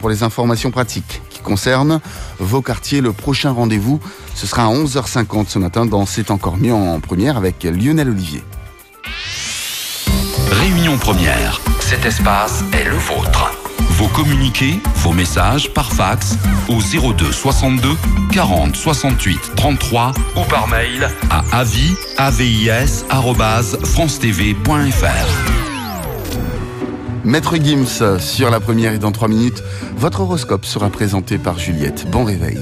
Pour les informations pratiques qui concernent vos quartiers, le prochain rendez-vous, ce sera à 11h50 ce matin dans C'est encore mieux en première avec Lionel Olivier. Réunion première. Cet espace est le vôtre. Vos communiqués, vos messages par fax au 02 62 40 68 33 ou par mail à avis, avis, Maître Gims sur la première et dans trois minutes, votre horoscope sera présenté par Juliette. Bon réveil.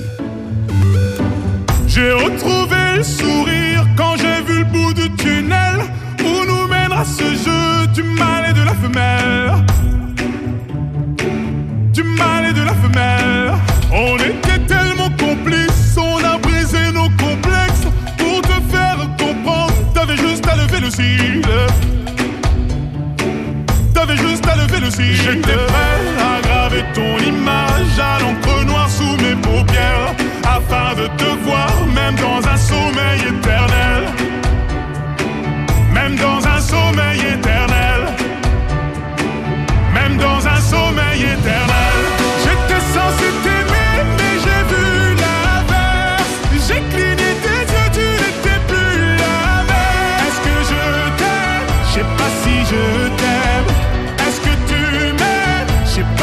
J'ai retrouvé le sourire quand j'ai vu le bout du tunnel où nous mènera ce jeu du mal et de la femelle. Du mal et de la femelle. On était tellement complices, on a brisé nos complexes pour te faire comprendre. T'avais juste à lever le cil. Juste à lever le cil. J'étais prêt à graver ton image à l'encre noire sous mes paupières afin de te voir même dans un sommeil éternel. Même dans un sommeil éternel. Même dans un sommeil éternel.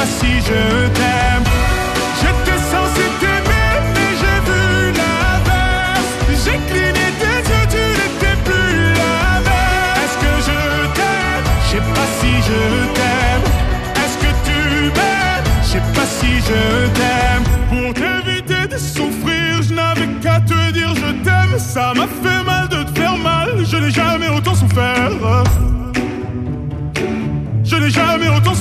Si je t'aime. J'étais censé t'aimer, mais j'ai vu l'inverse. J'ai cligné tes yeux, tu n'étais plus la même. Est-ce que je t'aime? Je sais pas si je t'aime. Est-ce que tu m'aimes? Je sais pas si je t'aime. Pour t'éviter de souffrir, je n'avais qu'à te dire je t'aime. Ça m'a fait mal de te faire mal. Je n'ai jamais autant souffert.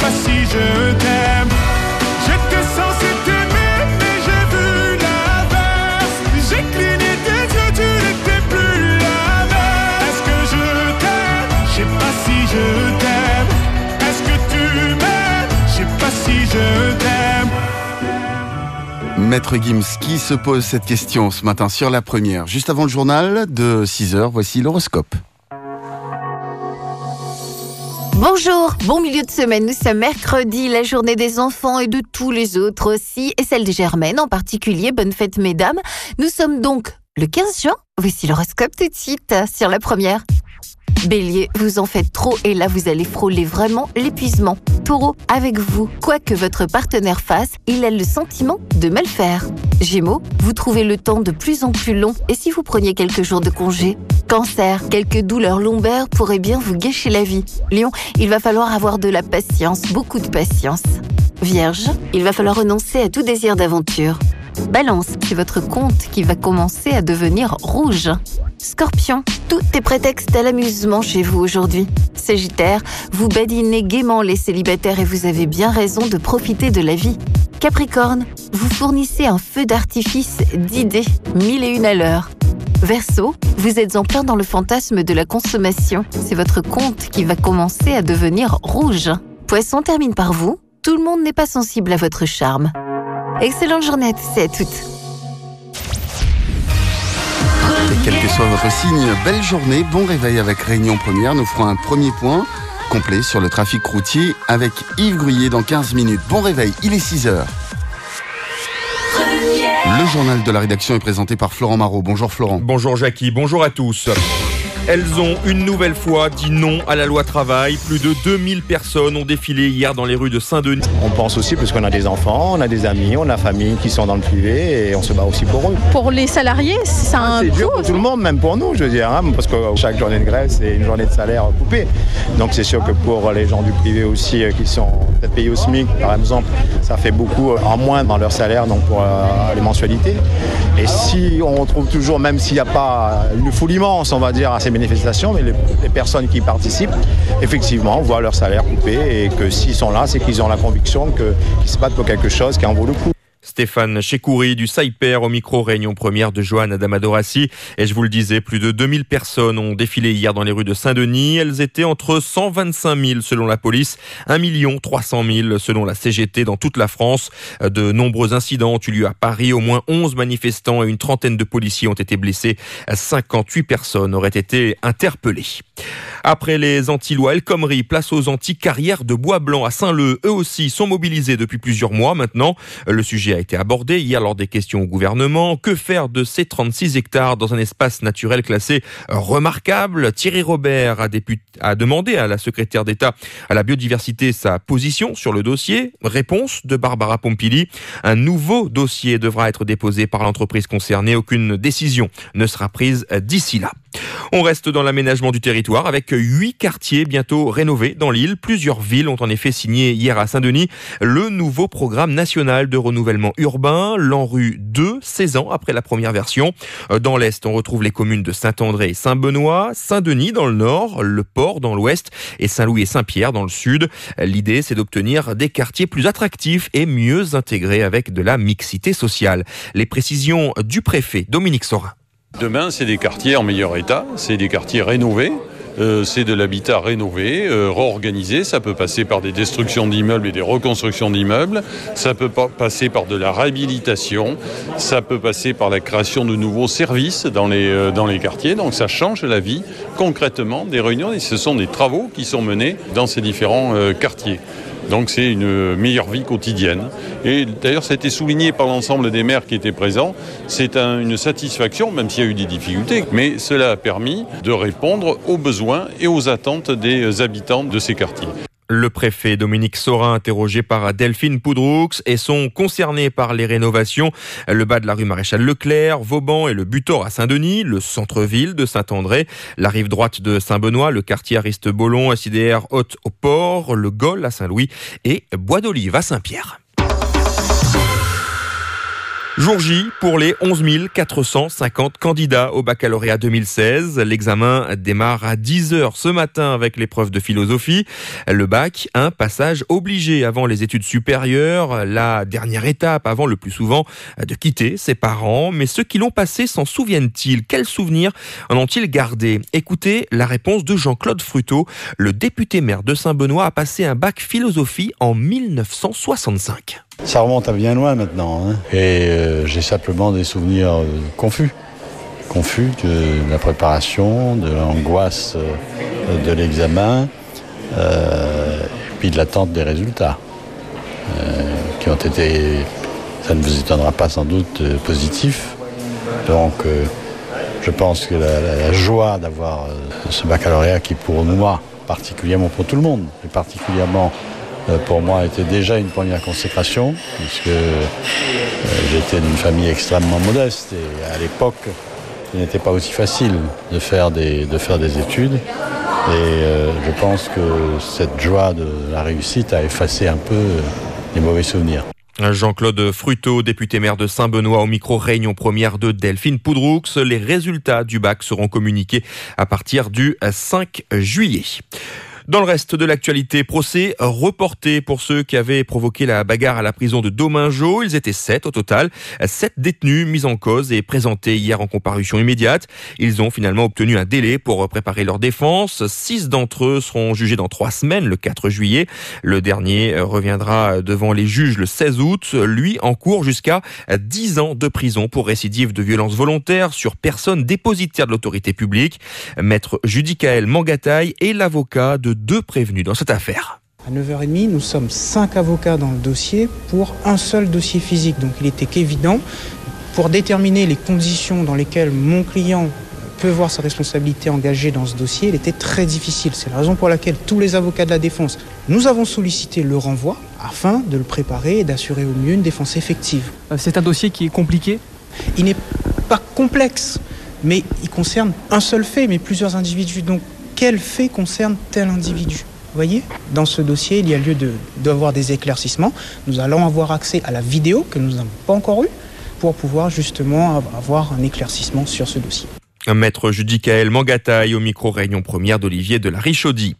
Pas si je t'aime. J'étais censé t'aimer, mais j'ai vu l'inverse. J'ai cligné tes yeux, tu n'étais plus la même. Est-ce que je t'aime? Je sais pas si je t'aime. Est-ce que tu m'aimes? Je sais pas si je t'aime. Maître Gims qui se pose cette question ce matin sur la première. Juste avant le journal de 6h, voici l'horoscope. Bonjour, bon milieu de semaine. Nous sommes mercredi, la journée des enfants et de tous les autres aussi, et celle des Germaines en particulier. Bonne fête, mesdames. Nous sommes donc le 15 juin. Voici l'horoscope tout de suite sur la première. Bélier, vous en faites trop et là vous allez frôler vraiment l'épuisement. Taureau, avec vous, quoi que votre partenaire fasse, il a le sentiment de mal faire. Gémeaux, vous trouvez le temps de plus en plus long et si vous preniez quelques jours de congé Cancer, quelques douleurs lombaires pourraient bien vous gâcher la vie. Lion, il va falloir avoir de la patience, beaucoup de patience. Vierge, il va falloir renoncer à tout désir d'aventure. Balance, c'est votre compte qui va commencer à devenir rouge. Scorpion, Tout est prétexte à l'amusement chez vous aujourd'hui. Sagittaire, vous badinez gaiement les célibataires et vous avez bien raison de profiter de la vie. Capricorne, vous fournissez un feu d'artifice d'idées, mille et une à l'heure. Verseau, vous êtes en plein dans le fantasme de la consommation. C'est votre compte qui va commencer à devenir rouge. Poisson termine par vous. Tout le monde n'est pas sensible à votre charme. Excellente journée à tous et à toutes. Et quel que soit votre signe, belle journée, bon réveil avec Réunion Première. Nous ferons un premier point complet sur le trafic routier avec Yves Gruyé dans 15 minutes. Bon réveil, il est 6 heures. Le journal de la rédaction est présenté par Florent Marot. Bonjour Florent. Bonjour Jackie, bonjour à tous. Elles ont une nouvelle fois dit non à la loi travail. Plus de 2000 personnes ont défilé hier dans les rues de Saint-Denis. On pense aussi parce qu'on a des enfants, on a des amis, on a famille qui sont dans le privé et on se bat aussi pour eux. Pour les salariés, c'est un C'est dur pour tout le monde, même pour nous, je veux dire, hein, parce que chaque journée de grève, c'est une journée de salaire coupée. Donc c'est sûr que pour les gens du privé aussi euh, qui sont peut-être payés au SMIC, par exemple, ça fait beaucoup euh, en moins dans leur salaire donc pour euh, les mensualités. Et si on trouve toujours, même s'il n'y a pas une foule immense, on va dire, à ces mais les, personnes qui participent, effectivement, voient leur salaire coupé et que s'ils sont là, c'est qu'ils ont la conviction qu'ils se battent pour quelque chose qui en vaut le coup. Stéphane Chekouri du Saiper au micro réunion première de Joanne Adamadorassi. Et je vous le disais, plus de 2000 personnes ont défilé hier dans les rues de Saint-Denis. Elles étaient entre 125 000 selon la police, 1 300 000 selon la CGT dans toute la France. De nombreux incidents ont eu lieu à Paris. Au moins 11 manifestants et une trentaine de policiers ont été blessés. 58 personnes auraient été interpellées. Après les anti-lois El Khomri, place aux anti-carrières de bois blanc à Saint-Leu. Eux aussi sont mobilisés depuis plusieurs mois maintenant. Le sujet a été abordé hier lors des questions au gouvernement. Que faire de ces 36 hectares dans un espace naturel classé remarquable? Thierry Robert a, a demandé à la secrétaire d'État à la biodiversité sa position sur le dossier. Réponse de Barbara Pompili. Un nouveau dossier devra être déposé par l'entreprise concernée. Aucune décision ne sera prise d'ici là. On reste dans l'aménagement du territoire avec huit quartiers bientôt rénovés dans l'île. Plusieurs villes ont en effet signé hier à Saint-Denis le nouveau programme national de renouvellement urbain, l'ANRU 2, 16 ans après la première version. Euh, Dans l'Est, on retrouve les communes de Saint-André et Saint-Benoît, Saint-Denis dans le Nord, le Port dans l'Ouest et Saint-Louis et Saint-Pierre dans le Sud. L'idée, c'est d'obtenir des quartiers plus attractifs et mieux intégrés avec de la mixité sociale. Les précisions du préfet Dominique Sorin. Demain, c'est des quartiers en meilleur état, c'est des quartiers rénovés. Euh, c'est de l'habitat rénové, euh, réorganisé. Ça peut passer par des destructions d'immeubles et des reconstructions d'immeubles. Ça peut pas passer par de la réhabilitation. Ça peut passer par la création de nouveaux services dans les, euh, dans les quartiers. Donc ça change la vie concrètement des réunions. Et ce sont des travaux qui sont menés dans ces différents quartiers. Donc c'est une meilleure vie quotidienne. Et d'ailleurs, ça a été souligné par l'ensemble des maires qui étaient présents. C'est un- une satisfaction, même s'il y a eu des difficultés, mais cela a permis de répondre aux besoins et aux attentes des habitants de ces quartiers. Le préfet Dominique Sorin, interrogé par Delphine Poudroux, et sont concernés par les rénovations. Le bas de la rue Maréchal Leclerc, Vauban et le Butor à Saint-Denis, le centre-ville de Saint-André, la rive droite de Saint-Benoît, le quartier Ariste-Bolon, SIDR Haute au Port, le Gol à Saint-Louis et Bois d'Olive à Saint-Pierre. Jour J pour les 11 450 candidats au baccalauréat 2016. L'examen démarre à 10 heures ce matin avec l'épreuve de philosophie. Le bac, un passage obligé avant les études supérieures, la dernière étape avant le plus souvent de quitter ses parents. Mais ceux qui l'ont passé s'en souviennent-ils? Quels souvenirs en ont-ils gardé Écoutez la réponse de Jean-Claude Fruteau. Le député maire de Saint-Benoît a passé un bac philosophie en 1965. Ça remonte à bien loin maintenant. hein. Et euh, j'ai simplement des souvenirs euh, confus. Confus de la préparation, de l'angoisse euh, de l'examen, et puis de l'attente des résultats, qui ont été, ça ne vous étonnera pas sans doute, positifs. Donc je pense que la, la- joie d'avoir ce baccalauréat qui pour moi, particulièrement pour tout le monde, mais particulièrement pour moi était déjà une première consécration, puisque euh, j'étais d'une famille extrêmement modeste et à l'époque, il n'était pas aussi facile de faire des, de faire des études. Et euh, je pense que cette joie de la réussite a effacé un peu euh, les mauvais souvenirs. Jean-Claude Fruteau, député maire de Saint-Benoît au micro Réunion première de Delphine Poudroux. Les résultats du bac seront communiqués à partir du 5 juillet. Dans le reste de l'actualité, procès reporté pour ceux qui avaient provoqué la bagarre à la prison de Domingo. Ils étaient sept au total. Sept détenus mis en cause et présentés hier en comparution immédiate. Ils ont finalement obtenu un délai pour préparer leur défense. Six d'entre eux seront jugés dans trois semaines, le 4 juillet. Le dernier reviendra devant les juges le 16 août. Lui en cours jusqu'à 10 ans de prison pour récidive de violence volontaire sur personne dépositaire de l'autorité publique. Maître Judicaël Mangataille est l'avocat de deux prévenus dans cette affaire. À 9h30, nous sommes cinq avocats dans le dossier pour un seul dossier physique. Donc il était qu'évident, pour déterminer les conditions dans lesquelles mon client peut voir sa responsabilité engagée dans ce dossier, il était très difficile. C'est la raison pour laquelle tous les avocats de la défense, nous avons sollicité le renvoi afin de le préparer et d'assurer au mieux une défense effective. Euh, c'est un dossier qui est compliqué? Il n'est pas complexe, mais il concerne un seul fait, mais plusieurs individus. Donc quel fait concerne tel individu vous voyez, dans ce dossier, il y a lieu d'avoir des éclaircissements. Nous allons avoir accès à la vidéo que nous n'avons pas encore eue pour pouvoir justement avoir un éclaircissement sur ce dossier. Maître Judicaël Mangataille au micro réunion première d'Olivier de la Richaudy.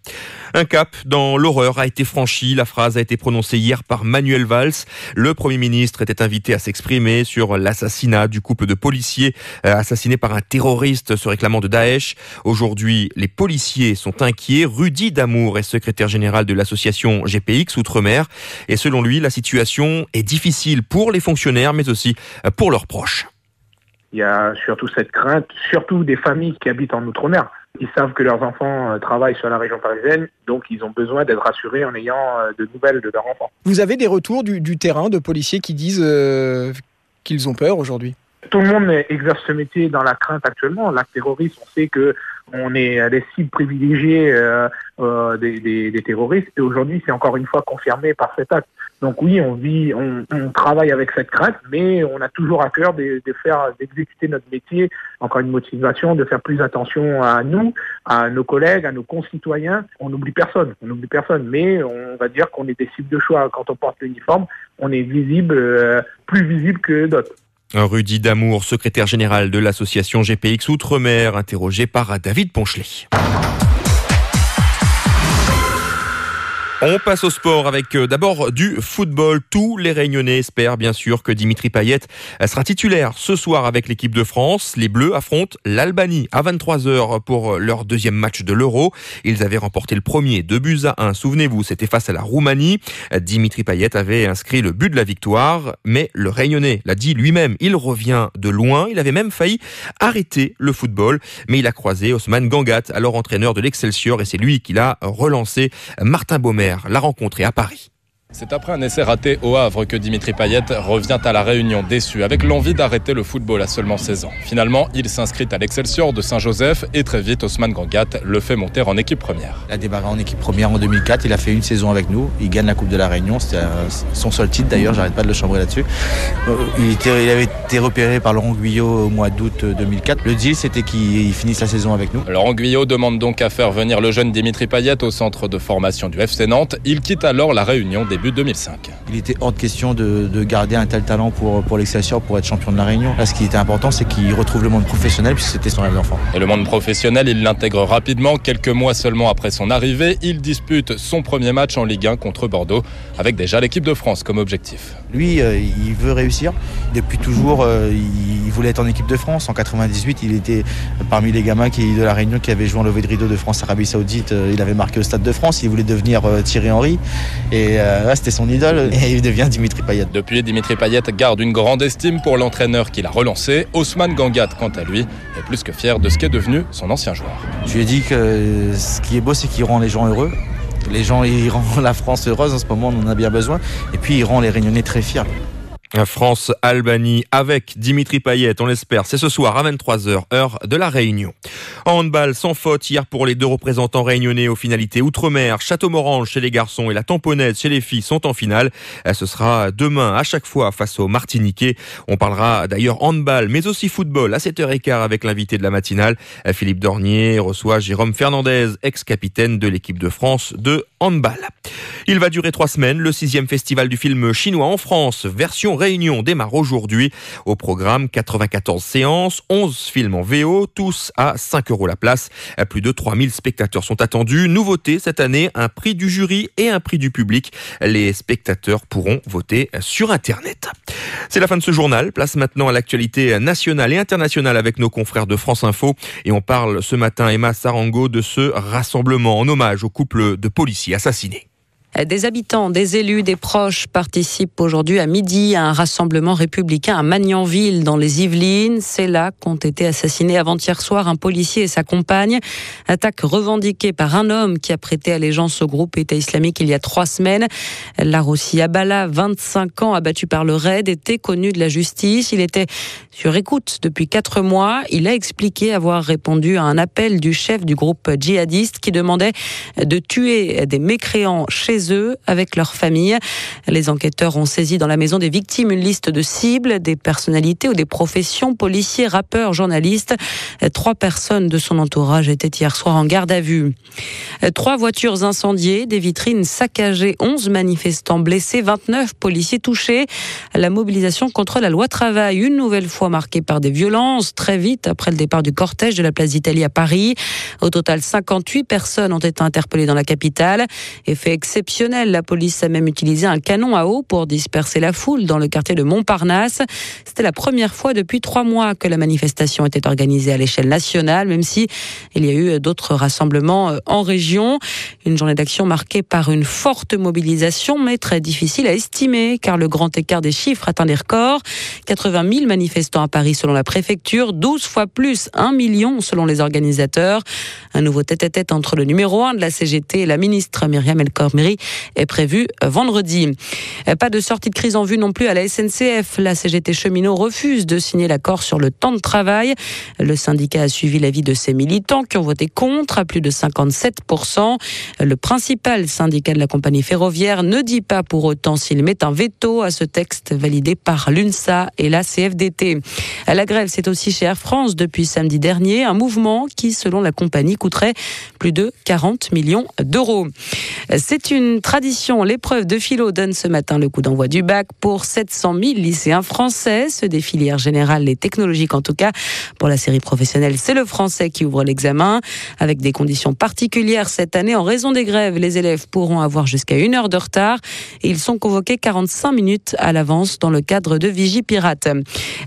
Un cap dans l'horreur a été franchi. La phrase a été prononcée hier par Manuel Valls. Le Premier ministre était invité à s'exprimer sur l'assassinat du couple de policiers euh, assassinés par un terroriste se réclamant de Daesh. Aujourd'hui, les policiers sont inquiets. Rudy Damour est secrétaire général de l'association GPX Outre-mer. Et selon lui, la situation est difficile pour les fonctionnaires, mais aussi pour leurs proches. Il y a surtout cette crainte, surtout des familles qui habitent en Outre-mer. Ils savent que leurs enfants euh, travaillent sur la région parisienne, donc ils ont besoin d'être rassurés en ayant euh, de nouvelles de leurs enfants. Vous avez des retours du, terrain de policiers qui disent euh, qu'ils ont peur aujourd'hui? Tout le monde exerce ce métier dans la crainte actuellement. L'acte terroriste, on sait que on est les cibles privilégiées des, terroristes et aujourd'hui c'est encore une fois confirmé par cet acte. Donc oui, on vit, on, travaille avec cette crainte, mais on a toujours à cœur de, faire, d'exécuter notre métier. Encore une motivation, de faire plus attention à nous, à nos collègues, à nos concitoyens. On n'oublie personne, on n'oublie personne, mais on va dire qu'on est des cibles de choix. Quand on porte l'uniforme, on est visible, euh, plus visible que d'autres. Rudy Damour, secrétaire général de l'association GPX Outre-mer, interrogé par David Ponchelet. On passe au sport avec euh, d'abord du football. Tous les Réunionnais espèrent bien sûr que Dimitri Payet sera titulaire ce soir avec l'équipe de France. Les Bleus affrontent l'Albanie à 23h pour leur deuxième match de l'Euro. Ils avaient remporté le premier, 2 buts à 1. Souvenez-vous, c'était face à la Roumanie. Dimitri Payet avait inscrit le but de la victoire, mais le Réunionnais l'a dit lui-même, il revient de loin. Il avait même failli arrêter le football, mais il a croisé Osman Gangat, alors entraîneur de l'Excelsior, et c'est lui qui l'a relancé. Martin Baumer l'a rencontré à Paris. C'est après un essai raté au Havre que Dimitri Payet revient à la Réunion déçu, avec l'envie d'arrêter le football à seulement 16 ans. Finalement, il s'inscrit à l'Excelsior de Saint-Joseph et très vite, Osman Gangat le fait monter en équipe première. Il a démarré en équipe première en 2004, il a fait une saison avec nous, il gagne la Coupe de la Réunion, c'était son seul titre d'ailleurs, j'arrête pas de le chambrer là-dessus. Euh, il, avait été repéré par Laurent Guyot au mois d'août 2004. Le deal, c'était qu'il finisse la saison avec nous. Laurent Guyot demande donc à faire venir le jeune Dimitri Payet au centre de formation du FC Nantes. Il quitte alors la Réunion début 2005 il était hors de question de, garder un tel talent pour, pour l'Excelsior pour être champion de la Réunion. Là, ce qui était important, c'est qu'il retrouve le monde professionnel puisque c'était son rêve d'enfant. Et le monde professionnel, il l'intègre rapidement. Quelques mois seulement après son arrivée, il dispute son premier match en Ligue 1 contre Bordeaux avec déjà l'équipe de France comme objectif. Lui, euh, il veut réussir. Depuis toujours, euh, il voulait être en équipe de France. En 98, il était parmi les gamins qui, de la Réunion qui avaient joué en levée de rideau de France-Arabie Saoudite. Euh, il avait marqué au Stade de France. Il voulait devenir Thierry Henry. Et c'était son idole et il devient Dimitri Payet. Depuis, Dimitri Payet garde une grande estime pour l'entraîneur qui l'a relancé. Osman Gangat, quant à lui, est plus que fier de ce qu'est devenu son ancien joueur. Je lui ai dit que ce qui est beau, c'est qu'il rend les gens heureux. Les gens, il rend la France heureuse en ce moment, on en a bien besoin. Et puis, il rend les Réunionnais très fiers. France-Albanie avec Dimitri Payet, on l'espère. C'est ce soir à 23h, heure de la Réunion. Handball, sans faute hier pour les deux représentants réunionnais aux finalités Outre-mer. Château-Morange chez les garçons et la Tamponnaise chez les filles sont en finale. Ce sera demain à chaque fois face aux Martiniquais. On parlera d'ailleurs handball, mais aussi football à 7h15 avec l'invité de la matinale. Philippe Dornier reçoit Jérôme Fernandez, ex-capitaine de l'équipe de France de handball. Il va durer trois semaines. Le sixième festival du film chinois en France, version Réunion, démarre aujourd'hui. Au programme, 94 séances, 11 films en VO, tous à 5 euros la place. Plus de 3000 spectateurs sont attendus. Nouveauté cette année, un prix du jury et un prix du public. Les spectateurs pourront voter sur Internet. C'est la fin de ce journal. Place maintenant à l'actualité nationale et internationale avec nos confrères de France Info. Et on parle ce matin, Emma Sarango, de ce rassemblement en hommage au couple de policiers assassinés. Des habitants, des élus, des proches participent aujourd'hui à midi à un rassemblement républicain à Magnanville dans les Yvelines. C'est là qu'ont été assassinés avant-hier soir un policier et sa compagne. Attaque revendiquée par un homme qui a prêté allégeance au groupe État islamique il y a trois semaines. Larossi Abala, 25 ans, abattu par le raid, était connu de la justice. Il était sur écoute depuis quatre mois. Il a expliqué avoir répondu à un appel du chef du groupe djihadiste qui demandait de tuer des mécréants chez eux avec leur famille. Les enquêteurs ont saisi dans la maison des victimes une liste de cibles, des personnalités ou des professions, policiers, rappeurs, journalistes. Trois personnes de son entourage étaient hier soir en garde à vue. Trois voitures incendiées, des vitrines saccagées, 11 manifestants blessés, 29 policiers touchés. La mobilisation contre la loi travail, une nouvelle fois marquée par des violences, très vite après le départ du cortège de la place d'Italie à Paris. Au total, 58 personnes ont été interpellées dans la capitale. Effet exceptionnel la police a même utilisé un canon à eau pour disperser la foule dans le quartier de Montparnasse. C'était la première fois depuis trois mois que la manifestation était organisée à l'échelle nationale, même si il y a eu d'autres rassemblements euh, en région. Une journée d'action marquée par une forte mobilisation, mais très difficile à estimer, car le grand écart des chiffres atteint des records. 80 000 manifestants à Paris selon la préfecture, 12 fois plus, 1 million selon les organisateurs. Un nouveau tête-à-tête entre le numéro 1 de la CGT et la ministre Myriam El Khomri est prévu vendredi. Pas de sortie de crise en vue non plus à la SNCF. La CGT cheminot refuse de signer l'accord sur le temps de travail. Le syndicat a suivi l'avis de ses militants qui ont voté contre à plus de 57%. Le principal syndicat de la compagnie ferroviaire ne dit pas pour autant s'il met un veto à ce texte validé par l'UNSA et la CFDT. La grève, c'est aussi chez Air France depuis samedi dernier, un mouvement qui, selon la compagnie, coûterait plus de 40 millions d'euros. C'est une tradition. L'épreuve de philo donne ce matin le coup d'envoi du bac pour 700 000 lycéens français. Ce des filières générales et technologiques en tout cas. Pour la série professionnelle, c'est le français qui ouvre l'examen. Avec des conditions particulières cette année, en raison des grèves, les élèves pourront avoir jusqu'à une heure de retard et ils sont convoqués 45 minutes à l'avance dans le cadre de Vigie Pirate.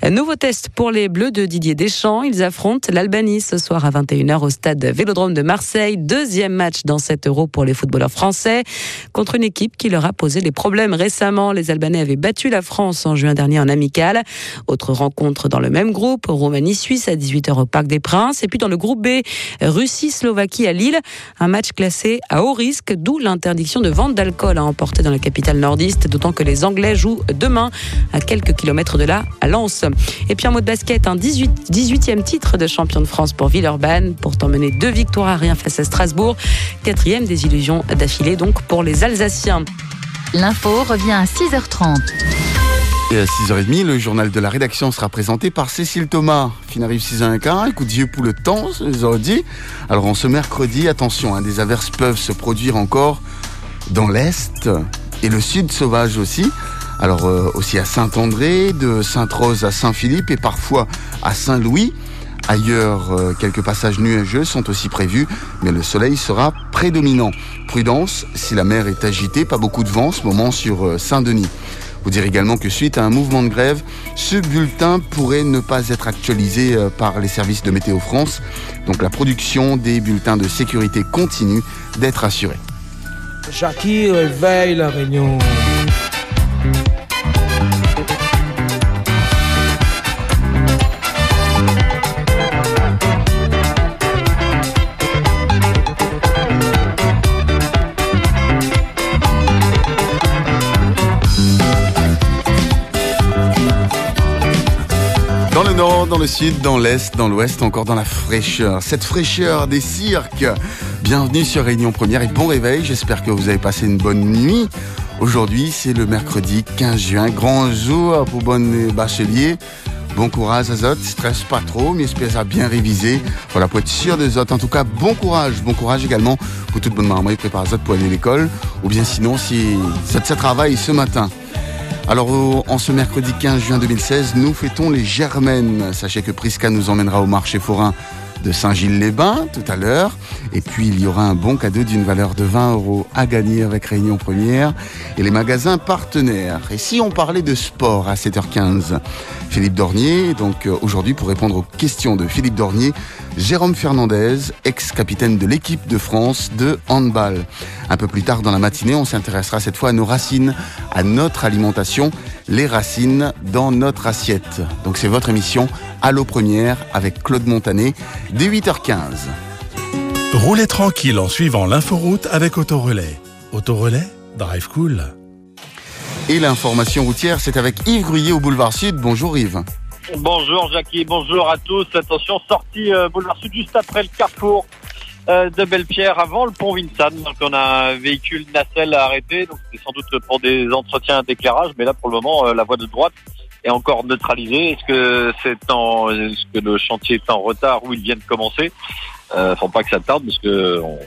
Nouveau test pour les Bleus de Didier Deschamps. Ils affrontent l'Albanie ce soir à 21h au stade Vélodrome de Marseille. Deuxième match dans cet euro pour les footballeurs français contre une équipe qui leur a posé des problèmes récemment. Les Albanais avaient battu la France en juin dernier en amical. Autre rencontre dans le même groupe, Roumanie-Suisse à 18h au Parc des Princes. Et puis dans le groupe B, Russie-Slovaquie à Lille. Un match classé à haut risque, d'où l'interdiction de vente d'alcool à emporter dans la capitale nordiste, d'autant que les Anglais jouent demain à quelques kilomètres de là, à Lens. Et puis en mode basket, un 18, 18e titre de champion de France pour Villeurbanne, pourtant mené deux victoires à rien face à Strasbourg. Quatrième illusions d'affilée donc pour les Alsaciens. L'info revient à 6h30. Et à 6h30, le journal de la rédaction sera présenté par Cécile Thomas. Fin arrive 6 h 15 écoute Dieu pour le temps, je dit. Alors en ce mercredi, attention, hein, des averses peuvent se produire encore dans l'Est et le Sud sauvage aussi. Alors euh, aussi à Saint-André, de Sainte-Rose à Saint-Philippe et parfois à Saint-Louis. Ailleurs, euh, quelques passages nuageux sont aussi prévus, mais le soleil sera prédominant. Prudence, si la mer est agitée, pas beaucoup de vent en ce moment sur euh, Saint-Denis. Vous dire également que suite à un mouvement de grève, ce bulletin pourrait ne pas être actualisé euh, par les services de Météo France. Donc la production des bulletins de sécurité continue d'être assurée. Réveille la réunion. Dans le sud, dans l'est, dans l'ouest, encore dans la fraîcheur. Cette fraîcheur des cirques. Bienvenue sur Réunion Première et bon réveil. J'espère que vous avez passé une bonne nuit. Aujourd'hui, c'est le mercredi 15 juin. Grand jour pour bonne bachelier. Bon courage Azot, stresse pas trop, mais espère à bien réviser. Voilà, pour être sûr des autres. En tout cas, bon courage. Bon courage également pour toute bonne maman qui prépare pour aller à l'école. Ou bien sinon, si ça travaille ce matin. Alors, en ce mercredi 15 juin 2016, nous fêtons les Germaines. Sachez que Prisca nous emmènera au marché forain de Saint-Gilles-les-Bains tout à l'heure. Et puis, il y aura un bon cadeau d'une valeur de 20 euros à gagner avec Réunion Première et les magasins partenaires. Et si on parlait de sport à 7h15 Philippe Dornier, donc euh, aujourd'hui pour répondre aux questions de Philippe Dornier, Jérôme Fernandez, ex-capitaine de l'équipe de France de handball. Un peu plus tard dans la matinée, on s'intéressera cette fois à nos racines, à notre alimentation, les racines dans notre assiette. Donc c'est votre émission Allo Première avec Claude Montanet dès 8h15. Roulez tranquille en suivant l'inforoute avec Autorelais. Autorelais, drive cool. Et l'information routière, c'est avec Yves Gruyé au boulevard Sud. Bonjour Yves. Bonjour Jackie, bonjour à tous. Attention, sortie euh, boulevard Sud juste après le carrefour de Belle-Pierre avant le pont Vincent. Donc on a un véhicule nacelle à arrêter. Donc c'est sans doute pour des entretiens d'éclairage, mais là pour le moment euh, la voie de droite est encore neutralisée. Est-ce que c'est en, est-ce que le chantier est en retard ou il vient de commencer? Euh, Faut pas que ça tarde parce que on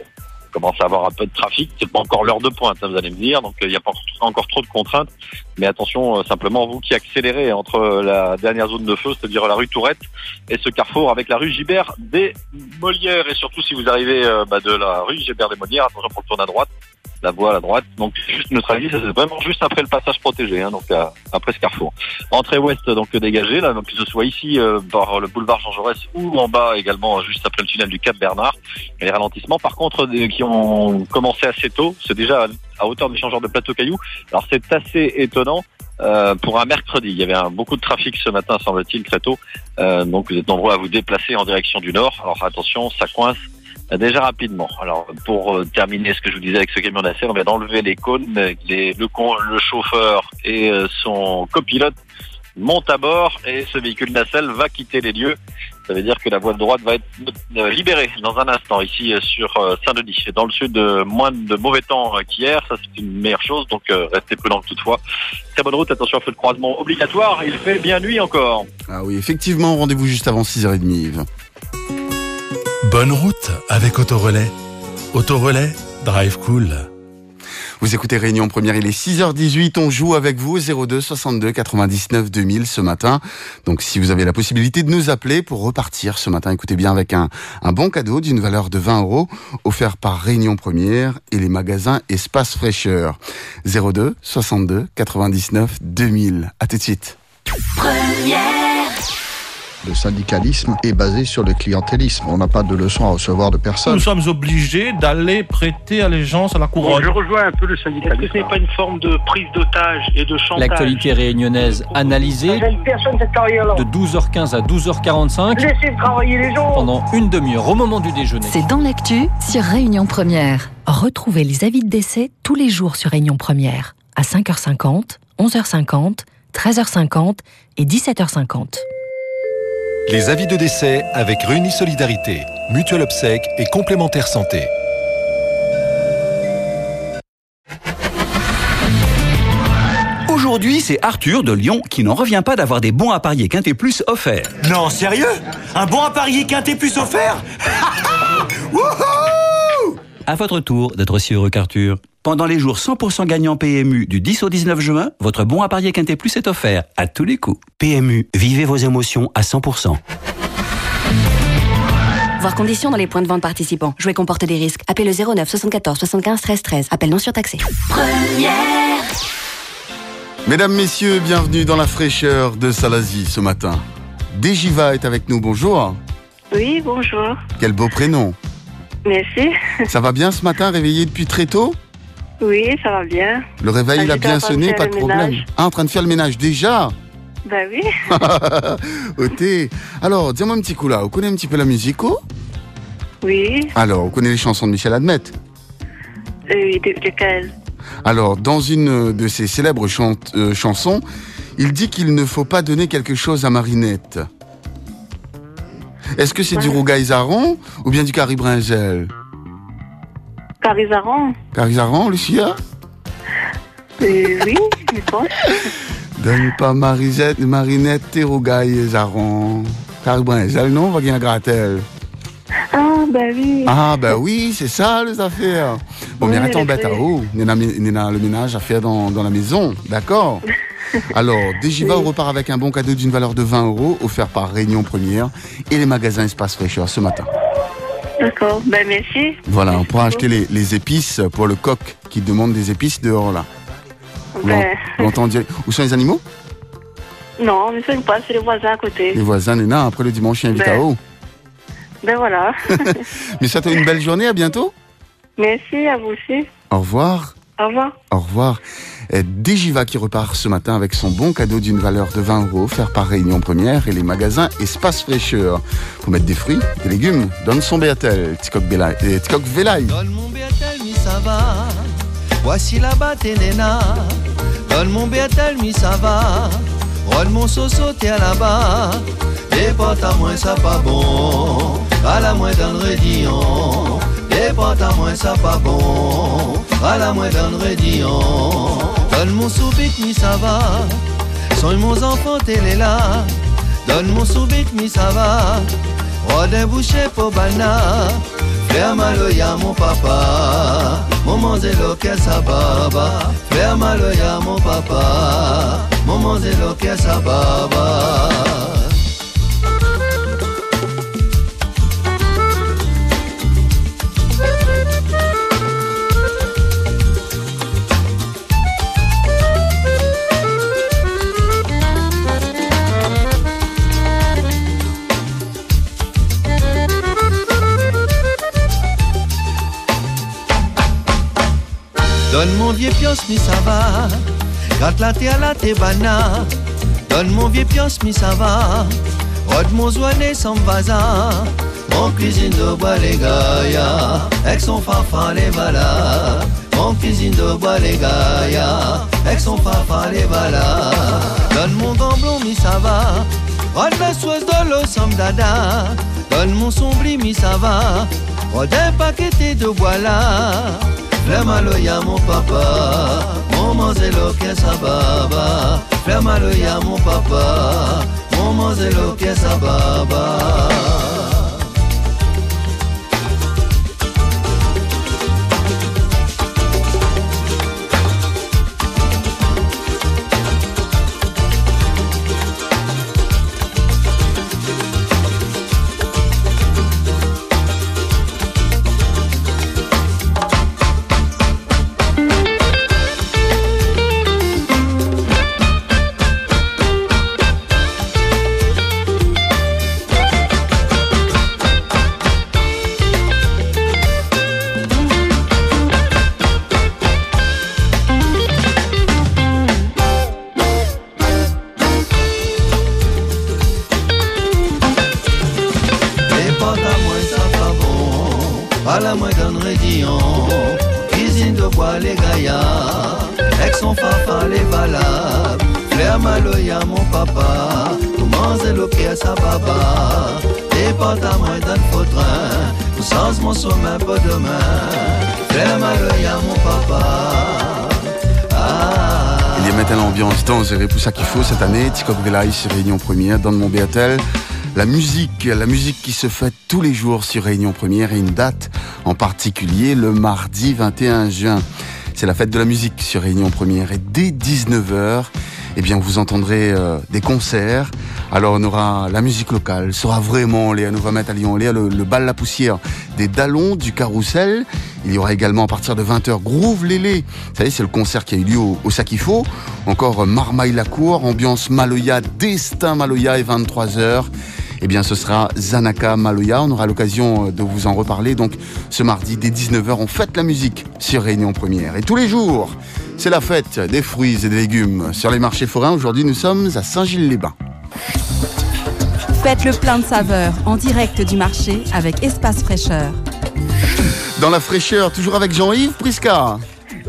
commence à avoir un peu de trafic. C'est pas encore l'heure de pointe, hein, vous allez me dire. Donc il n'y a pas encore trop de contraintes. Mais attention, euh, simplement vous qui accélérez entre la dernière zone de feu, c'est-à-dire la rue Tourette, et ce carrefour avec la rue Gibert des Molières. Et surtout si vous arrivez euh, bah, de la rue Gibert des Molières, attention pour le tourner à droite la voie à la droite. Donc juste neutralisé, c'est vraiment juste après le passage protégé, hein, donc après ce carrefour. Entrée ouest donc dégagée, là, donc que ce soit ici euh, par le boulevard Jean Jaurès ou en bas également juste après le tunnel du Cap Bernard. Les ralentissements par contre des- qui ont commencé assez tôt, c'est déjà à, hauteur de l'échangeur de plateau cailloux. Alors c'est assez étonnant. euh, pour un mercredi, il y avait beaucoup de trafic ce matin, semble-t-il, très tôt. Euh, donc vous êtes nombreux à vous déplacer en direction du nord. Alors attention, ça coince Déjà rapidement. Alors pour euh, terminer ce que je vous disais avec ce camion nacelle, on vient d'enlever les cônes, euh, le, chauffeur et euh, son copilote montent à bord et ce véhicule nacelle va quitter les lieux. Ça veut dire que la voie de droite va être euh, libérée dans un instant ici euh, sur euh, Saint-Denis. Dans le sud, euh, moins de mauvais temps euh, qu'hier, ça c'est une meilleure chose, donc euh, restez prudents toutefois. Très bonne route, attention à feu de croisement obligatoire, il fait bien nuit encore. Ah oui, effectivement, rendez-vous juste avant 6h30 Yves. Bonne route avec Autorelais. Autorelais, drive cool. Vous écoutez Réunion Première, il est 6h18, on joue avec vous 02 62 99 2000 ce matin. Donc si vous avez la possibilité de nous appeler pour repartir ce matin, écoutez bien avec un, un bon cadeau d'une valeur de 20 euros offert par Réunion Première et les magasins Espace Fraîcheur. 02 62 99 2000. À tout de suite. Le syndicalisme est basé sur le clientélisme. On n'a pas de leçon à recevoir de personne. Nous sommes obligés d'aller prêter allégeance à la couronne. Je rejoins un peu le syndicalisme. Est-ce que ce n'est pas une forme de prise d'otage et de chantage L'actualité réunionnaise analysée carrière-là. de 12h15 à 12h45 Laissez travailler les gens. pendant une demi-heure au moment du déjeuner. C'est dans l'actu sur Réunion Première. Retrouvez les avis de décès tous les jours sur Réunion Première à 5h50, 11h50, 13h50 et 17h50. Les avis de décès avec Réunis Solidarité, Mutuelle Obsèque et Complémentaire Santé. Aujourd'hui, c'est Arthur de Lyon qui n'en revient pas d'avoir des bons à parier Quintet Plus offerts. Non, sérieux? Un bon à parier quintet plus offert À votre tour d'être aussi heureux qu'Arthur. Pendant les jours 100% gagnants PMU du 10 au 19 juin, votre bon à parier Quintet Plus est offert à tous les coups. PMU, vivez vos émotions à 100%. Voir conditions dans les points de vente participants. Jouer comporte des risques. Appelez le 09 74 75 13 13. Appel non surtaxé. Mesdames, Messieurs, bienvenue dans la fraîcheur de Salazie ce matin. Dejiva est avec nous, bonjour. Oui, bonjour. Quel beau prénom. Merci. Ça va bien ce matin, réveillé depuis très tôt Oui, ça va bien. Le réveil, Ah, il a j'étais bien de sonné, pas de problème. Ah, en train de faire le ménage déjà Bah oui. Thé. Alors, dis-moi un petit coup là, vous connaissez un petit peu la musique oh Oui. Alors, vous connaissez les chansons de Michel Admet Oui, de, lequel Alors, dans une de ses célèbres euh, chansons, il dit qu'il ne faut pas donner quelque chose à Marinette. Est-ce que c'est du rougail zaron ou bien du Carisaran Curry zaron, Lucia? Euh, Oui, je pense. Donne pas Marisette, Marinette et. Curry brinjel, non, va gagner gratel. Ah, bah oui. Ah, ben oui, c'est ça les affaires. Bon, Oui, attends, les bête, trucs. oh, Néna, Néna, le ménage à faire dans, dans la maison, d'accord? Alors, Dégiva Oui. repart avec un bon cadeau d'une valeur de 20 euros offert par Réunion Première et les magasins Espace Fraîcheur ce matin. D'accord, ben merci. Voilà, on pourra acheter les, les épices pour le coq qui demande des épices dehors là. Ben, Où sont les animaux? Non, ne sais pas, c'est les voisins à côté. Les voisins, Néna, après le dimanche, il invite à Ben. haut. Ben voilà. Mais ça, une belle journée, à bientôt. merci à vous aussi. Au revoir. Au revoir. Au revoir. Dégiva qui repart ce matin avec son bon cadeau d'une valeur de 20 euros offert par Réunion Première et les magasins Espace Fraîcheur. Pour mettre des fruits, des légumes, donne son Béatel, Ticok Vélaï. Donne mon Béatel, mi ça va. Voici là-bas tes nénas. Donne mon Béatel, mi ça va. Rôle mon soso, t'es là-bas. Et porte à moi, ça pas bon. À la moins d'un rédillon. Porte à moi, ça pas bon. À la moins d'un rédillon. Donne mon soubik, mi ça va. Soigne mon enfant, t'es là. Donne mon soubik, mi ça va. Rôle un boucher pour bana. Frère Maloya, mon papa. Maman zélo que sa baba. Frère Maloya, mon papa. Maman zélo que sa baba. Donne mon vieux pios, mi ça va. Gratte la terre à la tébana. Donne mon vieux pios, mi ça va. Rode mon zoiné sans vaza. Mon cuisine de bois les gaïa. Avec son fafa les. Mon cuisine de bois les gaïa. Avec son fafa les. Donne mon gamblon, mi ça va. Rode la soise de l'eau sans. Donne mon sombri, mi ça va. Rode un paquet de bois là. Flammaloya mon papa, mon zélo que sa baba. Mon papa, mon zélo que sa baba. Il y a maintenant l'ambiance dans Zéré pour ça qu'il faut cette année. Ticok Vélaï sur Réunion Première, dans mon Béatel. La musique, la musique qui se fait tous les jours sur Réunion Première et une date en particulier le mardi 21 juin. C'est la fête de la musique sur Réunion Première et dès 19h, eh bien vous entendrez euh, des concerts. Alors on aura la musique locale, sera vraiment Léa, nous va mettre à Lyon Léa le, le bal la poussière des Dallons du Carrousel. Il y aura également à partir de 20h Groove Lélé. Vous savez, c'est le concert qui a eu lieu au, au Sakifo. Encore euh, Marmaille la Cour, ambiance Maloya, Destin Maloya et 23h. Eh bien, ce sera Zanaka Maloya. On aura l'occasion euh, de vous en reparler. Donc, ce mardi, dès 19h, on fête la musique sur Réunion Première. Et tous les jours, c'est la fête des fruits et des légumes sur les marchés forains. Aujourd'hui, nous sommes à Saint-Gilles-les-Bains. Faites le plein de saveurs en direct du marché avec Espace Fraîcheur. Dans la fraîcheur, toujours avec Jean-Yves Prisca.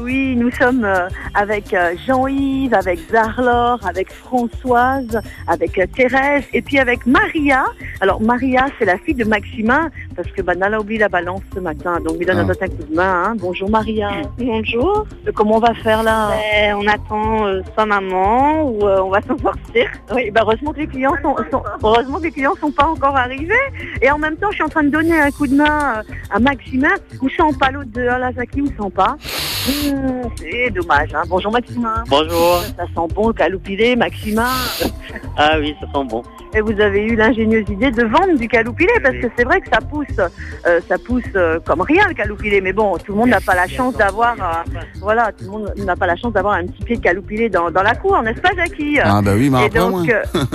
Oui, nous sommes euh, avec euh, Jean-Yves, avec Zarlor, avec Françoise, avec euh, Thérèse et puis avec Maria. Alors Maria, c'est la fille de Maximin parce que bah, Nala a oublié la balance ce matin, donc lui donne Ah. un un coup de main. hein. Bonjour Maria. Bonjour. Comment on va faire là? Ben, on attend euh, sa maman ou euh, on va s'en sortir. Oui, bah heureusement que les clients sont, sont- heureusement que les clients sont pas encore arrivés. Et en même temps, je suis en train de donner un coup de main à Maximin. Où sent pas l'autre de Alasaki Où sent pas C'est dommage. Hein. Bonjour Maximin. Bonjour. Ça sent bon le caloupilé, Maximin. Ah oui, ça sent bon. Et vous avez eu l'ingénieuse idée de vendre du caloupilé parce que c'est vrai que ça pousse, euh, ça pousse euh, comme rien le caloupilé. Mais bon, tout le monde n'a pas la chance d'avoir, euh, voilà, tout le monde n'a pas la chance d'avoir un petit pied de caloupilé dans, dans la cour, n'est-ce pas, Jackie? Ah bah oui, mais Et donc, moi.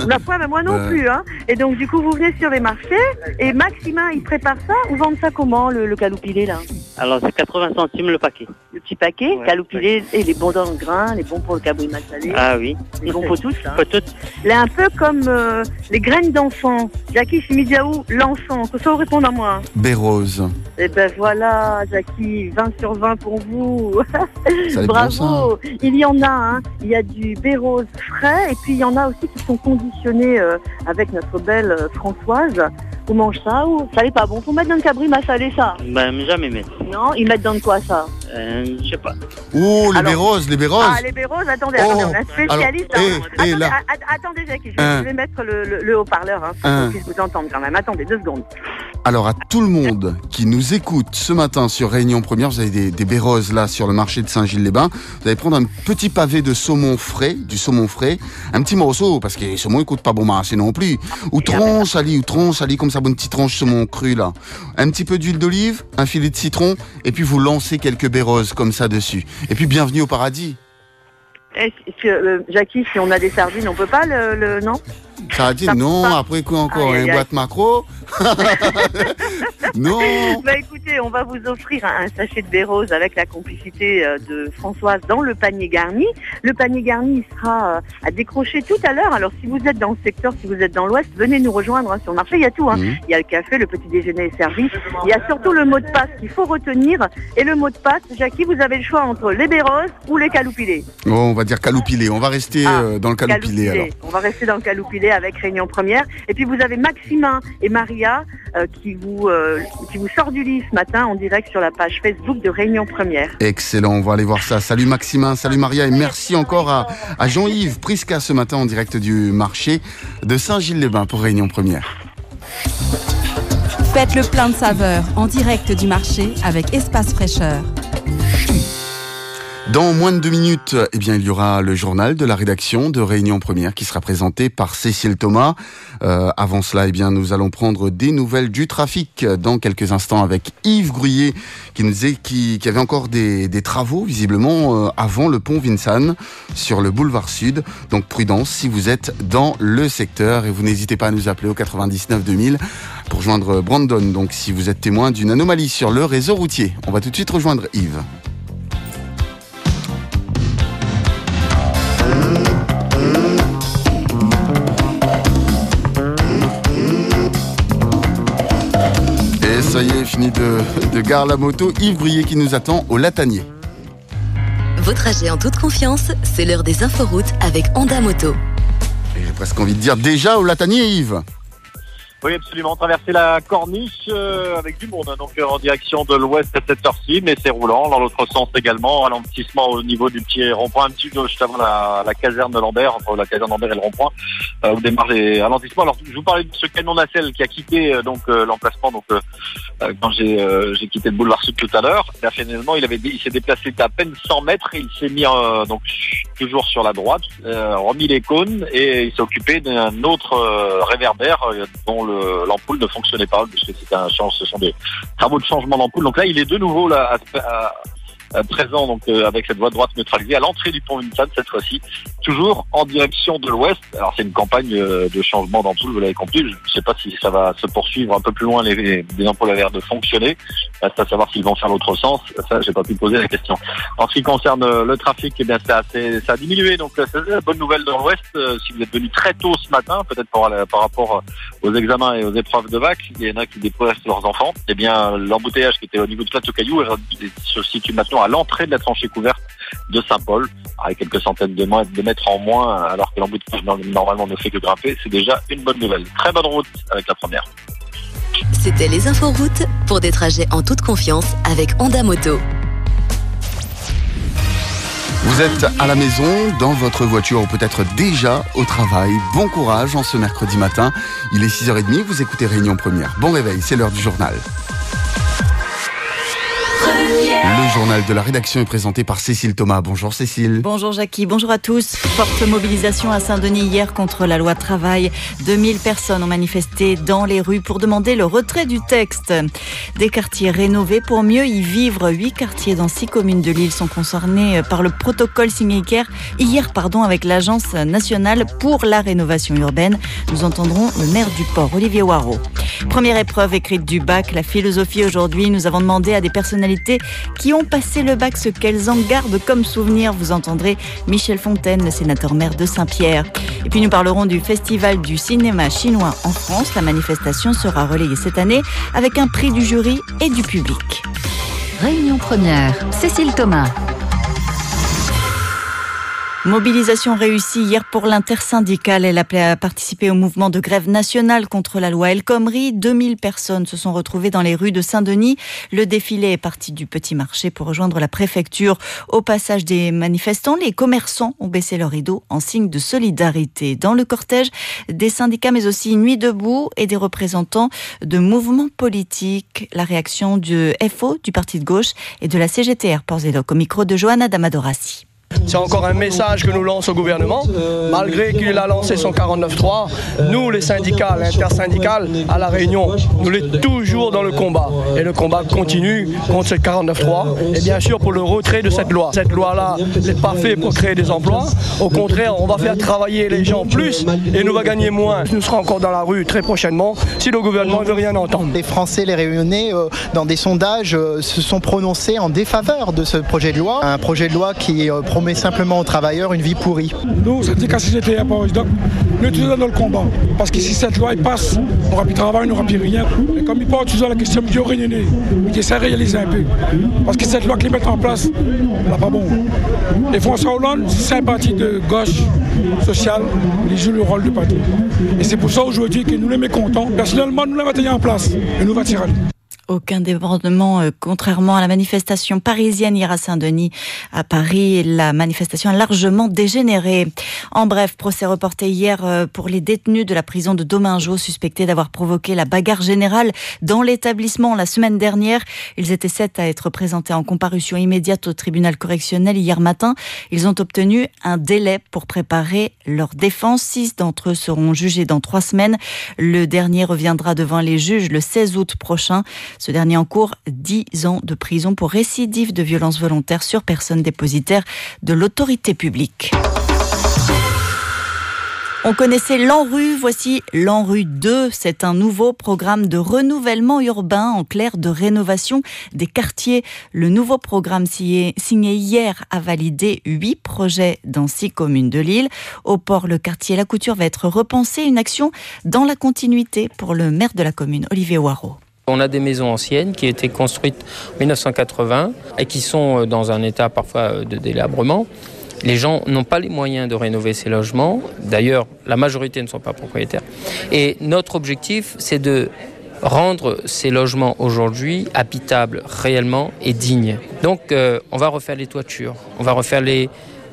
la fois, mais moi non Ouais. plus. Hein. Et donc, du coup, vous venez sur les marchés et Maximin, il prépare ça. Vous vendez ça comment, le, le caloupilé là? Alors c'est 80 centimes le paquet. Le petit paquet, caloupilé, et les bons dans le grain, les bons pour le cabri mal salé. Ah oui. Les bons pour tous. hein. Pas toutes. Là, un peu comme euh, les graines d'enfant. Jackie Chimidiaou, l'enfant. Que ça vous répond à moi. Bérose. Eh ben voilà, Jackie, 20 sur 20 pour vous. Bravo. Il y en a, hein. Il y a du bérose frais et puis il y en a aussi qui sont conditionnés euh, avec notre belle euh, Françoise. Vous mangez ça ou ça n'est pas bon Faut mettre dans le cabri mal salé ça. Ben jamais mais. Non, ils mettent dans de quoi ça? Euh, je sais pas. Oh, les Alors- béroses, les béroses. Ah, les béroses, attendez, Oh, attendez, on a un spécialiste. alors, hein. et- et attendez, là. a- a- attendez, Jackie, je vais, Hein. je vais mettre le, le- le haut-parleur, hein, pour Hein. qu'on puisse vous entendre quand même. Attendez, deux secondes. Alors à tout le monde qui nous écoute ce matin sur Réunion Première, vous avez des, des béroses là sur le marché de Saint-Gilles-les-Bains. Vous allez prendre un petit pavé de saumon frais, du saumon frais, un petit morceau parce que les saumons ils coûtent pas bon marché non plus. Ou tronche sali, ou tronche sali comme ça, bonne petite tranche saumon cru là. Un petit peu d'huile d'olive, un filet de citron, et puis vous lancez quelques béroses comme ça dessus. Et puis bienvenue au paradis. Est-ce que, euh, Jackie, si on a des sardines, on peut pas le, le- non? Ça a dit non, après quoi encore Une boîte macro Non Bah écoutez, on va vous offrir un, sachet de bérose avec la complicité euh, de Françoise dans le panier garni. Le panier garni sera euh, à décrocher tout à l'heure. Alors si vous êtes dans le secteur, si vous êtes dans l'ouest, venez nous rejoindre hein, sur le marché. Il y a tout. hein. Il y a le café, le petit déjeuner est servi. Il y a surtout le mot de passe qu'il faut retenir. Et le mot de passe, Jackie, vous avez le choix entre les béroses ou les caloupilés. Bon, on va dire caloupilé. On va rester euh, dans le caloupilé alors. On va rester dans le caloupilé avec Réunion Première. Et puis vous avez Maximin et Maria euh, qui, vous, euh, qui vous sort du lit ce matin en direct sur la page Facebook de Réunion Première. Excellent, on va aller voir ça. Salut Maximin, salut Maria et merci encore à, à Jean-Yves Prisca ce matin en direct du marché de Saint-Gilles-les-Bains pour Réunion Première. Faites le plein de saveurs en direct du marché avec Espace Fraîcheur. Dans moins de deux minutes, eh bien, il y aura le journal de la rédaction de Réunion Première qui sera présenté par Cécile Thomas. Euh, avant cela, eh bien, nous allons prendre des nouvelles du trafic dans quelques instants avec Yves Gruyé qui nous disait qui, qui avait encore des, travaux visiblement euh, avant le pont Vincennes sur le boulevard Sud. Donc prudence si vous êtes dans le secteur et vous n'hésitez pas à nous appeler au 99 2000 pour joindre Brandon. Donc si vous êtes témoin d'une anomalie sur le réseau routier, on va tout de suite rejoindre Yves. Ça y est, fini de, de gare la moto. Yves Brier qui nous attend au Latanier. Vos trajets en toute confiance, c'est l'heure des inforoutes avec Honda Moto. J'ai presque envie de dire déjà au Latanier, Yves. Oui, absolument. Traverser la corniche euh, avec du monde, hein, donc euh, en direction de l'ouest à cette heure-ci, mais c'est roulant. Dans l'autre sens également, ralentissement au niveau du petit rond-point, un petit peu juste avant la, caserne de Lambert, entre la caserne de Lambert et le rond-point, euh, où démarre les ralentissements. Alors, je vous parlais de ce canon nacelle qui a quitté donc l'emplacement. Donc, quand j'ai quitté le boulevard Sud tout à l'heure, finalement, il s'est déplacé d'à peine 100 mètres il s'est mis donc toujours sur la droite, remis les cônes et il s'est occupé d'un autre réverbère dont le- l'ampoule ne fonctionnait pas parce que c'était un change, ce sont des travaux de changement d'ampoule. Donc là, il est de nouveau là présent donc euh, avec cette voie droite neutralisée à l'entrée du pont Vincennes cette fois-ci, toujours en direction de l'ouest. Alors c'est une campagne euh, de changement d'ampoule, vous l'avez compris. Je ne sais pas si ça va se poursuivre un peu plus loin les, les ampoules à l'air de fonctionner. Reste à savoir s'ils vont faire l'autre sens. Ça, j'ai pas pu poser la question. En ce qui concerne euh, le trafic, eh bien, assez, ça a diminué. Donc, euh, c'est la bonne nouvelle dans l'Ouest. Euh, Si vous êtes venu très tôt ce matin, peut-être par, rapport aux examens et aux épreuves de bac, il y en a qui déposent leurs enfants. Eh bien, l'embouteillage qui était au niveau de Plateau Caillou se situe maintenant à l'entrée de la tranchée couverte de Saint-Paul, avec quelques centaines de, mètres en moins, alors que l'embouteillage no- normalement ne fait que grimper. C'est déjà une bonne nouvelle. Très bonne route avec la première. C'était les inforoutes pour des trajets en toute confiance avec Honda Moto. Vous êtes à la maison, dans votre voiture ou peut-être déjà au travail. Bon courage en ce mercredi matin. Il est 6h30, vous écoutez Réunion Première. Bon réveil, c'est l'heure du journal. Le journal de la rédaction est présenté par Cécile Thomas. Bonjour Cécile. Bonjour Jackie, bonjour à tous. Forte mobilisation à Saint-Denis hier contre la loi travail. 2000 personnes ont manifesté dans les rues pour demander le retrait du texte. Des quartiers rénovés pour mieux y vivre. Huit quartiers dans six communes de l'île sont concernés par le protocole signé hier, pardon, avec l'Agence nationale pour la rénovation urbaine. Nous entendrons le maire du port, Olivier Waro. Première épreuve écrite du bac, la philosophie aujourd'hui. Nous avons demandé à des personnalités qui ont passé le bac ce qu'elles en gardent comme souvenir. Vous entendrez Michel Fontaine, le sénateur maire de Saint-Pierre. Et puis nous parlerons du Festival du cinéma chinois en France. La manifestation sera relayée cette année avec un prix du jury et du public. Réunion première, Cécile Thomas. Mobilisation réussie hier pour l'intersyndicale. Elle appelait à participer au mouvement de grève nationale contre la loi El Khomri. 2000 personnes se sont retrouvées dans les rues de Saint-Denis. Le défilé est parti du petit marché pour rejoindre la préfecture. Au passage des manifestants, les commerçants ont baissé leur rideau en signe de solidarité. Dans le cortège, des syndicats mais aussi Nuit debout et des représentants de mouvements politiques. La réaction du FO, du parti de gauche et de la CGTR Port-Zédoc au micro de Johanna Damadorassi. C'est encore un message que nous lance au gouvernement, malgré qu'il a lancé son 49.3. Nous, les syndicats, l'intersyndical, à La Réunion, nous sommes toujours dans le combat. Et le combat continue contre ce 49.3 et bien sûr pour le retrait de cette loi. Cette loi-là n'est pas faite pour créer des emplois. Au contraire, on va faire travailler les gens plus et nous va gagner moins. Nous serons encore dans la rue très prochainement si le gouvernement ne veut rien entendre. Les Français, les Réunionnais, euh, dans des sondages, euh, se sont prononcés en défaveur de ce projet de loi. Un projet de loi qui euh, promet simplement aux travailleurs une vie pourrie. Nous, syndicat CGT nous toujours dans le combat. Parce que si cette loi passe, on n'aura plus de travail, on n'aura plus rien. Et comme il porte toujours la question du réunionnais, il essaie de réaliser un peu. Parce que cette loi qu'ils mettent en place, elle n'est pas bon. Et François Hollande, c'est un parti de gauche sociale, il joue le rôle de parti. Et c'est pour ça aujourd'hui que nous les mécontents. Personnellement, nous l'avons tenu en place et nous va tirer. Aucun débordement, euh, contrairement à la manifestation parisienne hier à Saint-Denis. À Paris, la manifestation a largement dégénéré. En bref, procès reporté hier euh, pour les détenus de la prison de Domingeau suspectés d'avoir provoqué la bagarre générale dans l'établissement la semaine dernière. Ils étaient sept à être présentés en comparution immédiate au tribunal correctionnel hier matin. Ils ont obtenu un délai pour préparer leur défense. Six d'entre eux seront jugés dans trois semaines. Le dernier reviendra devant les juges le 16 août prochain. Ce dernier en cours 10 ans de prison pour récidive de violence volontaire sur personne dépositaire de l'autorité publique. On connaissait l'ANRU, voici l'ANRU 2. C'est un nouveau programme de renouvellement urbain, en clair de rénovation des quartiers. Le nouveau programme signé, hier a validé huit projets dans six communes de l'île. Au port, le quartier La Couture va être repensé, une action dans la continuité pour le maire de la commune, Olivier Waro. On a des maisons anciennes qui étaient construites en 1980 et qui sont dans un état parfois de délabrement. Les gens n'ont pas les moyens de rénover ces logements. D'ailleurs, la majorité ne sont pas propriétaires. Et notre objectif, c'est de rendre ces logements aujourd'hui habitables réellement et dignes. Donc, euh, on va refaire les toitures, on va refaire les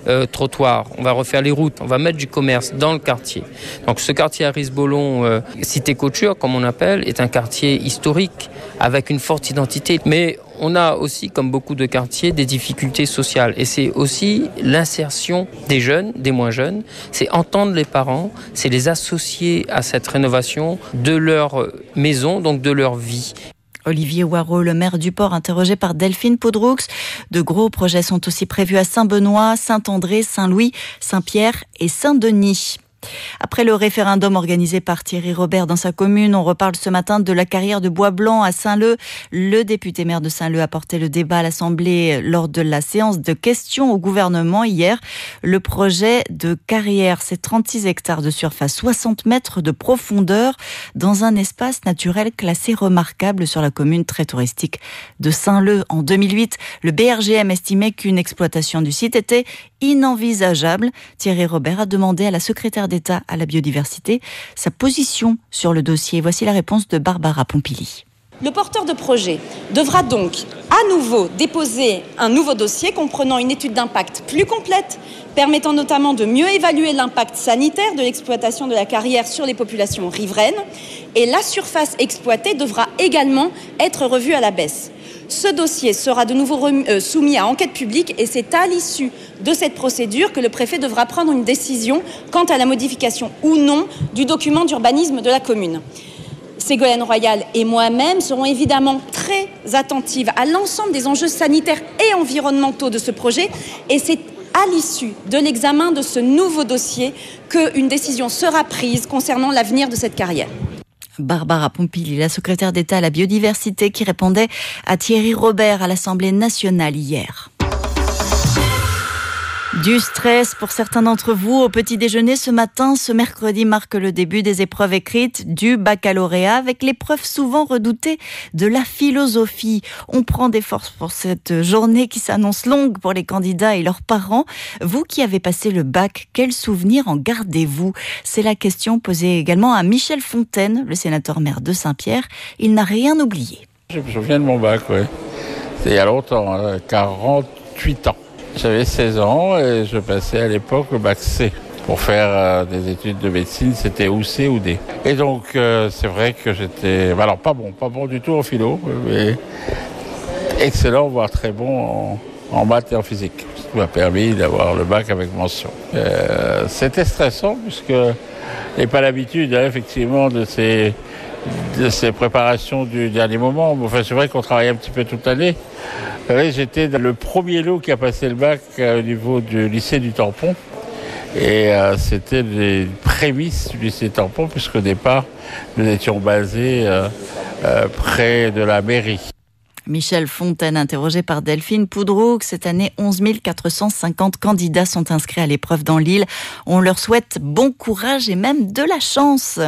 euh, trottoirs, on va refaire les routes, on va mettre du commerce dans le quartier. Donc, ce quartier à Risbolon, euh, cité couture, comme on appelle, est un quartier historique avec une forte identité. Mais on a aussi, comme beaucoup de quartiers, des difficultés sociales. Et c'est aussi l'insertion des jeunes, des moins jeunes. C'est entendre les parents, c'est les associer à cette rénovation de leur maison, donc de leur vie. Olivier Waro, le maire du port, interrogé par Delphine Poudroux. De gros projets sont aussi prévus à Saint-Benoît, Saint-André, Saint-Louis, Saint-Pierre et Saint-Denis. Après le référendum organisé par Thierry Robert dans sa commune, on reparle ce matin de la carrière de Bois Blanc à Saint-Leu. Le député maire de Saint-Leu a porté le débat à l'Assemblée lors de la séance de questions au gouvernement hier. Le projet de carrière, c'est 36 hectares de surface, 60 mètres de profondeur dans un espace naturel classé remarquable sur la commune très touristique de Saint-Leu. En 2008, le BRGM estimait qu'une exploitation du site était inenvisageable. Thierry Robert a demandé à la secrétaire d'État à la biodiversité sa position sur le dossier. Voici la réponse de Barbara Pompili. Le porteur de projet devra donc à nouveau déposer un nouveau dossier comprenant une étude d'impact plus complète, permettant notamment de mieux évaluer l'impact sanitaire de l'exploitation de la carrière sur les populations riveraines. Et la surface exploitée devra également être revue à la baisse. Ce dossier sera de nouveau euh, soumis à enquête publique et c'est à l'issue de cette procédure que le préfet devra prendre une décision quant à la modification ou non du document d'urbanisme de la commune. Ségolène Royal et moi-même serons évidemment très attentives à l'ensemble des enjeux sanitaires et environnementaux de ce projet et c'est à l'issue de l'examen de ce nouveau dossier qu'une décision sera prise concernant l'avenir de cette carrière. Barbara Pompili, la secrétaire d'État à la biodiversité, qui répondait à Thierry Robert à l'Assemblée nationale hier. Du stress pour certains d'entre vous au petit déjeuner ce matin. Ce mercredi marque le début des épreuves écrites du baccalauréat avec l'épreuve souvent redoutée de la philosophie. On prend des forces pour cette journée qui s'annonce longue pour les candidats et leurs parents. Vous qui avez passé le bac, quels souvenirs en gardez-vous? C'est la question posée également à Michel Fontaine, le sénateur maire de Saint-Pierre. Il n'a rien oublié. Je me souviens de mon bac, oui. C'était il y a longtemps, 48 hein, ans. J'avais 16 ans et je passais à l'époque le bac C. Pour faire euh, des études de médecine, c'était ou C ou D. Et donc, euh, c'est vrai que j'étais, alors pas bon, pas bon du tout en philo, mais excellent, voire très bon en, maths et en physique. Ce qui m'a permis d'avoir le bac avec mention. Euh, c'était stressant puisque j'ai pas l'habitude, hein, effectivement, de ces de ces préparations du dernier moment. Enfin, c'est vrai qu'on travaille un petit peu toute l'année. Oui, j'étais le premier lot qui a passé le bac euh, au niveau du lycée du Tampon. Et euh, c'était les prémices du lycée Tampon, puisqu'au départ, nous étions basés euh, près de la mairie. Michel Fontaine, interrogé par Delphine Poudroux. Cette année, 11 450 candidats sont inscrits à l'épreuve dans l'île. On leur souhaite bon courage et même de la chance.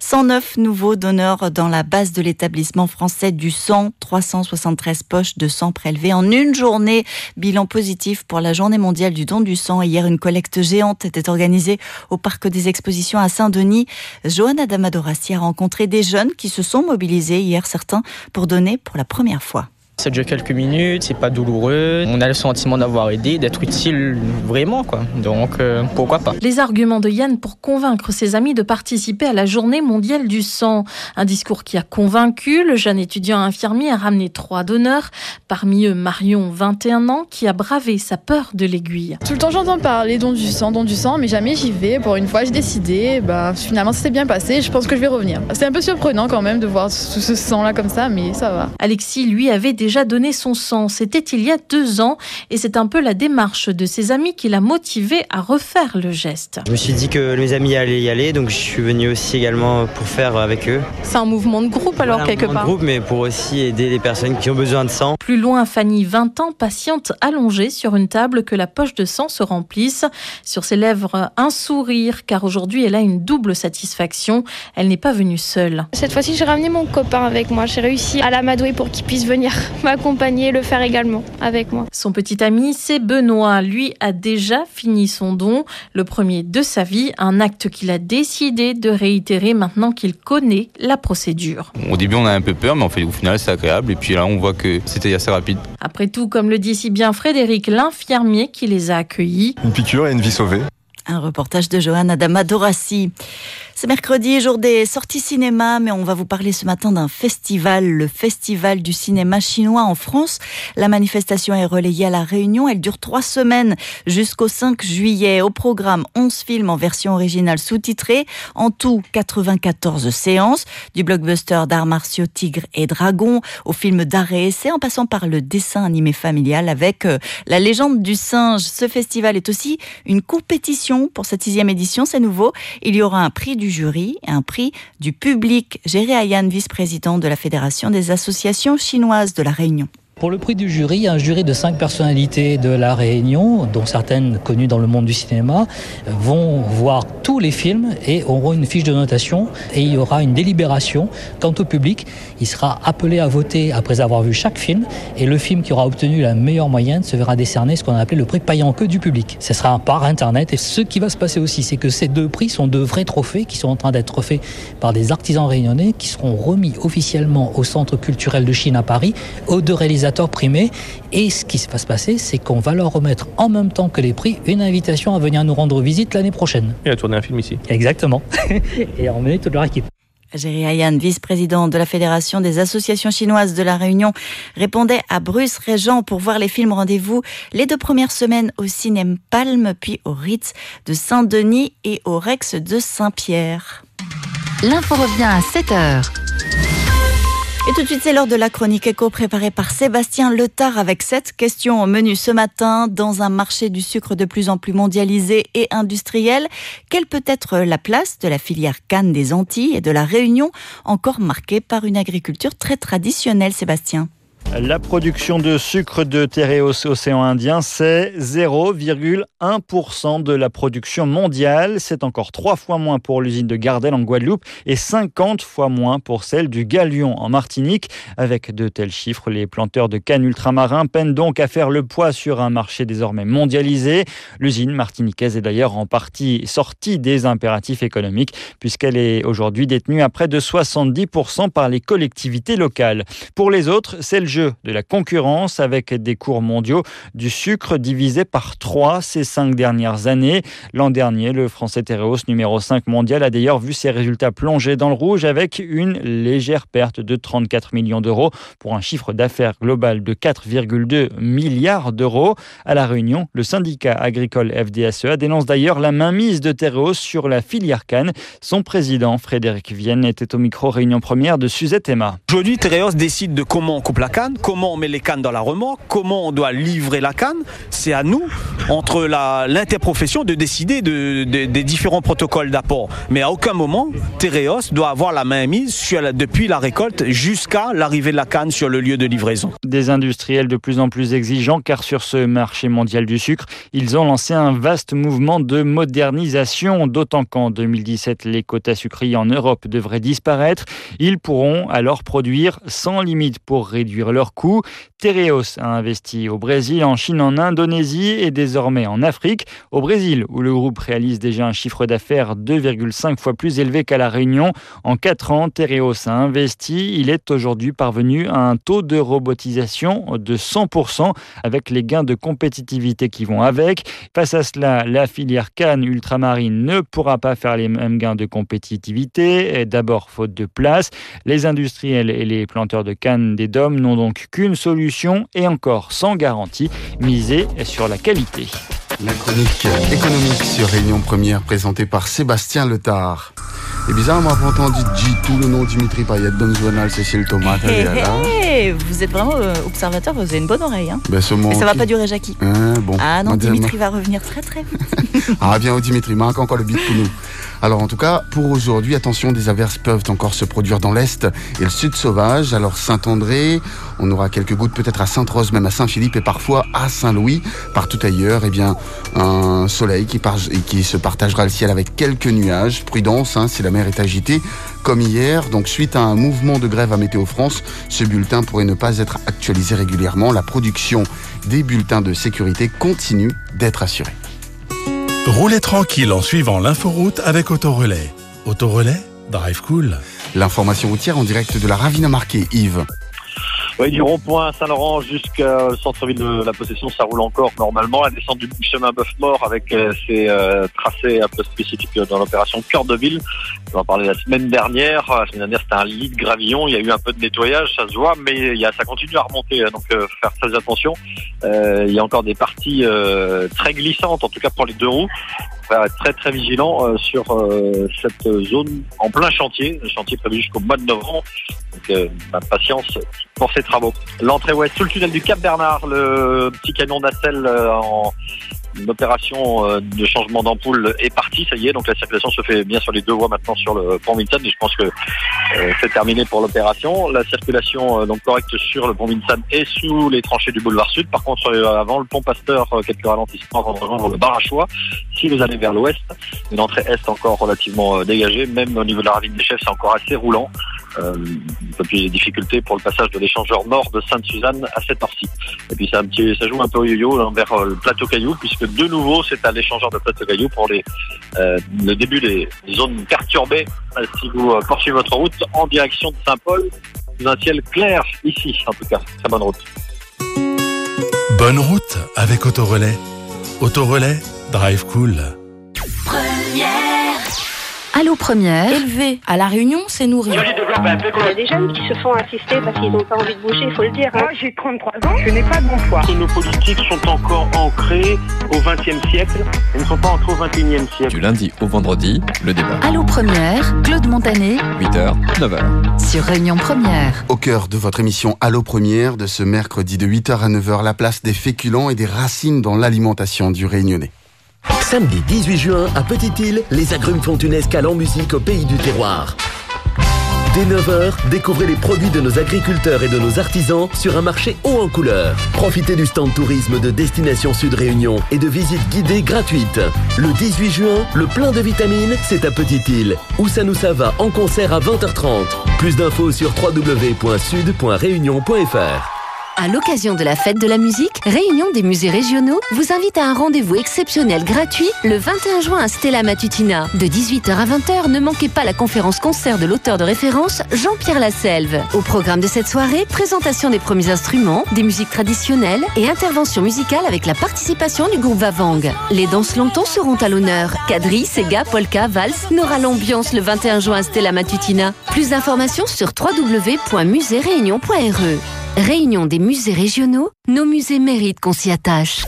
109 nouveaux donneurs dans la base de l'établissement français du sang, 373 poches de sang prélevées en une journée. Bilan positif pour la journée mondiale du don du sang. Hier, une collecte géante était organisée au parc des expositions à Saint-Denis. Johanna Damadorassi a rencontré des jeunes qui se sont mobilisés hier, certains, pour donner pour la première fois. Ça dure quelques minutes, c'est pas douloureux. On a le sentiment d'avoir aidé, d'être utile vraiment, quoi. Donc euh, pourquoi pas. Les arguments de Yann pour convaincre ses amis de participer à la journée mondiale du sang. Un discours qui a convaincu. Le jeune étudiant infirmier a ramené trois donneurs. Parmi eux, Marion, 21 ans, qui a bravé sa peur de l'aiguille. Tout le temps, j'entends parler don du sang, don du sang, mais jamais j'y vais. Pour une fois, j'ai décidé. Bah, finalement, ça s'est bien passé. Je pense que je vais revenir. C'est un peu surprenant quand même de voir tout ce sang-là comme ça, mais ça va. Alexis, lui, avait déjà déjà donné son sang. C'était il y a deux ans et c'est un peu la démarche de ses amis qui l'a motivé à refaire le geste. Je me suis dit que mes amis allaient y aller, donc je suis venu aussi également pour faire avec eux. C'est un mouvement de groupe alors quelque part. Un groupe, mais pour aussi aider les personnes qui ont besoin de sang. Plus loin, Fanny, 20 ans, patiente allongée sur une table que la poche de sang se remplisse. Sur ses lèvres, un sourire, car aujourd'hui elle a une double satisfaction. Elle n'est pas venue seule. Cette fois-ci, j'ai ramené mon copain avec moi. J'ai réussi à l'amadouer pour qu'il puisse venir m'accompagner, le faire également avec moi. Son petit ami, c'est Benoît. Lui a déjà fini son don, le premier de sa vie, un acte qu'il a décidé de réitérer maintenant qu'il connaît la procédure. Au début, on a un peu peur, mais en fait, au final, c'est agréable. Et puis là, on voit que c'était assez rapide. Après tout, comme le dit si bien Frédéric, l'infirmier qui les a accueillis. Une piqûre et une vie sauvée. Un reportage de Johanna Adama Dorassi. C'est mercredi, jour des sorties cinéma, mais on va vous parler ce matin d'un festival, le Festival du cinéma chinois en France. La manifestation est relayée à La Réunion. Elle dure trois semaines jusqu'au 5 juillet. Au programme, 11 films en version originale sous-titrée. En tout, 94 séances. Du blockbuster d'arts martiaux Tigre et Dragon au film d'art et essai, en passant par le dessin animé familial avec euh, La légende du singe. Ce festival est aussi une compétition pour cette sixième édition. C'est nouveau. Il y aura un prix du jury et un prix du public. Géré Ayan, vice-président de la Fédération des associations chinoises de la Réunion. Pour le prix du jury, un jury de cinq personnalités de la Réunion, dont certaines connues dans le monde du cinéma, vont voir tous les films et auront une fiche de notation et il y aura une délibération. Quant au public, il sera appelé à voter après avoir vu chaque film et le film qui aura obtenu la meilleure moyenne se verra décerner ce qu'on a appelé le prix paillant que du public. Ce sera par internet et ce qui va se passer aussi, c'est que ces deux prix sont de vrais trophées qui sont en train d'être faits par des artisans réunionnais qui seront remis officiellement au Centre culturel de Chine à Paris aux deux réalisateurs primés. Et ce qui va se passer, c'est qu'on va leur remettre en même temps que les prix une invitation à venir nous rendre visite l'année prochaine. Et à tourner un film ici. Exactement. et à emmener toute leur équipe. Jerry Ayan, vice-président de la Fédération des associations chinoises de la Réunion, répondait à Bruce Régent pour voir les films rendez-vous les deux premières semaines au Cinéma Palme, puis au Ritz de Saint-Denis et au Rex de Saint-Pierre. L'info revient à 7 heures. Et tout de suite, c'est l'heure de la chronique éco préparée par Sébastien Letard avec cette question au menu ce matin. Dans un marché du sucre de plus en plus mondialisé et industriel, quelle peut être la place de la filière canne des Antilles et de la Réunion, encore marquée par une agriculture très traditionnelle, Sébastien? La production de sucre de Téréos océan Indien, c'est 0,1% de la production mondiale. C'est encore trois fois moins pour l'usine de Gardel en Guadeloupe et 50 fois moins pour celle du Galion en Martinique. Avec de tels chiffres, les planteurs de cannes ultramarins peinent donc à faire le poids sur un marché désormais mondialisé. L'usine martiniquaise est d'ailleurs en partie sortie des impératifs économiques puisqu'elle est aujourd'hui détenue à près de 70% par les collectivités locales. Pour les autres, c'est le jeu de la concurrence avec des cours mondiaux du sucre divisé par trois ces cinq dernières années. L'an dernier, le français Tereos numéro 5 mondial a d'ailleurs vu ses résultats plonger dans le rouge avec une légère perte de 34 millions d'euros pour un chiffre d'affaires global de 4,2 milliards d'euros. À La Réunion, le syndicat agricole FDSEA dénonce d'ailleurs la mainmise de Tereos sur la filière canne. Son président, Frédéric Vienne, était au micro Réunion Première de Suzette Emma. Aujourd'hui, Tereos décide de comment on coupe la canne comment on met les cannes dans la remorque, comment on doit livrer la canne? C'est à nous, entre l'interprofession, de décider de, des différents protocoles d'apport. Mais à aucun moment, Tereos doit avoir la main mise sur depuis la récolte jusqu'à l'arrivée de la canne sur le lieu de livraison. Des industriels de plus en plus exigeants, car sur ce marché mondial du sucre, ils ont lancé un vaste mouvement de modernisation, d'autant qu'en 2017, les quotas sucriers en Europe devraient disparaître. Ils pourront alors produire sans limite pour réduire leurs coûts. Tereos a investi au Brésil, en Chine, en Indonésie et désormais en Afrique. Au Brésil, où le groupe réalise déjà un chiffre d'affaires 2,5 fois plus élevé qu'à La Réunion. En 4 ans, Tereos a investi. Il est aujourd'hui parvenu à un taux de robotisation de 100% avec les gains de compétitivité qui vont avec. Face à cela, la filière canne ultramarine ne pourra pas faire les mêmes gains de compétitivité. D'abord, faute de place. Les industriels et les planteurs de canne des DOM n'ont donc qu'une solution et encore sans garantie, miser sur la qualité. La chronique économique sur Réunion Première présentée par Sébastien Letard. Et bizarre, moi, pas entendu tout le nom Dimitri Payet, Bonne Cécile Thomas. Hey, hey, vous êtes vraiment euh, observateur, vous avez une bonne oreille. Hein ben, ce Et ça va pas durer, Jackie. Hein, bon. Ah non, Dimitri va revenir très très vite. ah, bien, Dimitri, manque encore le beat pour nous. Alors en tout cas, pour aujourd'hui, attention, des averses peuvent encore se produire dans l'Est et le Sud sauvage. Alors Saint-André, on aura quelques gouttes peut-être à Sainte-Rose, même à Saint-Philippe et parfois à Saint-Louis. Partout ailleurs, eh bien, un soleil qui, se partagera le ciel avec quelques nuages. Prudence hein, si la mer est agitée comme hier. Donc suite à un mouvement de grève à Météo France, ce bulletin pourrait ne pas être actualisé régulièrement. La production des bulletins de sécurité continue d'être assurée. Roulez tranquille en suivant l'inforoute avec Autorelais. Autorelais, drive cool. L'information routière en direct de la Ravine à Marquet, Yves. Oui, du rond-point Saint-Laurent jusqu'au centre-ville de la possession, ça roule encore normalement. La descente du chemin Bœuf-Mort avec euh, ses euh, tracés un peu spécifiques dans l'opération Cœur de Ville. On en parlait la semaine dernière. La semaine dernière, c'était un lit de gravillon. Il y a eu un peu de nettoyage, ça se voit, mais il y a, ça continue à remonter. Donc, euh, faire très attention. il y a encore des parties très glissantes, en tout cas pour les deux roues va être très très vigilant euh, sur euh, cette zone en plein chantier, le chantier prévu jusqu'au mois de novembre. Donc euh, bah, patience pour ces travaux. L'entrée ouest sous le tunnel du Cap Bernard, le petit canon nacelle en L'opération euh, de changement d'ampoule est partie, ça y est, donc la circulation se fait bien sur les deux voies maintenant sur le pont Vincent et je pense que euh, c'est terminé pour l'opération. La circulation euh, donc correcte sur le pont Vincent et sous les tranchées du boulevard Sud. Par contre, avant le pont Pasteur, quelques ralentissements avant de rejoindre le bar à choix. Si vous allez vers l'ouest, une entrée est encore relativement dégagée, même au niveau de la ravine des chefs, c'est encore assez roulant. Euh, depuis les difficultés pour le passage de l'échangeur nord de Sainte-Suzanne à cette heure-ci. Et puis ça, un petit, ça joue un peu au yo-yo vers le plateau Caillou, puisque de nouveau c'est à l'échangeur de plateau Caillou pour les, euh, le début des zones perturbées. Euh, si vous euh, poursuivez votre route en direction de Saint-Paul, sous un ciel clair ici, en tout cas. Très bonne route. Bonne route avec Autorelais. Autorelais, drive cool. Allô Première. Élevé à La Réunion, c'est nourri. Il y a des jeunes qui se font assister parce qu'ils n'ont pas envie de bouger, il faut le dire. Moi, j'ai 33 ans, je n'ai pas d'emploi. Nos politiques sont encore ancrées au XXe siècle et ne sont pas entrées au XXIe siècle. Du lundi au vendredi, le débat. Allô Première, Claude Montané. 8h, 9h. Sur Réunion Première. Au cœur de votre émission Allô Première de ce mercredi de 8h à 9h, la place des féculents et des racines dans l'alimentation du Réunionnais. Samedi 18 juin, à Petite-Île, les agrumes font une escale en musique au pays du terroir. Dès 9h, découvrez les produits de nos agriculteurs et de nos artisans sur un marché haut en couleur. Profitez du stand tourisme de Destination Sud Réunion et de visites guidées gratuites. Le 18 juin, le plein de vitamines, c'est à Petite-Île. Où ça nous ça va en concert à 20h30. Plus d'infos sur www.sud.réunion.fr. À l'occasion de la fête de la musique, Réunion des musées régionaux vous invite à un rendez-vous exceptionnel gratuit le 21 juin à Stella Matutina. De 18h à 20h, ne manquez pas la conférence concert de l'auteur de référence Jean-Pierre Lasselve. Au programme de cette soirée, présentation des premiers instruments, des musiques traditionnelles et intervention musicale avec la participation du groupe Vavang. Les danses longtemps seront à l'honneur. Quadrille, Sega, Polka, Vals n'aura l'ambiance le 21 juin à Stella Matutina. Plus d'informations sur www.muséréunion.re. Réunion des musées régionaux, nos musées méritent qu'on s'y attache.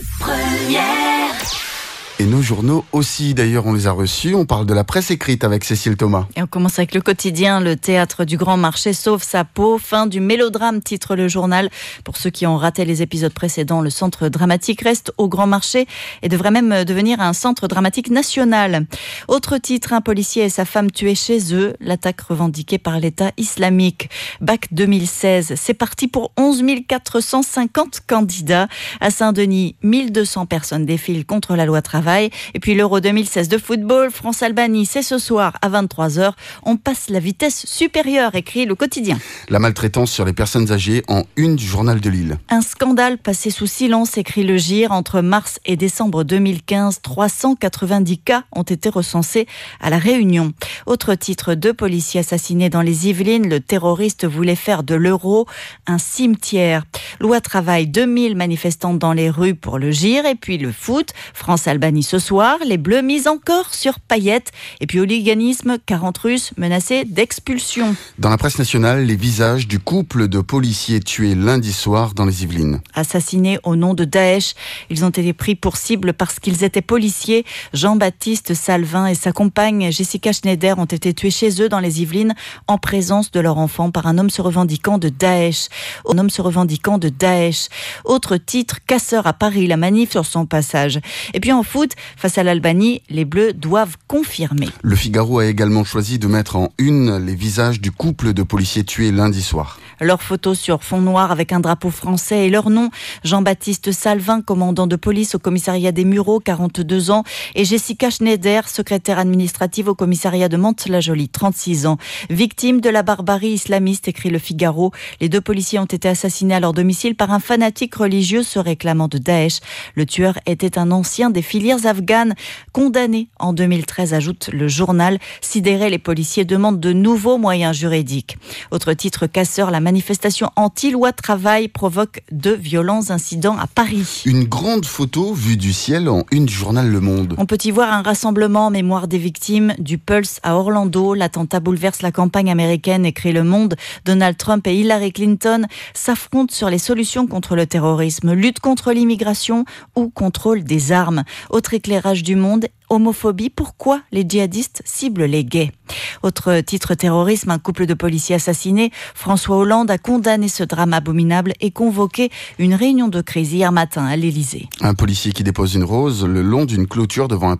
Et nos journaux aussi, d'ailleurs, on les a reçus. On parle de la presse écrite avec Cécile Thomas. Et on commence avec le quotidien. Le théâtre du Grand Marché sauve sa peau. Fin du mélodrame, titre le journal. Pour ceux qui ont raté les épisodes précédents, le centre dramatique reste au Grand Marché et devrait même devenir un centre dramatique national. Autre titre, un policier et sa femme tués chez eux. L'attaque revendiquée par l'État islamique. Bac 2016, c'est parti pour 11 450 candidats. À Saint-Denis, 1200 personnes défilent contre la loi travail et puis l'Euro 2016 de football, France-Albanie, c'est ce soir à 23h. On passe la vitesse supérieure, écrit le quotidien. La maltraitance sur les personnes âgées en une du journal de Lille. Un scandale passé sous silence, écrit le GIR. Entre mars et décembre 2015, 390 cas ont été recensés à La Réunion. Autre titre, deux policiers assassinés dans les Yvelines. Le terroriste voulait faire de l'euro un cimetière. Loi travail, 2000 manifestants dans les rues pour le GIR. Et puis le foot, France-Albanie ce soir. Les Bleus mis encore sur paillettes. Et puis hooliganisme, 40 Russes menacés d'expulsion. Dans la presse nationale, les visages du couple de policiers tués lundi soir dans les Yvelines. Assassinés au nom de Daesh, ils ont été pris pour cible parce qu'ils étaient policiers. Jean-Baptiste Salvin et sa compagne Jessica Schneider ont été tués chez eux dans les Yvelines en présence de leur enfant par un homme se revendiquant de Daesh. Un homme se revendiquant de Daesh. Autre titre, casseur à Paris, la manif sur son passage. Et puis en foot, face à l'Albanie, les Bleus doivent confirmer. Le Figaro a également choisi de mettre en une les visages du couple de policiers tués lundi soir. Leurs photos sur fond noir avec un drapeau français et leur nom, Jean-Baptiste Salvin, commandant de police au commissariat des Mureaux, 42 ans, et Jessica Schneider, secrétaire administrative au commissariat de Mantes-la-Jolie, 36 ans. Victime de la barbarie islamiste, écrit le Figaro, les deux policiers ont été assassinés à leur domicile par un fanatique religieux se réclamant de Daesh. Le tueur était un ancien des filières afghanes condamnés en 2013, ajoute le journal. Sidéré, les policiers demandent de nouveaux moyens juridiques. Autre titre casseur, la manifestation anti-loi travail provoque de violents incidents à Paris. Une grande photo vue du ciel en une journal Le Monde. On peut y voir un rassemblement en mémoire des victimes du Pulse à Orlando. L'attentat bouleverse la campagne américaine, écrit Le Monde. Donald Trump et Hillary Clinton s'affrontent sur les solutions contre le terrorisme, lutte contre l'immigration ou contrôle des armes. Éclairage du monde, homophobie, pourquoi les djihadistes ciblent les gays? Autre titre terrorisme, un couple de policiers assassinés. François Hollande a condamné ce drame abominable et convoqué une réunion de crise hier matin à l'Élysée. Un policier qui dépose une rose le long d'une clôture devant un,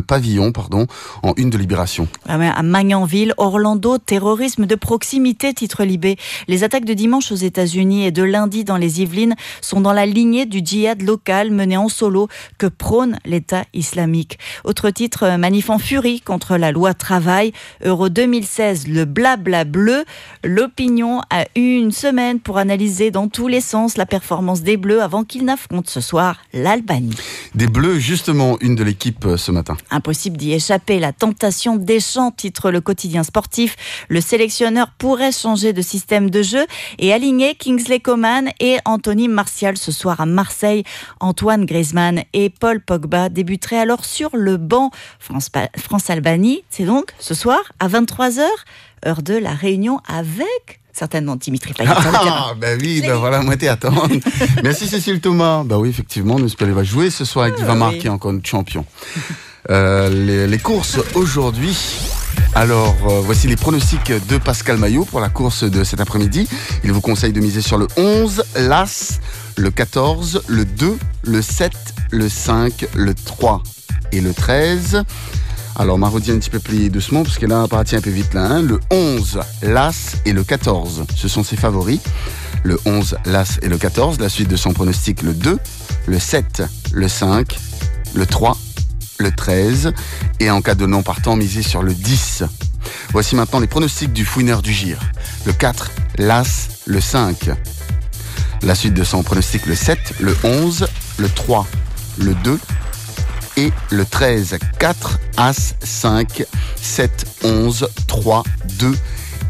pavillon pardon, en une de Libération. À Magnanville, Orlando, terrorisme de proximité, titre Libé. Les attaques de dimanche aux États-Unis et de lundi dans les Yvelines sont dans la lignée du djihad local mené en solo que prône l'État islamique. Autre titre, euh, manif en furie contre la loi travail. Euro 2016, le blabla bleu. L'opinion a eu une semaine pour analyser dans tous les sens la performance des Bleus avant qu'ils n'affrontent ce soir l'Albanie. Des Bleus, justement, une de l'équipe euh, ce matin. Impossible d'y échapper. La tentation des champs, titre le quotidien sportif. Le sélectionneur pourrait changer de système de jeu et aligner Kingsley Coman et Anthony Martial ce soir à Marseille. Antoine Griezmann et Paul Pogba débuteraient alors sur le banc. France- France-Albanie, c'est donc ce soir à 23h, heure de la réunion avec certainement Dimitri Payet sur. Ah, ben oui, ben voilà, moi t'es attendre. Merci Cécile Thomas. Ben oui, effectivement, Nuspel va jouer ce soir et qu'il va oui. marquer encore notre champion. Euh, les, les courses aujourd'hui. Alors, euh, voici les pronostics de Pascal Maillot pour la course de cet après-midi. Il vous conseille de miser sur le 11, l'As, le 14, le 2, le 7, le 5, le 3 et le 13. Alors, redit un petit peu plus doucement, parce que là, on partit un peu vite là. hein. Le 11, l'As et le 14, ce sont ses favoris. Le 11, l'As et le 14. La suite de son pronostic, le 2, le 7, le 5, le 3, le 13. Et en cas de non partant, misez sur le 10. Voici maintenant les pronostics du fouineur du Gire. Le 4, l'As, le 5. La suite de son pronostic, le 7, le 11, le 3, le 2 et le 13. 4, As, 5, 7, 11, 3, 2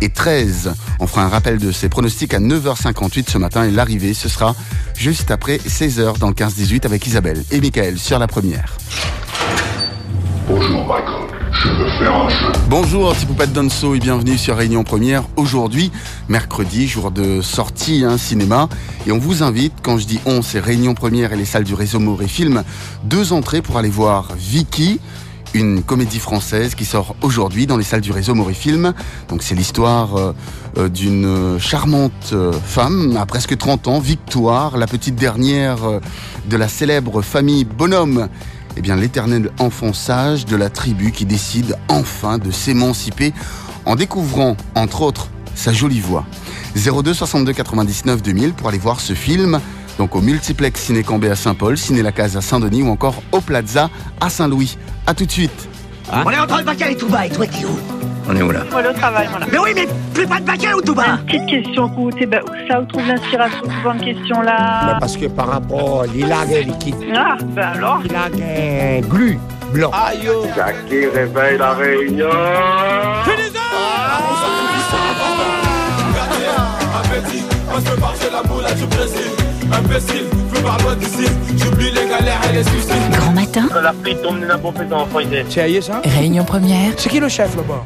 et 13. On fera un rappel de ces pronostics à 9h58 ce matin et l'arrivée, ce sera juste après 16h dans le 15-18 avec Isabelle et Michael sur la première. Bonjour Michael, Bonjour, c'est Poupette Danso et bienvenue sur Réunion Première. Aujourd'hui, mercredi, jour de sortie hein, cinéma. Et on vous invite, quand je dis on, c'est Réunion Première et les salles du réseau Moré Film, deux entrées pour aller voir Vicky, une comédie française qui sort aujourd'hui dans les salles du réseau Moré Film. Donc c'est l'histoire euh, euh, d'une charmante euh, femme à presque 30 ans, Victoire, la petite dernière de la célèbre famille Bonhomme eh bien, l'éternel enfant sage de la tribu qui décide enfin de s'émanciper en découvrant, entre autres, sa jolie voix. 02 62 99 2000 pour aller voir ce film. Donc au multiplex Ciné Cambé à Saint-Paul, Ciné La Case à Saint-Denis ou encore au Plaza à Saint-Louis. À tout de suite. On est en train de bacaler tout bas et toi t'es où On est où là Voilà, au travail, voilà. Mais oui, mais plus pas de bacal ou tout bas Petite question, où, bah, où ça, où trouve l'inspiration pour une question là Parce que par rapport à l'hilargue liquide, Ah, ben alors l'hilargue glu blanc. Aïe Jackie réveille la réunion Grand matin, La frite tombe d'un bon pétant en foyer. C'est aïe ça réunion première, C'est qui le chef là-bas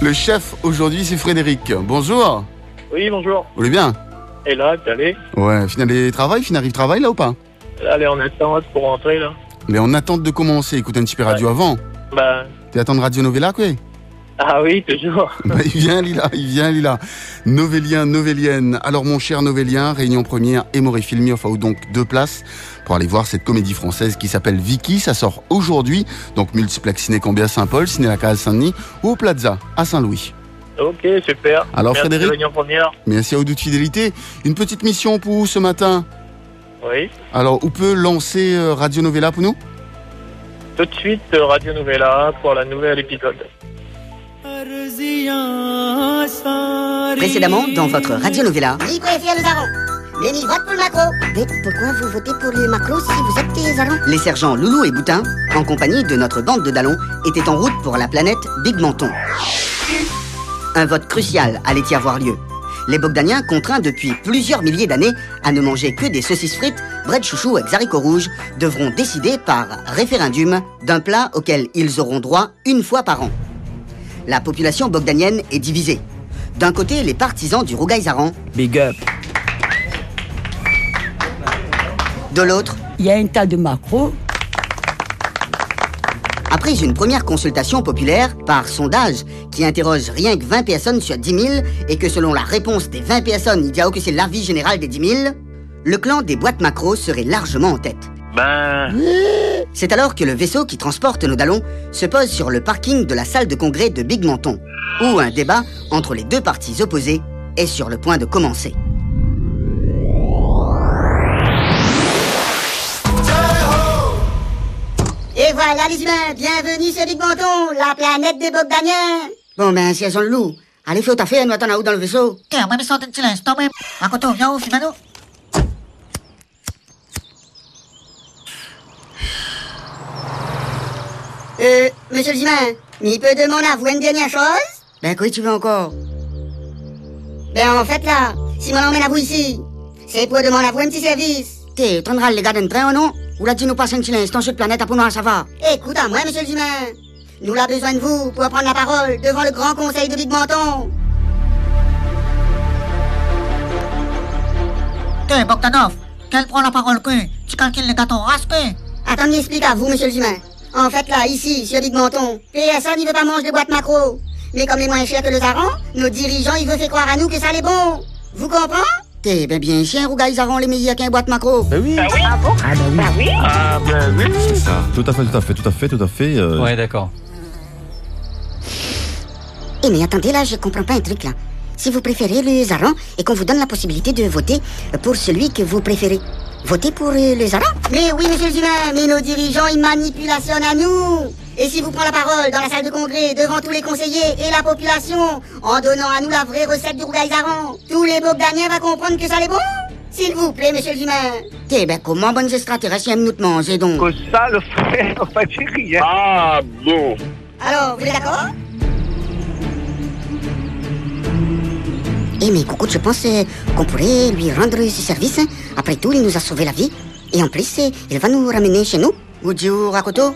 Le chef aujourd'hui c'est Frédéric. Bonjour. Oui, bonjour. Vous allez bien Et là, allez, Ouais, finale travail, finale travail là ou pas allez, on attend pour rentrer là. Mais on attend de commencer, écoute un petit peu radio avant. Bah, Tu attends Radio Novella quoi ah oui, toujours. Bah, il vient, Lila, il vient, Lila. Novélien, Novélienne. Alors, mon cher Novélien, Réunion Première et Moré Filmi offre donc deux places pour aller voir cette comédie française qui s'appelle Vicky. Ça sort aujourd'hui, donc multiplex Ciné à Saint-Paul, Ciné La Case à Saint-Denis ou au Plaza à Saint-Louis. Ok, super. Alors, Merci, Frédéric Réunion première. Merci à vous de fidélité. Une petite mission pour vous ce matin. Oui. Alors, où peut lancer euh, Radio Novella pour nous? Tout de suite, euh, Radio Novella pour la nouvelle épisode. Précédemment, dans votre Radio Novella. Et le pour le macro. Mais pourquoi vous votez pour si vous êtes des Arons Les sergents Loulou et Boutin, en compagnie de notre bande de Dallons, étaient en route pour la planète Big Menton. Un vote crucial allait y avoir lieu. Les Bogdaniens, contraints depuis plusieurs milliers d'années à ne manger que des saucisses frites, bret de chouchou avec haricots rouges, devront décider par référendum d'un plat auquel ils auront droit une fois par an. La population bogdanienne est divisée. D'un côté, les partisans du Rougaïzaran. Big up. De l'autre, il y a un tas de macros. Après une première consultation populaire par sondage qui interroge rien que 20 personnes sur 10 000 et que selon la réponse des 20 personnes, il y a que c'est l'avis général des 10 000, le clan des boîtes macros serait largement en tête. Ben. C'est alors que le vaisseau qui transporte nos dallons se pose sur le parking de la salle de congrès de Big Menton, où un débat entre les deux parties opposées est sur le point de commencer. Et voilà les humains, bienvenue sur Big Menton, la planète des Bogdaniens. Bon ben, si elles ont le loup, allez fais ta fait, nous attendons où dans le vaisseau. Tiens, moi, mais sortez de silence, toi même. Raconte, viens où, Fimano Euh, monsieur le Zimin, il peut demander à vous une dernière chose? Ben, quoi tu veux encore? Ben, en fait, là, si on emmène à vous ici, c'est pour demander à vous un petit service. T'es, prendras les gars d'un train ou non? Ou là, tu nous passes un petit instant sur la planète pour nous, ça va? Écoute à moi, monsieur le Zimin. Nous avons besoin de vous pour prendre la parole devant le grand conseil de Big Menton. Tiens, Bogdanov, quelle prend la parole que Tu calcules les gâteaux rasque? Attends, m'explique à vous, monsieur le Zimin. En fait, là, ici, sur Big Menton, PSA n'y veut pas manger de boîte macro. Mais comme les moins chers que le Zaran, nos dirigeants, ils veulent faire croire à nous que ça l'est bon. Vous comprenez T'es ben bien chien, Rouga, ils auront les meilleurs qu'un boîte macro. Ben oui. Ah oui? Ah bon? Ah bah oui? Ah ben oui. C'est ça. Tout à fait, tout à fait, tout à fait, tout à fait. euh, Ouais, d'accord. Eh mais attendez là, je comprends pas un truc là. Si vous préférez le Zaran et qu'on vous donne la possibilité de voter pour celui que vous préférez, votez pour euh, le Zaran Mais oui, monsieur le Zuma, mais nos dirigeants, ils manipulationnent à nous. Et si vous prenez la parole dans la salle de congrès, devant tous les conseillers et la population, en donnant à nous la vraie recette du Rougaï Zaran, tous les Bogdaniens vont comprendre que ça l'est bon. S'il vous plaît, monsieur le Zuma T'es ben comment bonnes extraterrestres aiment nous te manger donc? Que ça, le frère, on va dire rien. Ah bon. Alors, vous êtes d'accord? Eh mais coucou, je pense qu'on pourrait lui rendre ce service. Après tout, il nous a sauvé la vie. Et en plus, il va nous ramener chez nous. Oudjou, Rakoto?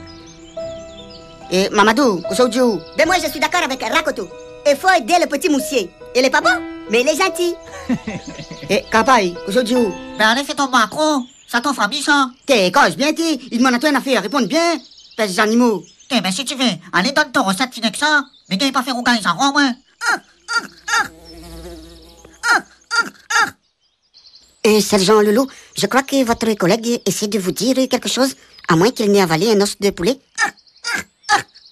Et Mamadou, Koussaoudjou Ben moi, je suis d'accord avec Rakoto. Il faut aider le petit moussier. Il est pas bon, mais il est gentil. Et Kapai, Koussaoudjou Ben allez, fais ton macro. Ça ton famille, ça. T'es quand bien t'es Il demande à toi une affaire, réponds bien Pèse animaux Eh ben si tu veux, allez, donne ton recette fine que ça. Mais gagne pas faire au gars, ça rend moins. Euh, sergent Loulou, je crois que votre collègue essaie de vous dire quelque chose, à moins qu'il n'ait avalé un os de poulet.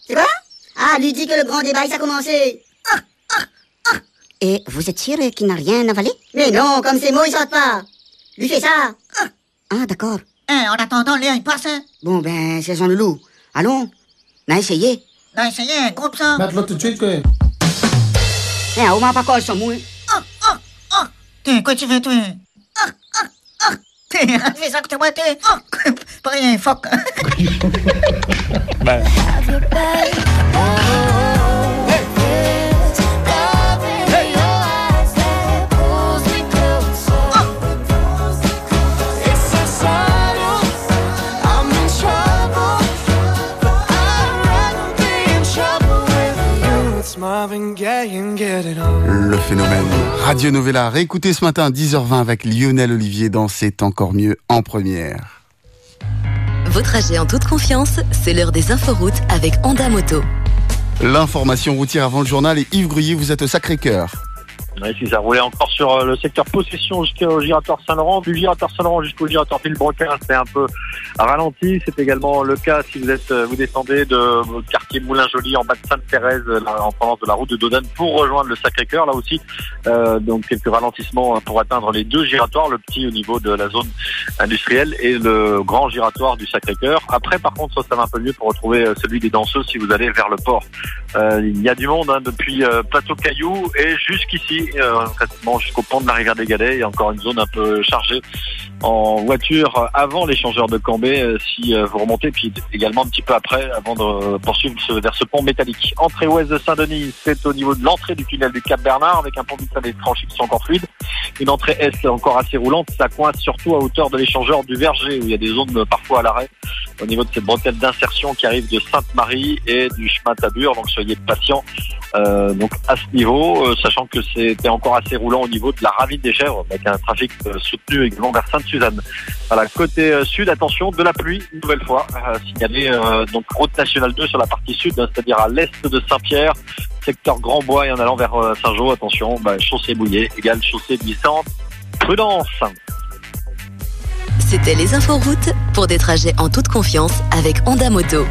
C'est quoi Ah, lui dit que le grand débat, ça a commencé. Et vous êtes sûr qu'il n'a rien avalé? Mais non, comme ces mots, ils sortent pas. Lui fait ça. Ah, d'accord. en attendant, Léa, il passe. Bon ben, sergent Loulou, allons, on a essayé. On a essayé, groupe ça. Mets-le tout de suite, que. Eh, on m'a pas collé son mou. T'es, quoi tu veux, toi T'es, fais ça que t'es moi, t'es. Pas rien, fuck. Le phénomène Radio Novella, réécoutez ce matin 10h20 avec Lionel Olivier dans C'est encore mieux en première. Vos trajets en toute confiance, c'est l'heure des inforoutes avec Honda Moto. L'information routière avant le journal et Yves Gruyé, vous êtes au Sacré-Cœur. Ouais, si ça roulait encore sur euh, le secteur possession jusqu'au giratoire Saint-Laurent, du giratoire Saint-Laurent jusqu'au giratoire Villebrequin, c'est un peu ralenti. C'est également le cas si vous êtes, euh, vous descendez de euh, quartier Moulin-Joli en bas de Sainte-Thérèse, en provenance de la route de Dodane pour rejoindre le Sacré-Cœur. Là aussi, euh, donc quelques ralentissements pour atteindre les deux giratoires, le petit au niveau de la zone industrielle et le grand giratoire du Sacré-Cœur. Après, par contre, ça, va un peu mieux pour retrouver celui des danseuses si vous allez vers le port. Euh, il y a du monde hein, depuis Plateau Caillou et jusqu'ici, quasiment jusqu'au pont de la rivière des Galets. Il y a encore une zone un peu chargée en voiture avant l'échangeur de Cambé euh, si euh, vous remontez, puis également un petit peu après avant de euh, poursuivre vers ce pont métallique. Entrée ouest de Saint-Denis, c'est au niveau de l'entrée du tunnel du Cap Bernard avec un pont de et franchi qui sont encore fluides. Une entrée est encore assez roulante, ça coince surtout à hauteur de l'échangeur du Verger où il y a des zones parfois à l'arrêt au niveau de cette bretelle d'insertion qui arrive de Sainte-Marie et du chemin Tabur. Donc soyez patients. Donc à ce niveau, sachant que c'était encore assez roulant au niveau de la ravine des Chèvres, avec un trafic soutenu également vers Sainte-Suzanne. Voilà, côté euh, sud, attention, de la pluie, une nouvelle fois, euh, signalé euh, donc route nationale 2 sur la partie sud, hein, c'est-à-dire à l'est de Saint-Pierre, secteur Grand Bois et en allant vers euh, Saint-Jean, attention, bah, chaussée mouillée, égale chaussée glissante. Prudence C'était les inforoutes pour des trajets en toute confiance avec Honda Moto.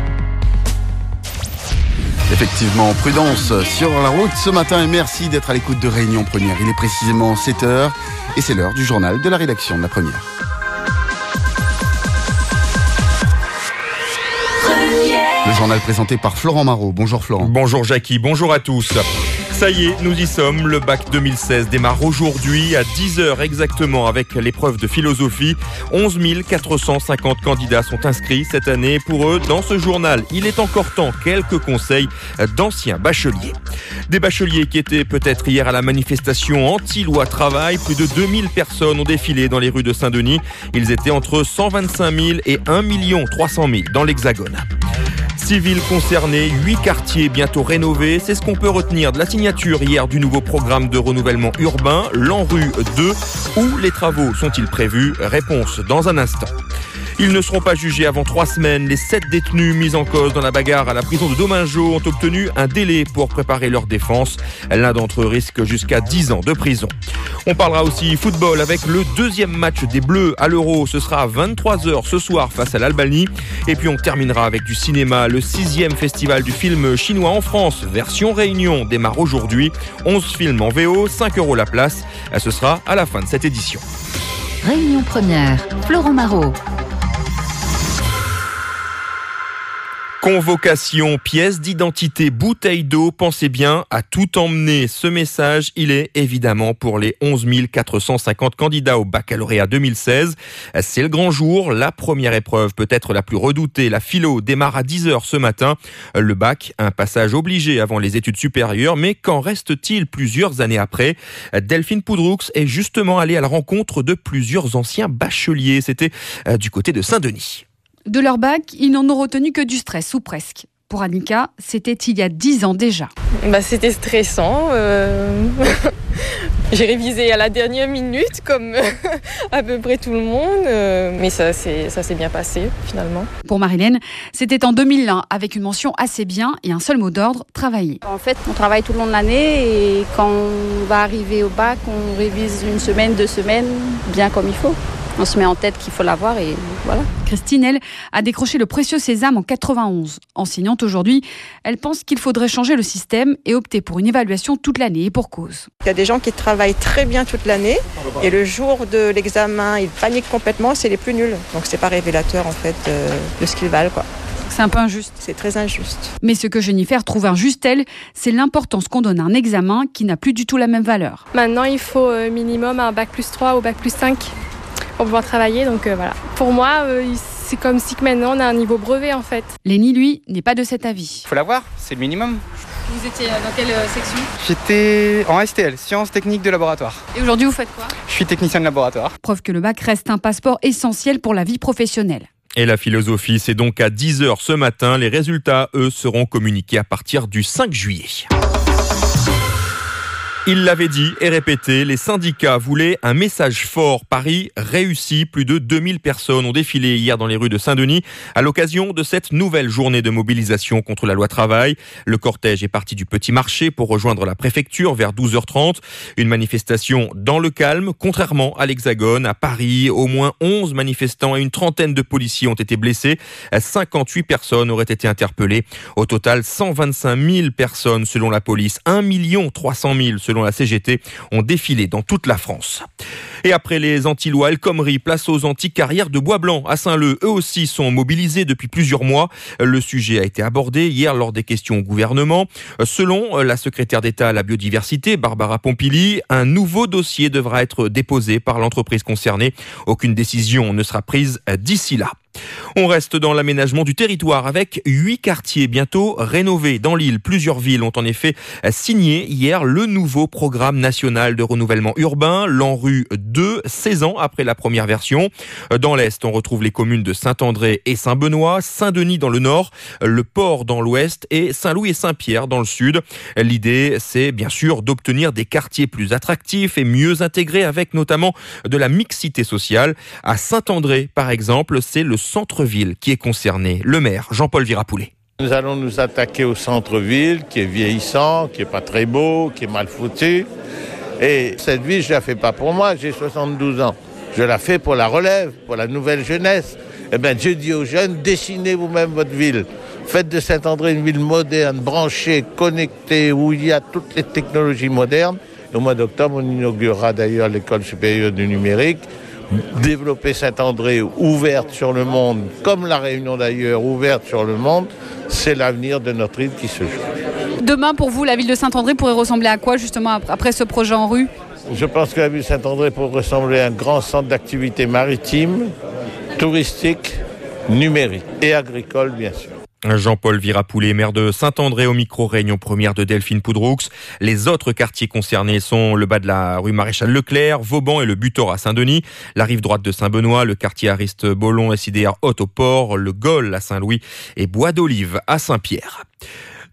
Effectivement, prudence sur la route ce matin et merci d'être à l'écoute de Réunion Première. Il est précisément 7h et c'est l'heure du journal de la rédaction de la Première. Le journal présenté par Florent Marot. Bonjour Florent. Bonjour Jackie, bonjour à tous. Ça y est, nous y sommes. Le bac 2016 démarre aujourd'hui à 10h exactement avec l'épreuve de philosophie. 11 450 candidats sont inscrits cette année. Pour eux, dans ce journal, il est encore temps quelques conseils d'anciens bacheliers. Des bacheliers qui étaient peut-être hier à la manifestation anti-loi travail. Plus de 2000 personnes ont défilé dans les rues de Saint-Denis. Ils étaient entre 125 000 et 1 300 000 dans l'Hexagone. Civils concernés, 8 quartiers bientôt rénovés, c'est ce qu'on peut retenir de la signature hier du nouveau programme de renouvellement urbain, l'ANRU 2. Où les travaux sont-ils prévus? Réponse dans un instant. Ils ne seront pas jugés avant trois semaines. Les sept détenus mis en cause dans la bagarre à la prison de Domingo ont obtenu un délai pour préparer leur défense. L'un d'entre eux risque jusqu'à 10 ans de prison. On parlera aussi football avec le deuxième match des Bleus à l'Euro. Ce sera à 23h ce soir face à l'Albanie. Et puis on terminera avec du cinéma. Le sixième festival du film chinois en France, version Réunion, démarre aujourd'hui. 11 films en VO, 5 euros la place. Ce sera à la fin de cette édition. Réunion première, Florent Marot. Convocation, pièce d'identité, bouteille d'eau, pensez bien à tout emmener. Ce message, il est évidemment pour les 11 450 candidats au baccalauréat 2016. C'est le grand jour, la première épreuve peut-être la plus redoutée, la philo, démarre à 10h ce matin. Le bac, un passage obligé avant les études supérieures, mais qu'en reste-t-il plusieurs années après? Delphine Poudroux est justement allée à la rencontre de plusieurs anciens bacheliers. C'était euh, du côté de Saint-Denis. De leur bac, ils n'en ont retenu que du stress, ou presque. Pour Annika, c'était il y a dix ans déjà. Bah, c'était stressant. euh, J'ai révisé à la dernière minute, comme à peu près tout le monde, euh, mais ça s'est ça s'est bien passé finalement. Pour Marilène, c'était en 2001, avec une mention assez bien et un seul mot d'ordre, travailler. En fait, on travaille tout le long de l'année et quand on va arriver au bac, on révise une semaine, deux semaines, bien comme il faut. On se met en tête qu'il faut l'avoir et voilà. Christine, elle, a décroché le précieux sésame en 91. Enseignante aujourd'hui, elle pense qu'il faudrait changer le système et opter pour une évaluation toute l'année et pour cause. Il y a des gens qui travaillent très bien toute l'année et le jour de l'examen, ils paniquent complètement, c'est les plus nuls. Donc c'est pas révélateur en fait euh, de ce qu'ils valent quoi. C'est un peu injuste. C'est très injuste. Mais ce que Jennifer trouve injuste, elle, c'est l'importance qu'on donne à un examen qui n'a plus du tout la même valeur. Maintenant, il faut euh, minimum un bac plus 3 ou bac plus 5 pour pouvoir travailler. Donc euh, voilà. Pour moi, euh, c'est comme si que maintenant on a un niveau brevet en fait. Lenny, lui, n'est pas de cet avis. faut l'avoir, c'est le minimum. Vous étiez dans quelle euh, section? J'étais en STL, sciences techniques de laboratoire. Et aujourd'hui, vous faites quoi? Je suis technicien de laboratoire. Preuve que le bac reste un passeport essentiel pour la vie professionnelle. Et la philosophie, c'est donc à 10h ce matin. Les résultats, eux, seront communiqués à partir du 5 juillet. Il l'avait dit et répété, les syndicats voulaient un message fort. Paris réussit. Plus de 2000 personnes ont défilé hier dans les rues de Saint-Denis à l'occasion de cette nouvelle journée de mobilisation contre la loi travail. Le cortège est parti du petit marché pour rejoindre la préfecture vers 12h30. Une manifestation dans le calme, contrairement à l'Hexagone. À Paris, au moins 11 manifestants et une trentaine de policiers ont été blessés. 58 personnes auraient été interpellées. Au total, 125 000 personnes selon la police. 1 300 000 selon selon la CGT, ont défilé dans toute la France. Et après les anti-lois El Khomri, place aux anti-carrières de Bois Blanc à Saint-Leu. Eux aussi sont mobilisés depuis plusieurs mois. Le sujet a été abordé hier lors des questions au gouvernement. Selon la secrétaire d'État à la biodiversité, Barbara Pompili, un nouveau dossier devra être déposé par l'entreprise concernée. Aucune décision ne sera prise d'ici là. On reste dans l'aménagement du territoire avec huit quartiers bientôt rénovés dans l'île. Plusieurs villes ont en effet signé hier le nouveau programme national de renouvellement urbain, l'ANRU 2, 16 ans après la première version. Dans l'Est, on retrouve les communes de Saint-André et Saint-Benoît, Saint-Denis dans le nord, le Port dans l'ouest et Saint-Louis et Saint-Pierre dans le sud. L'idée, c'est bien sûr d'obtenir des quartiers plus attractifs et mieux intégrés avec notamment de la mixité sociale. À Saint-André, par exemple, c'est le centre-ville qui est concerné. Le maire, Jean-Paul Virapoulet. Nous allons nous attaquer au centre-ville qui est vieillissant, qui est pas très beau, qui est mal foutu. Et cette ville, je la fais pas pour moi, j'ai 72 ans. Je la fais pour la relève, pour la nouvelle jeunesse. Eh bien, je dis aux jeunes, dessinez vous-même votre ville. Faites de Saint-André une ville moderne, branchée, connectée, où il y a toutes les technologies modernes. Au mois d'octobre, on inaugurera d'ailleurs l'école supérieure du numérique développer Saint-André ouverte sur le monde, comme la Réunion d'ailleurs ouverte sur le monde, c'est l'avenir de notre île qui se joue. Demain, pour vous, la ville de Saint-André pourrait ressembler à quoi justement après ce projet en rue? Je pense que la ville de Saint-André pourrait ressembler à un grand centre d'activité maritime, touristique, numérique et agricole bien sûr. Jean-Paul Virapoulet, maire de Saint-André au micro-réunion première de Delphine Poudroux. Les autres quartiers concernés sont le bas de la rue Maréchal Leclerc, Vauban et le Butor à Saint-Denis, la rive droite de Saint-Benoît, le quartier Ariste Bollon CDR Haute au Port, le Gol à Saint-Louis et Bois d'Olive à Saint-Pierre.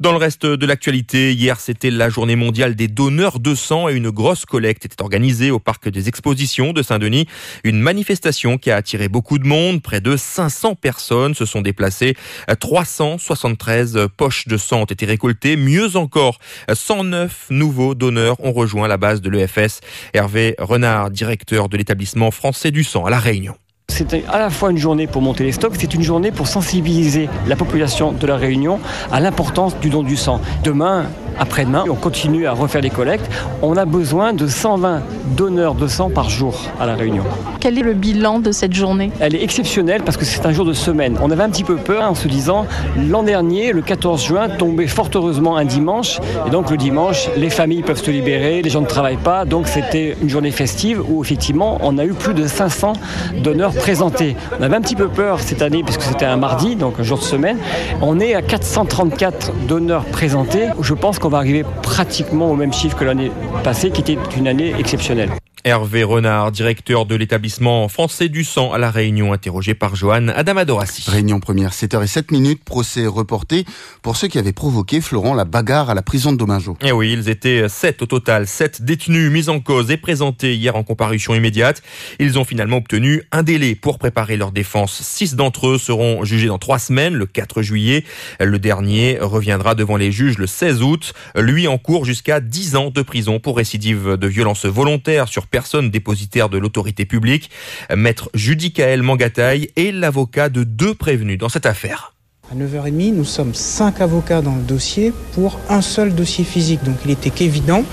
Dans le reste de l'actualité, hier c'était la journée mondiale des donneurs de sang et une grosse collecte était organisée au parc des expositions de Saint-Denis. Une manifestation qui a attiré beaucoup de monde. Près de 500 personnes se sont déplacées. 373 poches de sang ont été récoltées. Mieux encore, 109 nouveaux donneurs ont rejoint la base de l'EFS. Hervé Renard, directeur de l'établissement français du sang à La Réunion. C'est à la fois une journée pour monter les stocks, c'est une journée pour sensibiliser la population de la Réunion à l'importance du don du sang. Demain, après-demain, on continue à refaire des collectes. On a besoin de 120 donneurs de sang par jour à la Réunion. Quel est le bilan de cette journée? Elle est exceptionnelle parce que c'est un jour de semaine. On avait un petit peu peur en se disant l'an dernier, le 14 juin, tombait fort heureusement un dimanche. Et donc le dimanche, les familles peuvent se libérer, les gens ne travaillent pas. Donc c'était une journée festive où effectivement on a eu plus de 500 donneurs présentés. On avait un petit peu peur cette année puisque c'était un mardi, donc un jour de semaine. On est à 434 donneurs présentés. Je pense qu'on va arriver pratiquement au même chiffre que l'année passée, qui était une année exceptionnelle. Hervé Renard, directeur de l'établissement français du sang à La Réunion, interrogé par Johan Adamadorassi. Réunion première, 7h07 minutes, procès reporté pour ceux qui avaient provoqué, Florent, la bagarre à la prison de Domingo. Eh oui, ils étaient sept au total, sept détenus mis en cause et présentés hier en comparution immédiate. Ils ont finalement obtenu un délai pour préparer leur défense. Six d'entre eux seront jugés dans trois semaines, le 4 juillet. Le dernier reviendra devant les juges le 16 août. Lui en cours jusqu'à 10 ans de prison pour récidive de violence volontaire sur personne dépositaire de l'autorité publique. Maître Judicaël Mangataille est l'avocat de deux prévenus dans cette affaire. À 9h30, nous sommes cinq avocats dans le dossier pour un seul dossier physique. Donc il était qu'évident,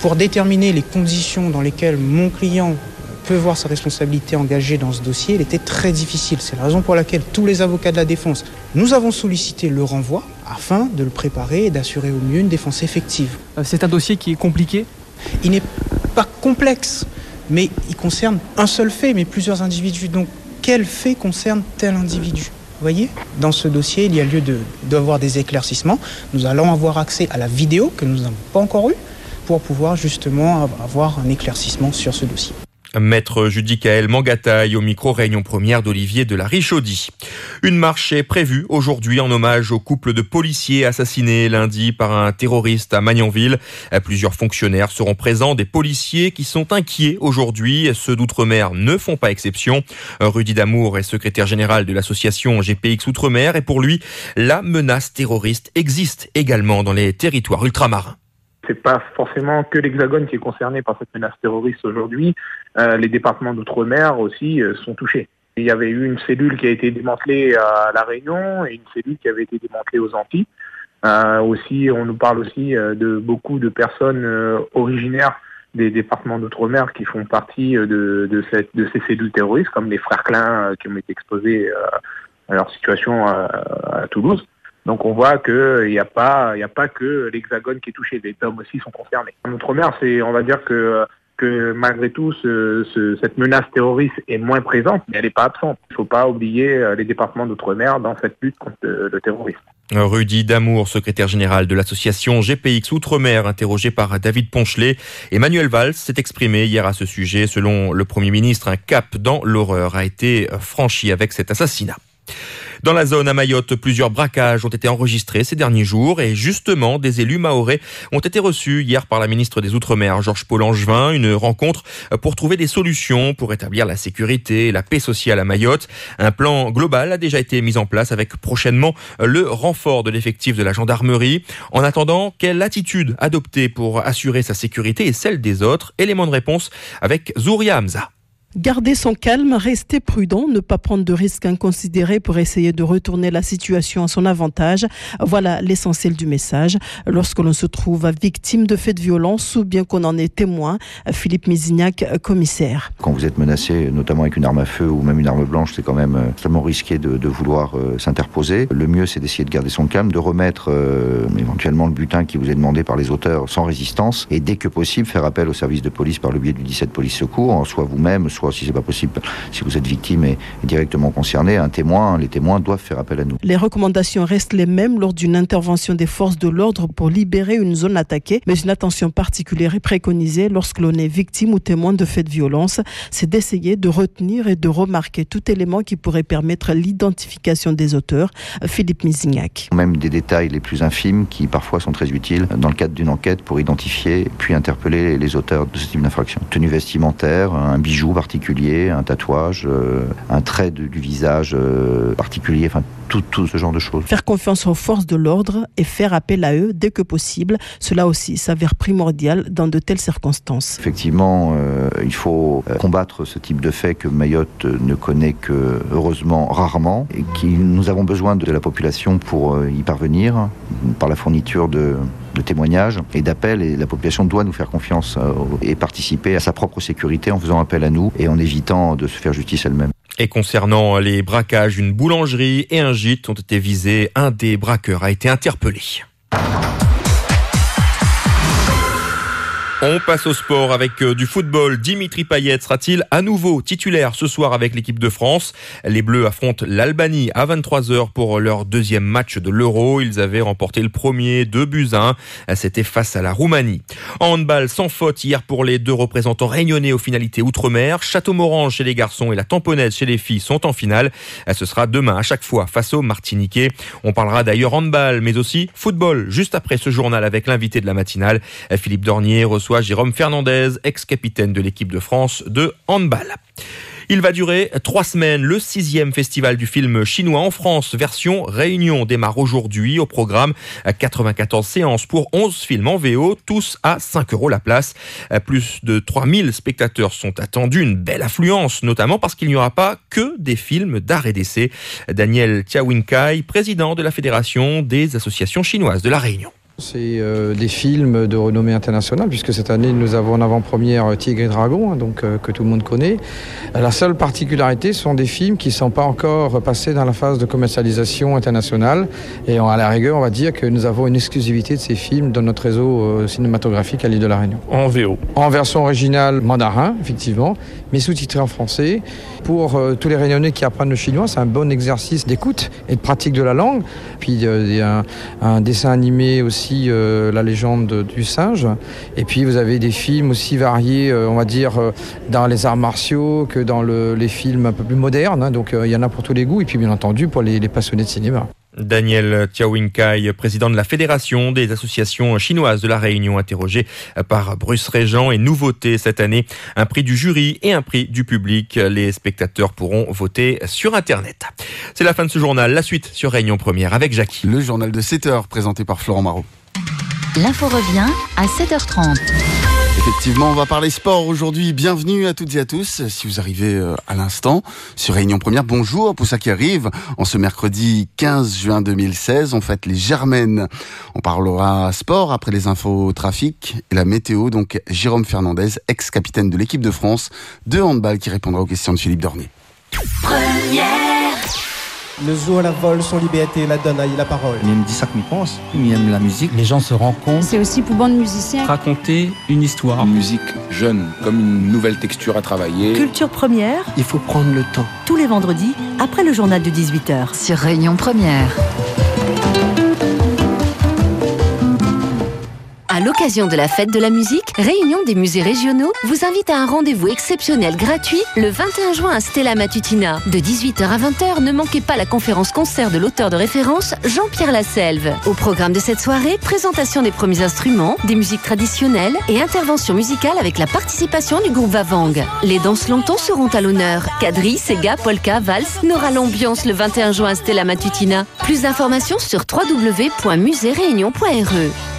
pour déterminer les conditions dans lesquelles mon client peut voir sa responsabilité engagée dans ce dossier, il était très difficile. C'est la raison pour laquelle tous les avocats de la défense, nous avons sollicité le renvoi afin de le préparer et d'assurer au mieux une défense effective. C'est un dossier qui est compliqué Il n'est pas complexe, mais il concerne un seul fait, mais plusieurs individus. Donc quel fait concerne tel individu? Voyez, dans ce dossier, il y a lieu d'avoir des éclaircissements. Nous allons avoir accès à la vidéo que nous n'avons pas encore eue pour pouvoir justement avoir un éclaircissement sur ce dossier. Maître Judicaël Mangataille au micro réunion première d'Olivier de la Richaudy. Une marche est prévue aujourd'hui en hommage au couple de policiers assassinés lundi par un terroriste à Magnanville. Plusieurs fonctionnaires seront présents, des policiers qui sont inquiets aujourd'hui. Ceux d'outre-mer ne font pas exception. Rudy Damour est secrétaire général de l'association GPX Outre-mer et pour lui, la menace terroriste existe également dans les territoires ultramarins. C'est pas forcément que l'Hexagone qui est concerné par cette menace terroriste aujourd'hui. Euh, les départements d'outre-mer aussi euh, sont touchés. Il y avait eu une cellule qui a été démantelée à La Réunion et une cellule qui avait été démantelée aux Antilles. Euh, aussi, on nous parle aussi euh, de beaucoup de personnes originaires des départements d'outre-mer qui font partie de, ces cellules terroristes, comme les frères Klein qui ont été exposés à leur situation à, Toulouse. Donc on voit qu'il n'y a pas, a pas que l'Hexagone qui est touché, les DOM aussi sont concernés. Outre-mer, c'est, on va dire que que malgré tout, ce, ce, cette menace terroriste est moins présente, mais elle n'est pas absente. Il ne faut pas oublier euh, les départements d'outre-mer dans cette lutte contre le terrorisme. Rudy Damour, secrétaire général de l'association GPX Outre-mer, interrogé par David Ponchelet. Emmanuel Valls s'est exprimé hier à ce sujet. Selon le Premier ministre, un cap dans l'horreur a été franchi avec cet assassinat. Dans la zone à Mayotte, plusieurs braquages ont été enregistrés ces derniers jours et justement, des élus maorais ont été reçus hier par la ministre des Outre-mer, Georges Paul Angevin, une rencontre pour trouver des solutions pour établir la sécurité et la paix sociale à Mayotte. Un plan global a déjà été mis en place avec prochainement le renfort de l'effectif de la gendarmerie. En attendant, quelle attitude adopter pour assurer sa sécurité et celle des autres? Élément de réponse avec Zouria Hamza. Garder son calme, rester prudent, ne pas prendre de risques inconsidérés pour essayer de retourner la situation à son avantage. Voilà l'essentiel du message. Lorsque l'on se trouve victime de faits de violence ou bien qu'on en est témoin, Philippe Misignac, commissaire. Quand vous êtes menacé, notamment avec une arme à feu ou même une arme blanche, c'est quand même extrêmement risqué de, de vouloir euh, s'interposer. Le mieux, c'est d'essayer de garder son calme, de remettre euh, éventuellement le butin qui vous est demandé par les auteurs sans résistance et dès que possible faire appel au service de police par le biais du 17 police secours, soit vous-même, soit si c'est pas possible, si vous êtes victime et, directement concerné, un témoin, les témoins doivent faire appel à nous. Les recommandations restent les mêmes lors d'une intervention des forces de l'ordre pour libérer une zone attaquée, mais une attention particulière est préconisée lorsque l'on est victime ou témoin de faits de violence, c'est d'essayer de retenir et de remarquer tout élément qui pourrait permettre l'identification des auteurs. Philippe Misignac. Même des détails les plus infimes qui parfois sont très utiles dans le cadre d'une enquête pour identifier puis interpeller les auteurs de ce type d'infraction. Tenue vestimentaire, un bijou particulier, un tatouage, euh, un trait de, du visage euh, particulier, enfin tout, tout, ce genre de choses. Faire confiance aux forces de l'ordre et faire appel à eux dès que possible, cela aussi s'avère primordial dans de telles circonstances. Effectivement, euh, il faut combattre ce type de fait que Mayotte ne connaît que heureusement rarement et qui nous avons besoin de la population pour y parvenir par la fourniture de de témoignages et d'appels et la population doit nous faire confiance euh, et participer à sa propre sécurité en faisant appel à nous et en évitant de se faire justice elle-même. Et concernant les braquages, une boulangerie et un gîte ont été visés. Un des braqueurs a été interpellé. On passe au sport avec du football. Dimitri Payet sera-t-il à nouveau titulaire ce soir avec l'équipe de France? Les Bleus affrontent l'Albanie à 23h pour leur deuxième match de l'Euro. Ils avaient remporté le premier 2 buts 1. C'était face à la Roumanie. Handball sans faute hier pour les deux représentants réunionnais aux finalités outre-mer. Château-Morange chez les garçons et la Tamponnaise chez les filles sont en finale. Ce sera demain à chaque fois face aux Martiniquais. On parlera d'ailleurs handball mais aussi football juste après ce journal avec l'invité de la matinale. Philippe Dornier reçoit Jérôme Fernandez, ex-capitaine de l'équipe de France de handball. Il va durer trois semaines. Le sixième festival du film chinois en France, version Réunion, démarre aujourd'hui au programme 94 séances pour 11 films en VO, tous à 5 euros la place. Plus de 3000 spectateurs sont attendus, une belle affluence, notamment parce qu'il n'y aura pas que des films d'art et d'essai. Daniel Tiawinkai, président de la Fédération des associations chinoises de la Réunion. C'est euh, des films de renommée internationale, puisque cette année nous avons en avant-première Tigre et Dragon, hein, donc euh, que tout le monde connaît. La seule particularité sont des films qui ne sont pas encore passés dans la phase de commercialisation internationale. Et à la rigueur, on va dire que nous avons une exclusivité de ces films dans notre réseau euh, cinématographique à l'île de la Réunion. En VO. En version originale mandarin, effectivement, mais sous-titré en français. Pour euh, tous les Réunionnais qui apprennent le chinois, c'est un bon exercice d'écoute et de pratique de la langue. Puis il y a un, un dessin animé aussi euh, La légende du singe. Et puis vous avez des films aussi variés, euh, on va dire, euh, dans les arts martiaux que dans le, les films un peu plus modernes. Hein. donc il y en a pour tous les goûts. Et puis bien entendu pour les passionnés de cinéma. Daniel Tiawinkai, président de la Fédération des associations chinoises de la Réunion, interrogé par Bruce Régent. Et nouveauté cette année, un prix du jury et un prix du public. Les spectateurs pourront voter sur Internet. C'est la fin de ce journal. La suite sur Réunion Première avec Jackie. Le journal de 7 heures présenté par Florent Marot. L'info revient à 7h30. Effectivement, on va parler sport aujourd'hui. Bienvenue à toutes et à tous. Si vous arrivez euh, à l'instant sur Réunion Première, bonjour pour ça qui arrive. En ce mercredi 15 juin 2016, on fête les Germaines. On parlera sport après les infos trafic et la météo. Donc Jérôme Fernandez, ex-capitaine de l'équipe de France de handball, qui répondra aux questions de Philippe Dornier. Le zoo à la vol, son liberté, la donne la parole. Il aime dit ça qu'il pense, il aime la musique. Les gens se rencontrent. C'est aussi pour bande musiciens. Raconter une histoire. Une musique jeune, comme une nouvelle texture à travailler. Culture première. Il faut prendre le temps. Tous les vendredis, après le journal de 18h. Sur Réunion Première. À l'occasion de la fête de la musique, Réunion des musées régionaux vous invite à un rendez-vous exceptionnel gratuit le 21 juin à Stella Matutina. De 18h à 20h, ne manquez pas la conférence concert de l'auteur de référence Jean-Pierre Lasselve. Au programme de cette soirée, présentation des premiers instruments, des musiques traditionnelles et intervention musicale avec la participation du groupe Vavang. Les danses longtemps seront à l'honneur. Quadrille, Sega, Polka, Vals n'aura l'ambiance le 21 juin à Stella Matutina. Plus d'informations sur www.muséréunion.re.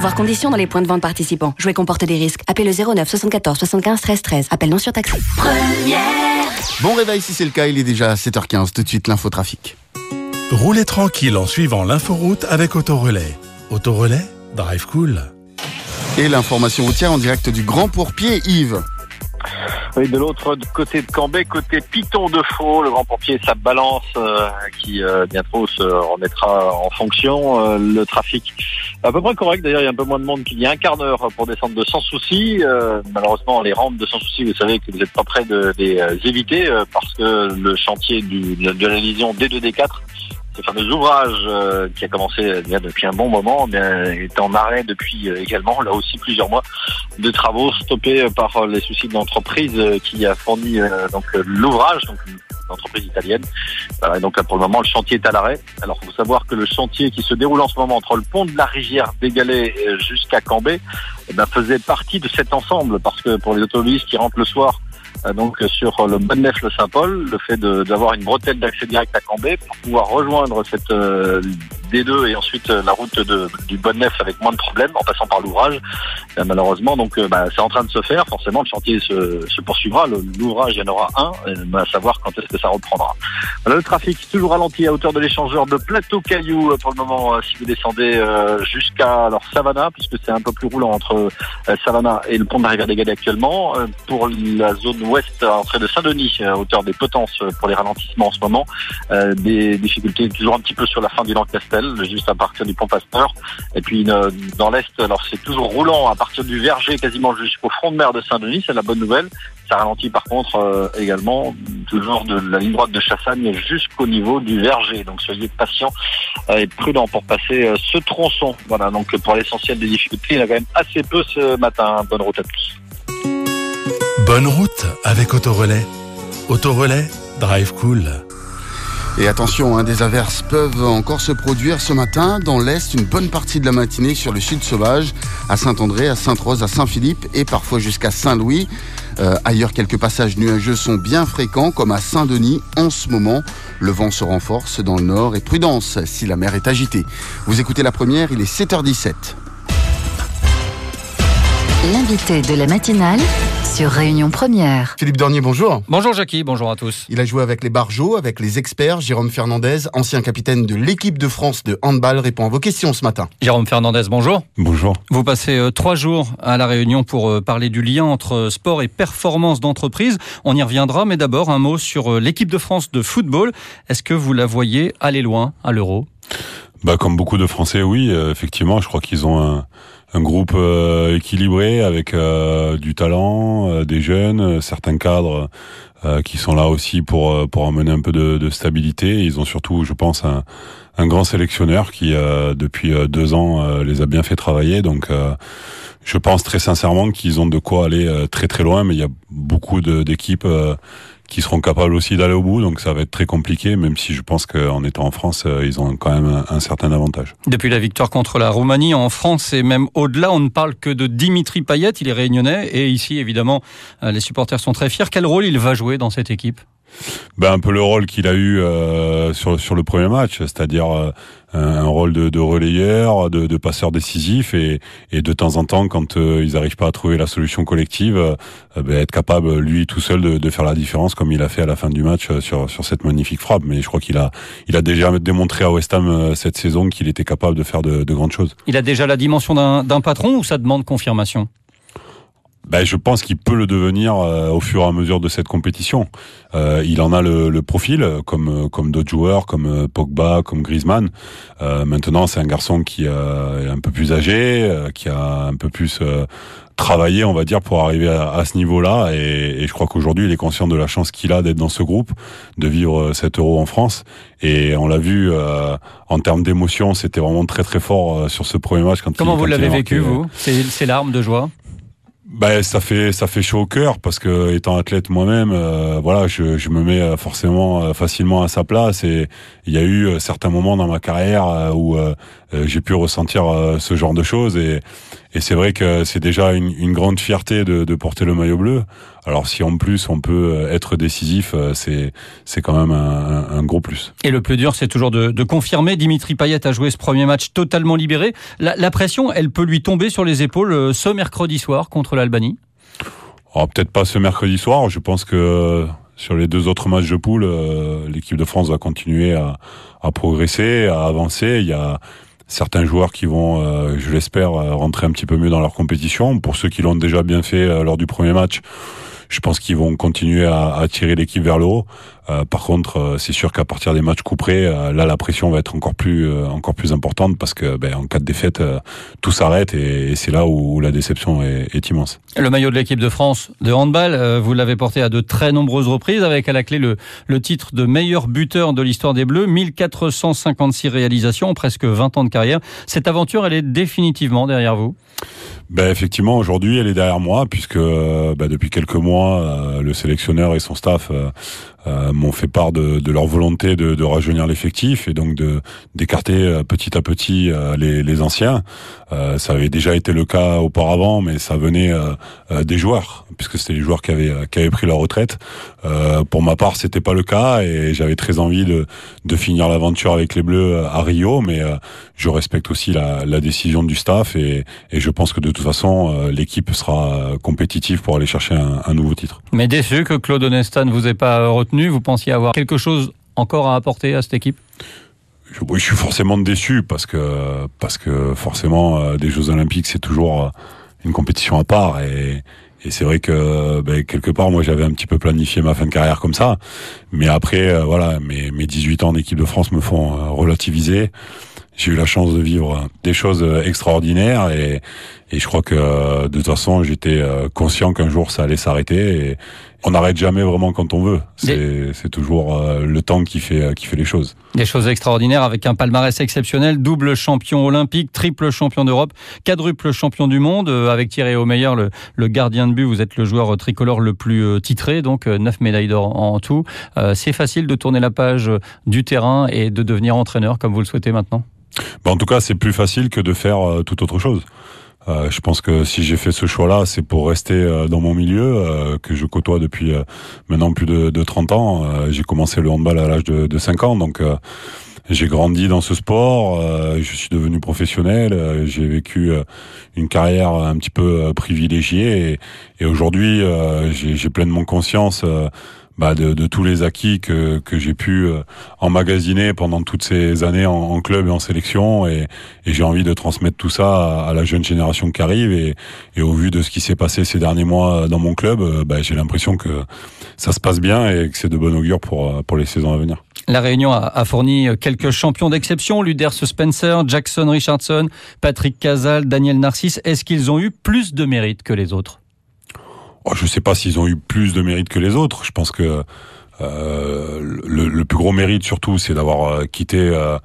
Voir conditions dans les points de vente participants. Jouer comporte des risques. Appelez le 09 74 75 13 13. Appel non surtaxé. Bon réveil si c'est le cas, il est déjà 7h15. Tout de suite l'infotrafic. Roulez tranquille en suivant l'inforoute avec Autorelais. Autorelais, drive cool. Et l'information routière en direct du Grand Pourpier, Yves. Oui, de l'autre côté de Cambay, côté Piton de Faux, le grand pompier sa balance euh, qui euh, bientôt se remettra en fonction. Euh, le trafic à peu près correct, d'ailleurs il y a un peu moins de monde qu'il y a un quart d'heure pour descendre de sans souci. malheureusement les rampes de sans souci, vous savez que vous n'êtes pas prêt de les éviter parce que le chantier de la liaison D2D4 ce fameux ouvrage euh, qui a commencé euh, depuis un bon moment est en arrêt depuis euh, également, là aussi plusieurs mois, de travaux stoppés par les soucis de l'entreprise qui a fourni donc l'ouvrage, donc une entreprise italienne. et donc là, pour le moment, le chantier est à l'arrêt. Alors, il faut savoir que le chantier qui se déroule en ce moment entre le pont de la Rivière d'Égalé jusqu'à Cambé eh ben, faisait partie de cet ensemble, parce que pour les automobilistes qui rentrent le soir euh, donc sur le Bonneuf le Saint-Paul, le fait d'avoir une bretelle d'accès direct à Cambé pour pouvoir rejoindre cette euh, D2 et ensuite euh, la route du Bonneuf avec moins de problèmes en passant par l'ouvrage. malheureusement, donc bah, c'est en train de se faire. Forcément, le chantier se, poursuivra. L'ouvrage, il y en aura un, à savoir quand est-ce que ça reprendra. le trafic toujours ralenti à hauteur de l'échangeur de Plateau Caillou pour le moment. si vous descendez jusqu'à alors Savannah, puisque c'est un peu plus roulant entre Savannah et le pont de la rivière des Galets actuellement. pour la zone ouest à entrée de Saint-Denis, à hauteur des potences pour les ralentissements en ce moment. Euh, des difficultés toujours un petit peu sur la fin du Juste à partir du pont Pasteur. Et puis euh, dans l'est, alors c'est toujours roulant à partir du Verger quasiment jusqu'au front de mer de Saint-Denis, c'est la bonne nouvelle. Ça ralentit par contre euh, également toujours de la ligne droite de Chassagne jusqu'au niveau du Verger. Donc soyez patients et prudents pour passer ce tronçon. Voilà, donc pour l'essentiel des difficultés, il y en a quand même assez peu ce matin. Bonne route à tous. Bonne route avec Autorelais. Autorelais, drive cool. Et attention, hein, des averses peuvent encore se produire ce matin dans l'Est, une bonne partie de la matinée sur le sud sauvage, à Saint-André, à Sainte-Rose, à Saint-Philippe et parfois jusqu'à Saint-Louis. Euh, ailleurs, quelques passages nuageux sont bien fréquents, comme à Saint-Denis en ce moment. Le vent se renforce dans le nord et prudence si la mer est agitée. Vous écoutez la première, il est 7h17. L'invité de la matinale sur Réunion Première. Philippe Dornier, bonjour. Bonjour Jackie, bonjour à tous. Il a joué avec les Barjots, avec les experts. Jérôme Fernandez, ancien capitaine de l'équipe de France de handball, répond à vos questions ce matin. Jérôme Fernandez, bonjour. Bonjour. Vous passez euh, trois jours à La Réunion pour euh, parler du lien entre sport et performance d'entreprise. On y reviendra, mais d'abord un mot sur euh, l'équipe de France de football. Est-ce que vous la voyez aller loin à l'Euro? Bah, Comme beaucoup de Français, oui. effectivement, je crois qu'ils ont un un groupe euh, équilibré avec euh, du talent, euh, des jeunes, certains cadres qui sont là aussi pour pour amener un peu de, de stabilité. Ils ont surtout, je pense, un, un grand sélectionneur qui depuis deux ans les a bien fait travailler. Donc je pense très sincèrement qu'ils ont de quoi aller euh, très très loin, mais il y a beaucoup d'équipes euh, qui seront capables aussi d'aller au bout, donc ça va être très compliqué, même si je pense qu'en étant en France, euh, ils ont quand même un, certain avantage. Depuis la victoire contre la Roumanie en France et même au-delà, on ne parle que de Dimitri Payet, il est réunionnais, et ici évidemment les supporters sont très fiers. Quel rôle il va jouer dans cette équipe? Ben, un peu le rôle qu'il a eu euh, sur, sur le premier match, c'est-à-dire euh, un rôle de, de relayeur, de, de, passeur décisif et, et de temps en temps, quand euh, ils n'arrivent pas à trouver la solution collective, euh, ben, être capable lui tout seul de, de, faire la différence comme il a fait à la fin du match euh, sur, sur cette magnifique frappe. Mais je crois qu'il a, il a déjà démontré à West Ham cette saison qu'il était capable de faire de, de grandes choses. Il a déjà la dimension d'un patron ou ça demande confirmation? Ben, je pense qu'il peut le devenir euh, au fur et à mesure de cette compétition. Euh, il en a le, le, profil, comme comme d'autres joueurs, comme euh, Pogba, comme Griezmann. Euh, maintenant, c'est un garçon qui euh, est un peu plus âgé, qui a un peu plus travaillé, on va dire, pour arriver à, à ce niveau-là. Et, et, je crois qu'aujourd'hui, il est conscient de la chance qu'il a d'être dans ce groupe, de vivre cet euro en France. Et on l'a vu en termes d'émotion, c'était vraiment très très fort sur ce premier match. Quand Comment il, vous l'avez vécu, vous C'est larmes de joie ben ça fait ça fait chaud au cœur parce que étant athlète moi-même, euh, voilà, je, je me mets forcément euh, facilement à sa place et il y a eu euh, certains moments dans ma carrière où j'ai pu ressentir ce genre de choses et, et c'est vrai que c'est déjà une, une, grande fierté de, de, porter le maillot bleu. Alors si en plus on peut être décisif, c'est c'est quand même un, un, gros plus. Et le plus dur, c'est toujours de, de, confirmer. Dimitri Payet a joué ce premier match totalement libéré. La, la pression, elle peut lui tomber sur les épaules ce mercredi soir contre l'Albanie. Oh, peut-être pas ce mercredi soir. Je pense que sur les deux autres matchs de poule, l'équipe de France va continuer à, à progresser, à avancer. Il y a certains joueurs qui vont, euh, je l'espère, rentrer un petit peu mieux dans leur compétition. Pour ceux qui l'ont déjà bien fait euh, lors du premier match, je pense qu'ils vont continuer à, à tirer l'équipe vers le haut. Euh, par contre, euh, c'est sûr qu'à partir des matchs couperés, euh, là la pression va être encore plus euh, encore plus importante parce que ben, en cas de défaite, tout s'arrête et, et c'est là où, où, la déception est, est, immense. Le maillot de l'équipe de France de handball, vous l'avez porté à de très nombreuses reprises, avec à la clé le, le titre de meilleur buteur de l'histoire des Bleus, 1456 réalisations, presque 20 ans de carrière. Cette aventure, elle est définitivement derrière vous? Ben effectivement, aujourd'hui, elle est derrière moi puisque ben, depuis quelques mois, euh, le sélectionneur et son staff euh, m'ont fait part de, de, leur volonté de, de rajeunir l'effectif et donc de d'écarter petit à petit les, les, anciens. ça avait déjà été le cas auparavant, mais ça venait des joueurs puisque c'était les joueurs qui avaient qui avaient pris leur retraite. pour ma part, c'était pas le cas et j'avais très envie de, de finir l'aventure avec les Bleus à Rio, mais je respecte aussi la, la décision du staff et, et je pense que de toute façon, euh, l'équipe sera euh, compétitive pour aller chercher un, un, nouveau titre. Mais déçu que Claude vous pensiez avoir quelque chose encore à apporter à cette équipe? Je, suis forcément déçu parce que, parce que forcément, euh, des Jeux Olympiques, c'est toujours une compétition à part et, c'est vrai que ben, quelque part, moi, j'avais un petit peu planifié ma fin de carrière comme ça. Mais après, euh, voilà, mes, mes 18 ans d'équipe de France me font euh, relativiser j'ai eu la chance de vivre des choses extraordinaires et, je crois que de toute façon j'étais conscient qu'un jour ça allait s'arrêter on n'arrête jamais vraiment quand on veut. C'est toujours le temps qui fait qui fait les choses. Des choses extraordinaires avec un palmarès exceptionnel, double champion olympique, triple champion d'Europe, quadruple champion du monde avec Thierry Omeyer, le, le gardien de but. Vous êtes le joueur tricolore le plus titré, donc neuf médailles d'or en tout. C'est facile de tourner la page du terrain et de devenir entraîneur comme vous le souhaitez maintenant? Bah en tout cas, c'est plus facile que de faire euh, toute autre chose. Euh, je pense que si j'ai fait ce choix-là, c'est pour rester euh, dans mon milieu euh, que je côtoie depuis euh, maintenant plus de, de 30 ans. J'ai commencé le handball à l'âge de, de 5 ans, donc j'ai grandi dans ce sport. je suis devenu professionnel. j'ai vécu une carrière un petit peu privilégiée et, et aujourd'hui, j'ai pleinement conscience bah, de, de, tous les acquis que, que j'ai pu euh, emmagasiner pendant toutes ces années en, en club et en sélection et, et j'ai envie de transmettre tout ça à, à, la jeune génération qui arrive et, et au vu de ce qui s'est passé ces derniers mois dans mon club, euh, bah, j'ai l'impression que ça se passe bien et que c'est de bon augure pour, euh, pour les saisons à venir. La Réunion a, a fourni quelques champions d'exception, Luders Spencer, Jackson Richardson, Patrick Casal, Daniel Narcisse. Est-ce qu'ils ont eu plus de mérite que les autres? Oh, je sais pas s'ils ont eu plus de mérite que les autres. Je pense que euh, le, le, plus gros mérite surtout, c'est d'avoir euh, quitté euh,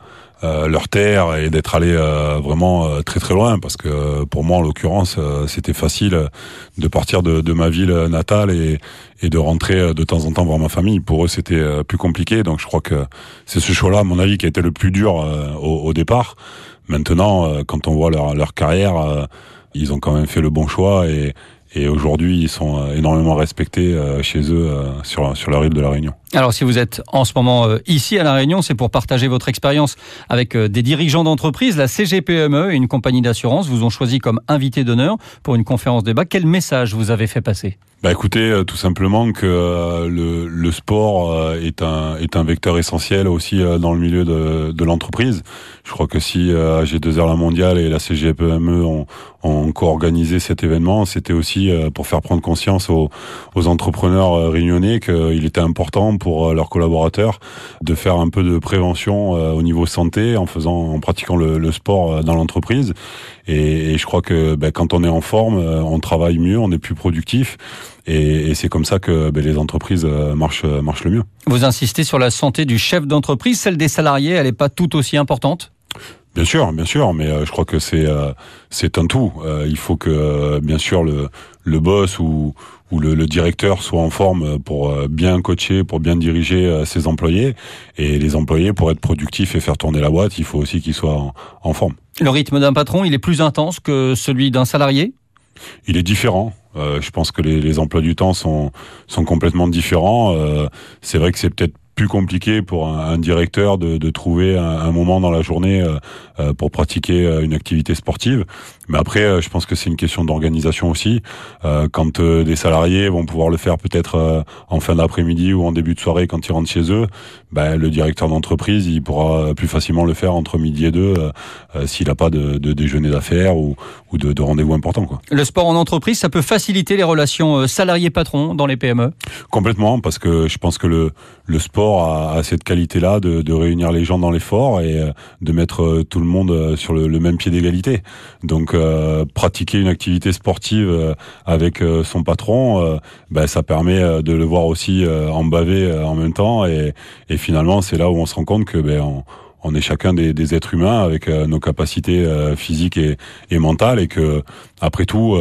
leur terre et d'être allé vraiment très très loin parce que pour moi en l'occurrence c'était facile de partir de, de, ma ville natale et, et de rentrer de temps en temps voir ma famille. Pour eux c'était plus compliqué donc je crois que c'est ce choix-là à mon avis qui a été le plus dur au, au, départ. Maintenant quand on voit leur, leur carrière ils ont quand même fait le bon choix et, et aujourd'hui, ils sont euh, énormément respectés euh, chez eux euh, sur, sur leur île de la Réunion. Alors, si vous êtes en ce moment ici à La Réunion, c'est pour partager votre expérience avec des dirigeants d'entreprise. La CGPME et une compagnie d'assurance vous ont choisi comme invité d'honneur pour une conférence débat. Quel message vous avez fait passer? Bah écoutez, tout simplement que le, le, sport est un est un vecteur essentiel aussi dans le milieu de, de l'entreprise. Je crois que si G2R la mondiale et la CGPME ont, ont co-organisé cet événement, c'était aussi euh, pour faire prendre conscience aux, entrepreneurs euh, réunionnais qu'il était important pour euh, leurs collaborateurs de faire un peu de prévention au niveau santé en faisant, en pratiquant le, sport dans l'entreprise. Et, je crois que ben, quand on est en forme, on travaille mieux, on est plus productif. Et, et c'est comme ça que ben, les entreprises marchent, marchent le mieux. Vous insistez sur la santé du chef d'entreprise, celle des salariés, elle n'est pas tout aussi importante? Bien sûr, bien sûr, mais euh, je crois que c'est euh, c'est un tout. Euh, il faut que bien sûr le le boss ou ou le, le, directeur soit en forme pour bien coacher, pour bien diriger ses employés. Et les employés, pour être productifs et faire tourner la boîte, il faut aussi qu'ils soient en, en, forme. Le rythme d'un patron, il est plus intense que celui d'un salarié? Il est différent. je pense que les, les, emplois du temps sont sont complètement différents. c'est vrai que c'est peut-être plus compliqué pour un, directeur de, trouver un, moment dans la journée euh, euh, pour pratiquer euh, une activité sportive. Mais après, je pense que c'est une question d'organisation aussi. quand des salariés vont pouvoir le faire peut-être en fin d'après-midi ou en début de soirée quand ils rentrent chez eux, ben, le directeur d'entreprise, il pourra plus facilement le faire entre midi et deux s'il n'a pas de, de déjeuner d'affaires ou, ou de, de rendez-vous importants. Quoi. Le sport en entreprise, ça peut faciliter les relations salariés-patrons dans les PME Complètement, parce que je pense que le, le sport a, cette qualité-là de, de, réunir les gens dans l'effort et euh, de mettre euh, tout le monde euh, sur le, même pied d'égalité. Donc pratiquer une activité sportive avec son patron, ben, ça permet de le voir aussi en baver en même temps et, et finalement c'est là où on se rend compte que ben, on, est chacun des, êtres humains avec nos capacités physiques et, et, mentales et que après tout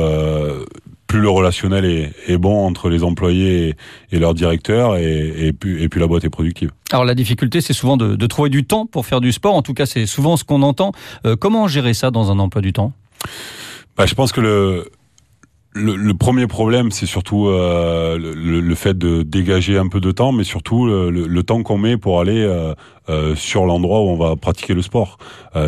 plus le relationnel est, bon entre les employés et, leur directeur, et, plus, et plus la boîte est productive. Alors la difficulté, c'est souvent de, trouver du temps pour faire du sport. En tout cas, c'est souvent ce qu'on entend. Euh, comment gérer ça dans un emploi du temps? Bah, Je pense que le, premier problème, c'est surtout euh, le, fait de dégager un peu de temps, mais surtout le, temps qu'on met pour aller euh, euh, sur l'endroit où on va pratiquer le sport.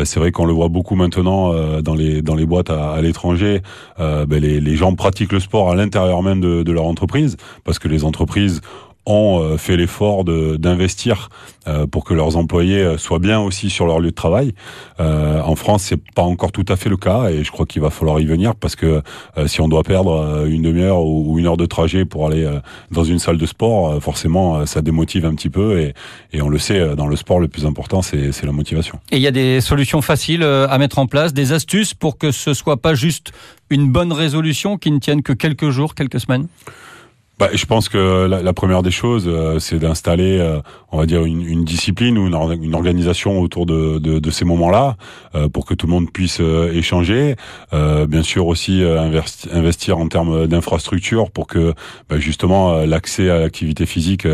c'est vrai qu'on le voit beaucoup maintenant dans les boîtes à, l'étranger. Ben les, gens pratiquent le sport à l'intérieur même de leur entreprise, parce que les entreprises ont euh, fait l'effort d'investir euh, pour que leurs employés euh, soient bien aussi sur leur lieu de travail. en France, c'est pas encore tout à fait le cas et je crois qu'il va falloir y venir parce que si on doit perdre une demi-heure ou une heure de trajet pour aller dans une salle de sport, forcément, ça démotive un petit peu et, et on le sait, dans le sport, le plus important, c'est la motivation. Et il y a des solutions faciles à mettre en place, des astuces pour que ce soit pas juste une bonne résolution qui ne tienne que quelques jours, quelques semaines? Bah, je pense que la, la première des choses, euh, c'est d'installer, euh, on va dire, une, une discipline ou une, organisation autour de, de, de ces moments-là, euh, pour que tout le monde puisse échanger. bien sûr aussi investir, investir en termes d'infrastructure pour que bah, justement l'accès à l'activité physique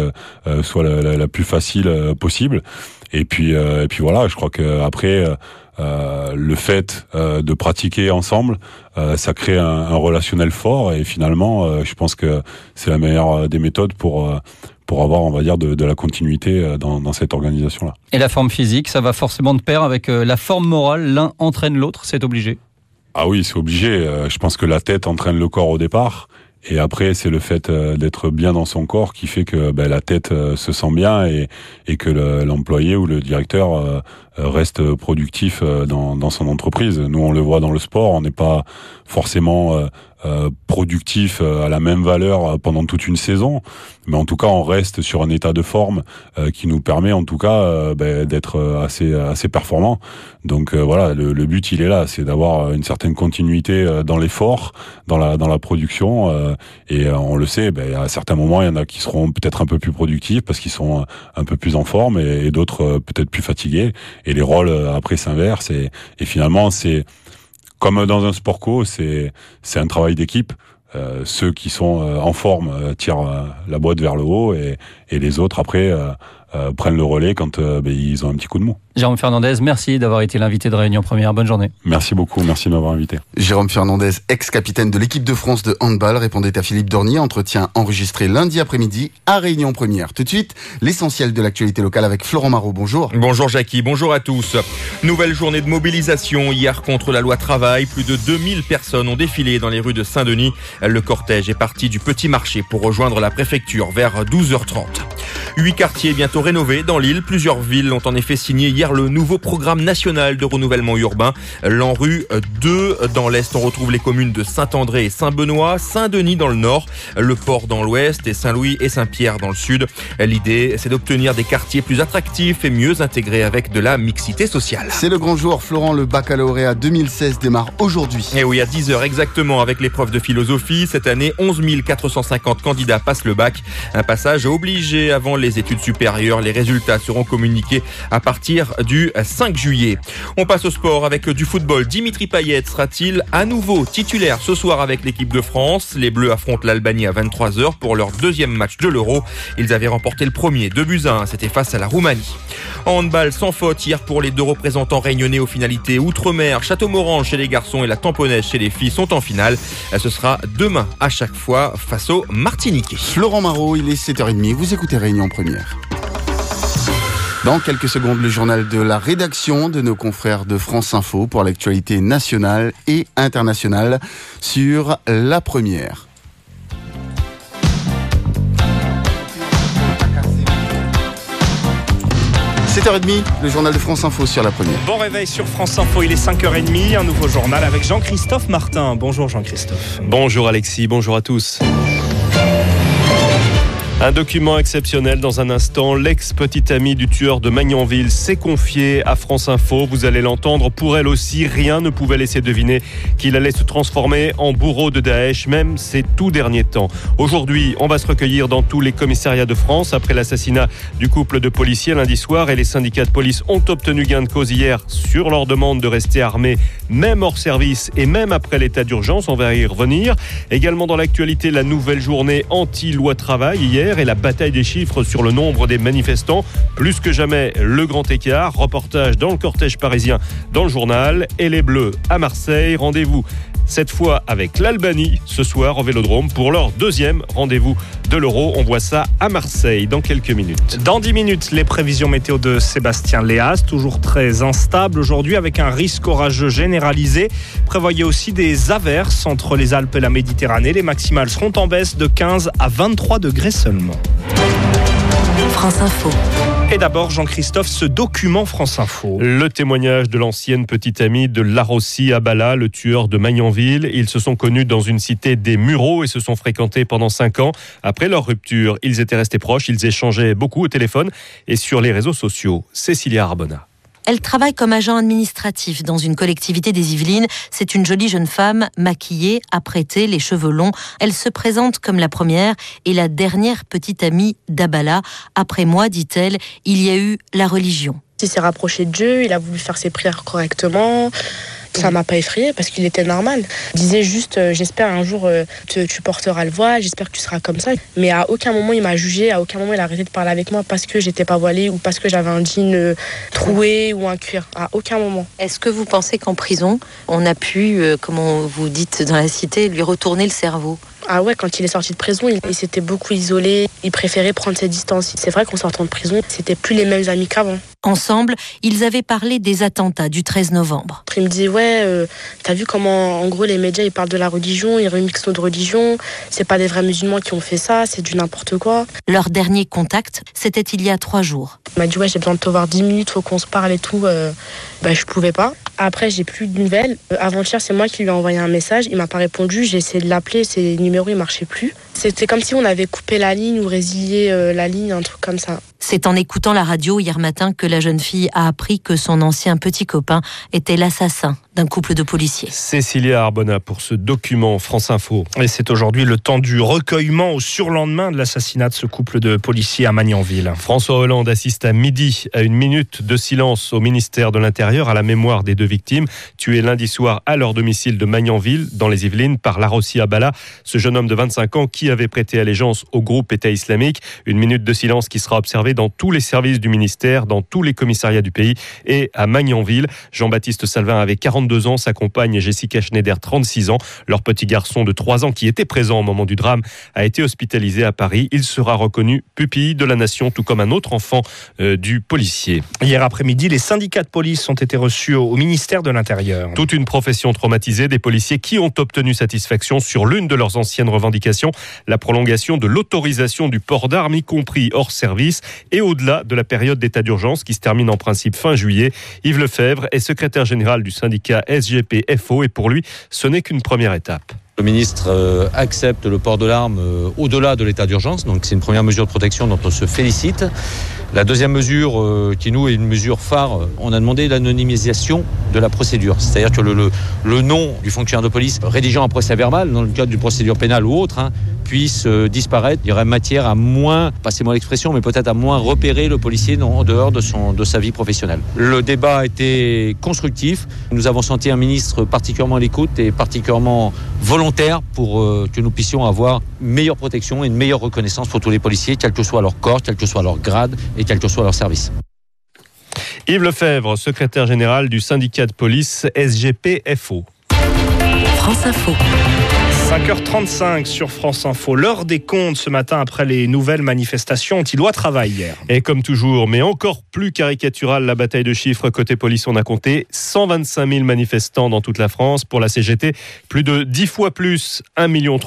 soit la, la, plus facile possible. Et puis, et puis voilà, je crois que après euh, le fait euh, de pratiquer ensemble, euh, ça crée un, un, relationnel fort et finalement, je pense que c'est la meilleure des méthodes pour pour avoir, on va dire, de, de la continuité dans, dans cette organisation-là. Et la forme physique, ça va forcément de pair avec la forme morale. L'un entraîne l'autre, c'est obligé? Ah oui, c'est obligé. Je pense que la tête entraîne le corps au départ. Et après, c'est le fait d'être bien dans son corps qui fait que ben, la tête se sent bien et, que l'employé ou le directeur euh, reste productif euh, dans, dans son entreprise. Nous, on le voit dans le sport, on n'est pas forcément euh, productif à la même valeur pendant toute une saison, mais en tout cas on reste sur un état de forme qui nous permet en tout cas ben, d'être assez assez performant. Donc voilà, le, le, but il est là, c'est d'avoir une certaine continuité dans l'effort, dans la dans la production, et on le sait, ben, à certains moments il y en a qui seront peut-être un peu plus productifs parce qu'ils sont un peu plus en forme et, d'autres peut-être plus fatigués, et les rôles après s'inversent et, et finalement c'est comme dans un sport co, c'est c'est un travail d'équipe. Euh, ceux qui sont euh, en forme euh, tirent la boîte vers le haut et, et les autres après prennent le relais quand ben, ils ont un petit coup de mou. Jérôme Fernandez, merci d'avoir été l'invité de Réunion Première. Bonne journée. Merci beaucoup, merci de m'avoir invité. Jérôme Fernandez, ex-capitaine de l'équipe de France de handball, répondait à Philippe Dornier. Entretien enregistré lundi après-midi à Réunion Première. Tout de suite, l'essentiel de l'actualité locale avec Florent Marot. Bonjour. Bonjour Jackie, bonjour à tous. Nouvelle journée de mobilisation hier contre la loi travail. Plus de 2000 personnes ont défilé dans les rues de Saint-Denis. Le cortège est parti du petit marché pour rejoindre la préfecture vers 12h30. Huit quartiers bientôt rénovés dans l'île. Plusieurs villes ont en effet signé hier le nouveau programme national de renouvellement urbain. L'ANRU 2 dans l'Est, on retrouve les communes de Saint-André et Saint-Benoît, Saint-Denis dans le Nord, le Port dans l'Ouest et Saint-Louis et Saint-Pierre dans le Sud. L'idée, c'est d'obtenir des quartiers plus attractifs et mieux intégrés avec de la mixité sociale. C'est le grand jour, Florent. Le baccalauréat 2016 démarre aujourd'hui. Et oui, à 10h exactement avec l'épreuve de philosophie. Cette année, 11 450 candidats passent le bac. Un passage avant les études supérieures. Les résultats seront communiqués à partir du 5 juillet. On passe au sport avec du football. Dimitri Payet sera-t-il à nouveau titulaire ce soir avec l'équipe de France? Les Bleus affrontent l'Albanie à 23h pour leur deuxième match de l'Euro. Ils avaient remporté le premier 2 buts 1, c'était face à la Roumanie. Handball sans faute hier pour les deux représentants réunionnais aux finalités Outre-mer, Château-Morange chez les garçons et la Tamponnaise chez les filles sont en finale. Ce sera demain à chaque fois face au Martiniquais. Florent Marot, il est 7h30, vous écoutez Réunion Première. Dans quelques secondes, le journal de la rédaction de nos confrères de France Info pour l'actualité nationale et internationale sur la première. – 7h30, le journal de France Info sur la première. Bon réveil sur France Info, il est 5h30, un nouveau journal avec Jean-Christophe Martin. Bonjour Jean-Christophe. Bonjour Alexis, bonjour à tous. Un document exceptionnel dans un instant. L'ex-petite amie du tueur de Magnanville s'est confiée à France Info. Vous allez l'entendre. Pour elle aussi, rien ne pouvait laisser deviner qu'il allait se transformer en bourreau de Daesh, même ces tout derniers temps. Aujourd'hui, on va se recueillir dans tous les commissariats de France après l'assassinat du couple de policiers lundi soir et les syndicats de police ont obtenu gain de cause hier sur leur demande de rester armés, même hors service et même après l'état d'urgence. On va y revenir. Également dans l'actualité, la nouvelle journée anti-loi travail hier et la bataille des chiffres sur le nombre des manifestants. Plus que jamais, le grand écart. Reportage dans le cortège parisien dans le journal. Et les Bleus à Marseille. Rendez-vous cette fois avec l'Albanie ce soir au Vélodrome pour leur deuxième rendez-vous de l'Euro. On voit ça à Marseille dans quelques minutes. Dans 10 minutes, les prévisions météo de Sébastien Léas, toujours très instable aujourd'hui avec un risque orageux généralisé. Prévoyez aussi des averses entre les Alpes et la Méditerranée. Les maximales seront en baisse de 15 à 23 degrés seulement. France Info. Et d'abord, Jean-Christophe, ce document France Info. Le témoignage de l'ancienne petite amie de Larossi Abala, le tueur de Magnanville. Ils se sont connus dans une cité des Mureaux et se sont fréquentés pendant cinq ans. Après leur rupture, ils étaient restés proches, ils échangeaient beaucoup au téléphone et sur les réseaux sociaux. Cécilia Arbona. Elle travaille comme agent administratif dans une collectivité des Yvelines. C'est une jolie jeune femme, maquillée, apprêtée, les cheveux longs. Elle se présente comme la première et la dernière petite amie d'Abala. Après moi, dit-elle, il y a eu la religion. Il s'est rapproché de Dieu, il a voulu faire ses prières correctement. Ça m'a pas effrayé parce qu'il était normal. Il disait juste euh, j'espère un jour euh, tu, porteras le voile, j'espère que tu seras comme ça. Mais à aucun moment il m'a jugé, à aucun moment il a arrêté de parler avec moi parce que j'étais pas voilée ou parce que j'avais un jean euh, troué ou un cuir. À aucun moment. Est-ce que vous pensez qu'en prison, on a pu, comme vous dites dans la cité, lui retourner le cerveau? Ah ouais, quand il est sorti de prison, il, il s'était beaucoup isolé. Il préférait prendre ses distances. C'est vrai qu'en sortant de prison, c'était plus les mêmes amis qu'avant. Ensemble, ils avaient parlé des attentats du 13 novembre. Il me dit ouais, euh, t'as vu comment en gros les médias ils parlent de la religion, ils remixent notre religion, c'est pas des vrais musulmans qui ont fait ça, c'est du n'importe quoi. Leur dernier contact, c'était il y a trois jours. Il m'a dit ouais j'ai besoin de te voir 10 minutes, faut qu'on se parle et tout. Euh, bah je pouvais pas. Après j'ai plus de nouvelles. Euh, Avant-hier c'est moi qui lui ai envoyé un message, il m'a pas répondu, j'ai essayé de l'appeler, ses numéros ils marchaient plus. C'était comme si on avait coupé la ligne ou résilié euh, la ligne, un truc comme ça. C'est en écoutant la radio hier matin que la jeune fille a appris que son ancien petit copain était l'assassin d'un couple de policiers. Cécilia Arbona pour ce document France Info. Et c'est aujourd'hui le temps du recueillement au surlendemain de l'assassinat de ce couple de policiers à Magnanville. François Hollande assiste à midi à une minute de silence au ministère de l'Intérieur à la mémoire des deux victimes tuées lundi soir à leur domicile de Magnanville dans les Yvelines par Larossi Abala, ce jeune homme de 25 ans qui avait prêté allégeance au groupe État islamique. Une minute de silence qui sera observée dans tous les services du ministère, dans tous les commissariats du pays et à Magnanville. Jean-Baptiste Salvin avait 42 ans, sa compagne Jessica Schneider 36 ans. Leur petit garçon de 3 ans qui était présent au moment du drame a été hospitalisé à Paris. Il sera reconnu pupille de la nation tout comme un autre enfant euh, du policier. Hier après-midi, les syndicats de police ont été reçus au ministère de l'Intérieur. Toute une profession traumatisée, des policiers qui ont obtenu satisfaction sur l'une de leurs anciennes revendications, la prolongation de l'autorisation du port d'armes, y compris hors service, et au-delà de la période d'état d'urgence qui se termine en principe fin juillet. Yves Lefebvre est secrétaire général du syndicat SGP-FO et pour lui, ce n'est qu'une première étape. Le ministre euh, accepte le port de l'arme euh, au-delà de l'état d'urgence, donc c'est une première mesure de protection dont on se félicite. La deuxième mesure, euh, qui nous est une mesure phare, on a demandé l'anonymisation de la procédure. C'est-à-dire que le, nom du fonctionnaire de police rédigeant un procès verbal, dans le cadre d'une procédure pénale ou autre, hein, puisse euh, disparaître. Il y aurait matière à moins, passez-moi l'expression, mais peut-être à moins repérer le policier en dehors de, son, de sa vie professionnelle. Le débat a été constructif. Nous avons senti un ministre particulièrement à l'écoute et particulièrement volontaire pour euh, que nous puissions avoir une meilleure protection et une meilleure reconnaissance pour tous les policiers, quel que soit leur corps, quel que soit leur grade et quel que soit leur service. Yves Lefebvre, secrétaire général du syndicat de police SGP-FO. France Info. 5h35 sur France Info. L'heure des comptes ce matin après les nouvelles manifestations anti-loi travail hier. Et comme toujours, mais encore plus caricatural, la bataille de chiffres côté police, on a compté 125 000 manifestants dans toute la France. Pour la CGT, plus de 10 fois plus, 1,3 million.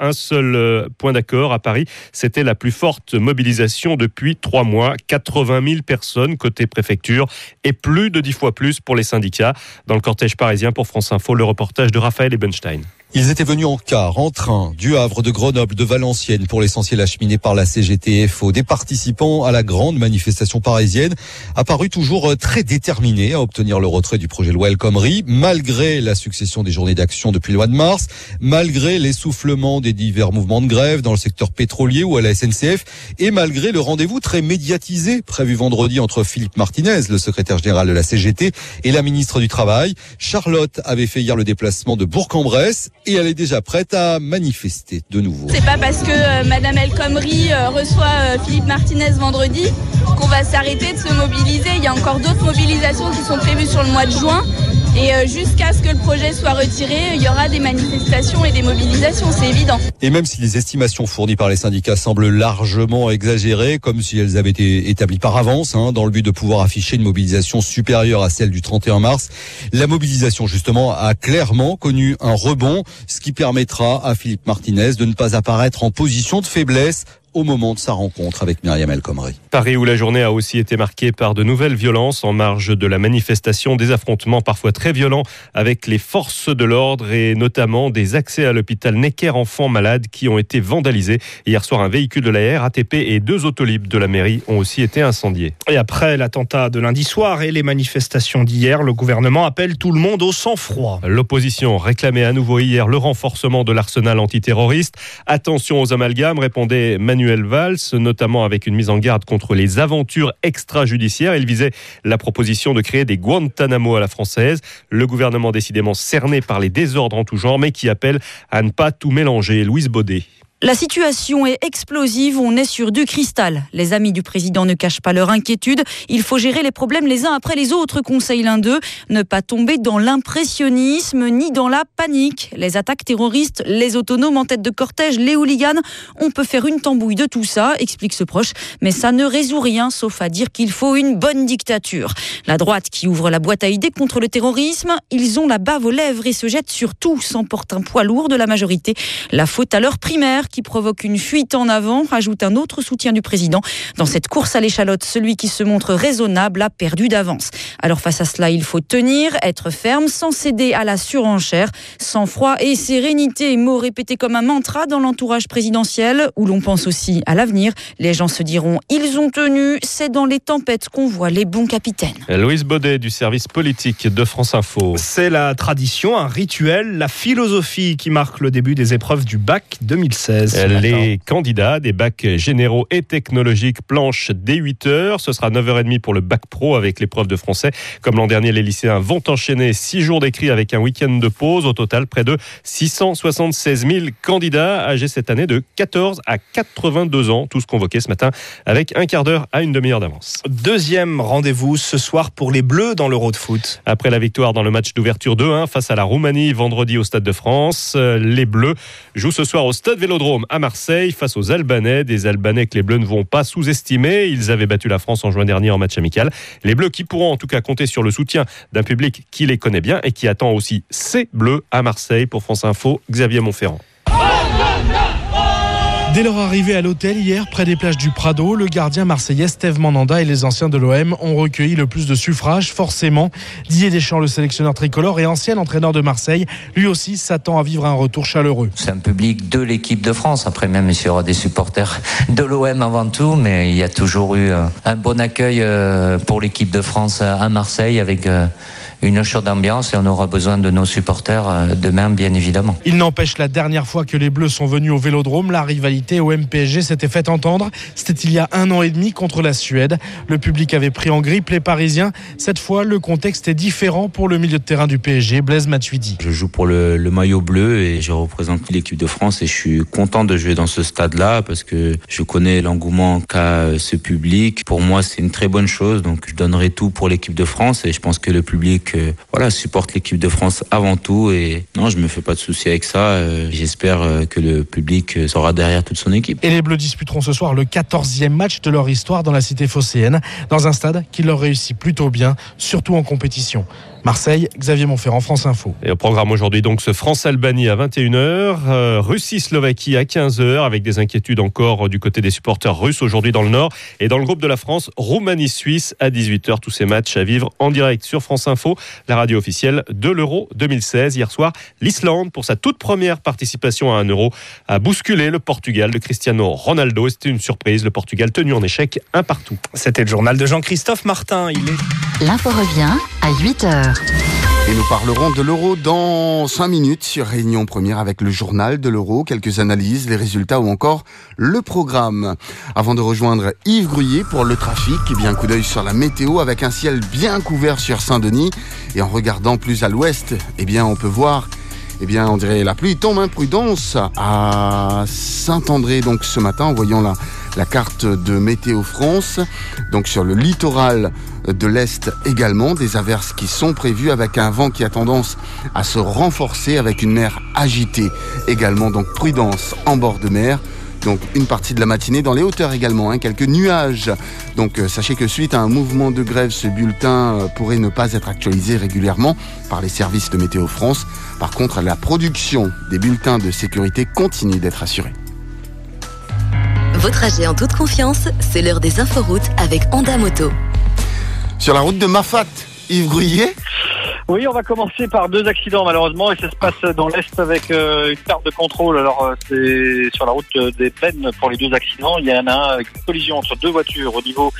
Un seul euh, point d'accord à Paris, c'était la plus forte mobilisation depuis trois mois. 80 000 personnes côté préfecture et plus de 10 fois plus pour les syndicats. Dans le cortège parisien pour France Info, le reportage de Raphaël Ebenstein. Ils étaient venus en car, en train, du Havre, de Grenoble, de Valenciennes, pour l'essentiel acheminés par la CGT FO. Des participants à la grande manifestation parisienne, apparus toujours très déterminés à obtenir le retrait du projet de loi El malgré la succession des journées d'action depuis le mois de mars, malgré l'essoufflement des divers mouvements de grève dans le secteur pétrolier ou à la SNCF, et malgré le rendez-vous très médiatisé prévu vendredi entre Philippe Martinez, le secrétaire général de la CGT, et la ministre du Travail. Charlotte avait fait hier le déplacement de Bourg-en-Bresse et elle est déjà prête à manifester de nouveau. C'est pas parce que euh, Madame El Khomri euh, reçoit euh, Philippe Martinez vendredi qu'on va s'arrêter de se mobiliser. Il y a encore d'autres mobilisations qui sont prévues sur le mois de juin. Et jusqu'à ce que le projet soit retiré, il y aura des manifestations et des mobilisations, c'est évident. Et même si les estimations fournies par les syndicats semblent largement exagérées, comme si elles avaient été établies par avance, hein, dans le but de pouvoir afficher une mobilisation supérieure à celle du 31 mars, la mobilisation justement a clairement connu un rebond, ce qui permettra à Philippe Martinez de ne pas apparaître en position de faiblesse au moment de sa rencontre avec Myriam El Khomri. Paris où la journée a aussi été marquée par de nouvelles violences en marge de la manifestation, des affrontements parfois très violents avec les forces de l'ordre et notamment des accès à l'hôpital Necker enfants malades qui ont été vandalisés. Hier soir, un véhicule de la RATP et deux autolibres de la mairie ont aussi été incendiés. Et après l'attentat de lundi soir et les manifestations d'hier, le gouvernement appelle tout le monde au sang-froid. L'opposition réclamait à nouveau hier le renforcement de l'arsenal antiterroriste. Attention aux amalgames, répondait Manuel Manuel Valls, notamment avec une mise en garde contre les aventures extrajudiciaires. Il visait la proposition de créer des Guantanamo à la française. Le gouvernement décidément cerné par les désordres en tout genre, mais qui appelle à ne pas tout mélanger. Louise Baudet. La situation est explosive, on est sur du cristal. Les amis du président ne cachent pas leur inquiétude. Il faut gérer les problèmes les uns après les autres, conseille l'un d'eux. Ne pas tomber dans l'impressionnisme ni dans la panique. Les attaques terroristes, les autonomes en tête de cortège, les hooligans, on peut faire une tambouille de tout ça, explique ce proche, mais ça ne résout rien sauf à dire qu'il faut une bonne dictature. La droite qui ouvre la boîte à idées contre le terrorisme, ils ont la bave aux lèvres et se jettent sur tout, s'emportent un poids lourd de la majorité. La faute à leur primaire qui provoque une fuite en avant, ajoute un autre soutien du président. Dans cette course à l'échalote, celui qui se montre raisonnable a perdu d'avance. Alors face à cela, il faut tenir, être ferme, sans céder à la surenchère, sans froid et sérénité, mots répétés comme un mantra dans l'entourage présidentiel, où l'on pense aussi à l'avenir. Les gens se diront, ils ont tenu, c'est dans les tempêtes qu'on voit les bons capitaines. Louise Baudet du service politique de France Info. C'est la tradition, un rituel, la philosophie qui marque le début des épreuves du bac 2016. Les candidats des bacs généraux et technologiques planchent dès 8h. Ce sera 9h30 pour le bac pro avec l'épreuve de français. Comme l'an dernier, les lycéens vont enchaîner 6 jours d'écrit avec un week-end de pause. Au total, près de 676 000 candidats âgés cette année de 14 à 82 ans. Tous convoqués ce matin avec un quart d'heure à une demi-heure d'avance. Deuxième rendez-vous ce soir pour les Bleus dans l'Euro de foot. Après la victoire dans le match d'ouverture 2-1 face à la Roumanie vendredi au Stade de France, les Bleus jouent ce soir au Stade Vélodrome à Marseille face aux Albanais. Des Albanais que les Bleus ne vont pas sous-estimer. Ils avaient battu la France en juin dernier en match amical. Les Bleus qui pourront en tout cas compter sur le soutien d'un public qui les connaît bien et qui attend aussi ces Bleus à Marseille. Pour France Info, Xavier Montferrand. Dès leur arrivée à l'hôtel hier, près des plages du Prado, le gardien marseillais Steve Mandanda et les anciens de l'OM ont recueilli le plus de suffrages, forcément. Didier Deschamps, le sélectionneur tricolore et ancien entraîneur de Marseille, lui aussi s'attend à vivre un retour chaleureux. C'est un public de l'équipe de France. Après, même s'il y aura des supporters de l'OM avant tout, mais il y a toujours eu euh, un bon accueil euh, pour l'équipe de France à Marseille avec euh, une chaude ambiance et on aura besoin de nos supporters euh, demain, bien évidemment. Il n'empêche, la dernière fois que les Bleus sont venus au Vélodrome, la rivalité au MPSG s'était fait entendre. C'était il y a un an et demi contre la Suède. Le public avait pris en grippe les Parisiens. Cette fois, le contexte est différent pour le milieu de terrain du PSG, Blaise Matuidi. Je joue pour le, le maillot bleu et je représente l'équipe de France et je suis content de jouer dans ce stade-là parce que je connais l'engouement qu'a ce public. Pour moi, c'est une très bonne chose. Donc, je donnerai tout pour l'équipe de France et je pense que le public voilà, supporte l'équipe de France avant tout. Et non, je me fais pas de soucis avec ça. Euh, J'espère euh, que le public euh, sera derrière toute son équipe. Et les Bleus disputeront ce soir le 14e match de leur histoire dans la cité phocéenne, dans un stade qui leur réussit plutôt bien, surtout en compétition. Marseille, Xavier Monferrand, France Info. Et au programme aujourd'hui, donc, ce France-Albanie à 21h, euh, Russie-Slovaquie à 15h, avec des inquiétudes encore du côté des supporters russes aujourd'hui dans le Nord. Et dans le groupe de la France, Roumanie-Suisse à 18h. Tous ces matchs à vivre en direct sur France Info, la radio officielle de l'Euro 2016. Hier soir, l'Islande, pour sa toute première participation à un Euro, a bousculé le Portugal de Cristiano Ronaldo. C'était une surprise. Le Portugal tenu en échec un partout. C'était le journal de Jean-Christophe Martin. Il est... L'info revient à 8h. Et nous parlerons de l'euro dans 5 minutes sur Réunion Première avec le journal de l'euro, quelques analyses, les résultats ou encore le programme. Avant de rejoindre Yves Gruyé pour le trafic, et bien un coup d'œil sur la météo avec un ciel bien couvert sur Saint-Denis. Et en regardant plus à l'ouest, eh bien on peut voir eh bien, on dirait la pluie tombe, imprudence à Saint-André. Donc, ce matin, en voyant la, la carte de Météo France, donc sur le littoral de l'Est également, des averses qui sont prévues avec un vent qui a tendance à se renforcer avec une mer agitée également. Donc, prudence en bord de mer. Donc une partie de la matinée dans les hauteurs également, hein, quelques nuages. Donc euh, sachez que suite à un mouvement de grève, ce bulletin euh, pourrait ne pas être actualisé régulièrement par les services de Météo France. Par contre, la production des bulletins de sécurité continue d'être assurée. Vos trajets en toute confiance, c'est l'heure des inforoutes avec Honda Moto. Sur la route de Mafat, Yves Gruyé Oui, on va commencer par deux accidents malheureusement et ça se passe dans l'Est avec euh, une carte de contrôle. Alors euh, c'est sur la route des Plaines pour les deux accidents. Il y en a un avec une collision entre deux voitures au niveau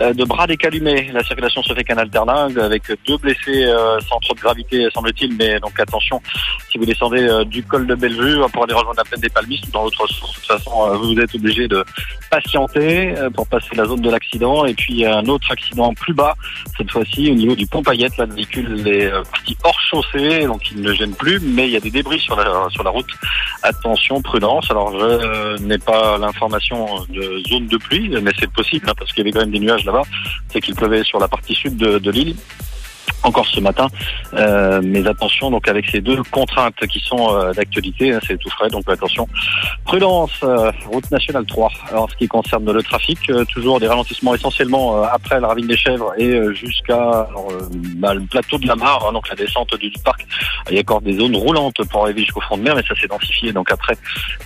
euh, de Bras des Calumets. La circulation se fait canal terlingue avec deux blessés sans trop de gravité semble-t-il. Mais donc attention, si vous descendez du col de Bellevue pour aller rejoindre la plaine des Palmistes ou dans l'autre sens, de toute façon vous êtes obligé de patienter pour passer la zone de l'accident. Et puis un autre accident plus bas, cette fois-ci au niveau du pont Payette. Là, le véhicule est partie hors chaussée, donc il ne gêne plus, mais il y a des débris sur la, route. Attention, prudence. Alors je n'ai pas l'information de zone de pluie, mais c'est possible, hein, parce qu'il y avait quand même des nuages là-bas. C'est qu'il pleuvait sur la partie sud de l'île encore ce matin. Euh, mais attention donc avec ces deux contraintes qui sont euh, d'actualité, hein, c'est tout frais, donc attention. Prudence, euh, route nationale 3. En ce qui concerne le trafic, euh, toujours des ralentissements essentiellement euh, après la ravine des Chèvres et euh, jusqu'à alors, bah, le plateau de la Mare, hein, donc la descente du, parc. Il y a encore des zones roulantes pour arriver jusqu'au front de mer, mais ça s'est densifié. Donc après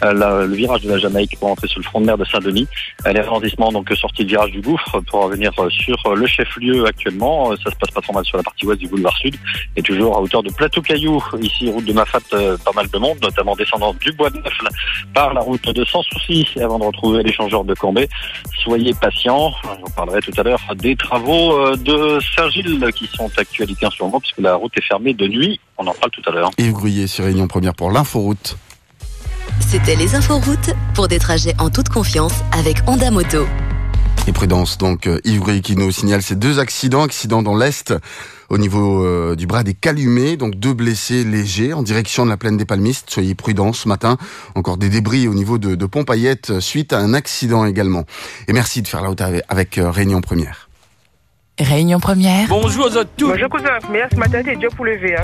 le virage de la Jamaïque pour entrer sur le front de mer de Saint-Denis, les ralentissements donc sortie du virage du Gouffre pour revenir sur le chef-lieu actuellement. Ça se passe pas trop mal sur la partie ouest du boulevard sud et toujours à hauteur de Plateau Caillou. Ici, route de Mafat, euh, pas mal de monde, notamment descendant du Bois de Neuf par la route de Sans Souci avant de retrouver l'échangeur de Cambé. Soyez patients. J'en parlerai tout à l'heure des travaux euh, de Saint-Gilles qui sont actualité en ce moment puisque la route est fermée de nuit. On en parle tout à l'heure. Yves Gruyé sur Réunion Première pour l'inforoute. C'était les inforoutes pour des trajets en toute confiance avec Honda Moto. Et prudence, donc euh, Yves Gruyé qui nous signale ces deux accidents, accidents dans l'Est au niveau euh, du bras des Calumets, donc deux blessés légers en direction de la plaine des Palmistes. Soyez prudents ce matin. Encore des débris au niveau de, de Pompayette euh, suite à un accident également. Et merci de faire la route avec, avec euh, Réunion Première. Réunion première. Bonjour à tous. Bonjour cousin, mais là ce matin t'es déjà pour lever. Hein.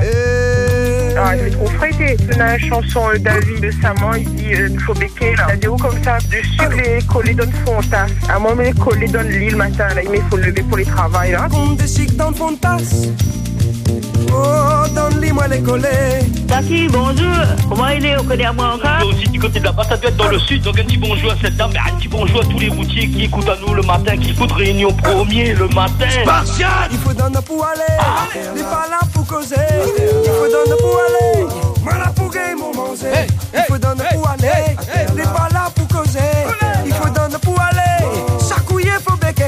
Ah, il fait trop frais. C'est une chanson euh, David de Saman, il dit euh, il faut béquer là. Il a des hauts comme ça, de sucre les collés donne fontas. À moi, mais les collés donne l'île matin là, il faut lever pour les travails là. Comme des chics dans le fond de tasse. Oh, donne-les-moi les collets. Taki, bonjour. Comment il est au connaît à moi encore Aussi du côté de la doit être dans le sud. Donc un petit bonjour à cette dame, mais un petit bonjour à tous les routiers qui écoutent à nous le matin, qui écoutent Réunion Premier le matin. Spartiate Il faut donner pour aller. Les pas là pour causer. Il faut donner pour aller. Moi là pour gagner mon manger. Il faut donner pour aller. Les pas là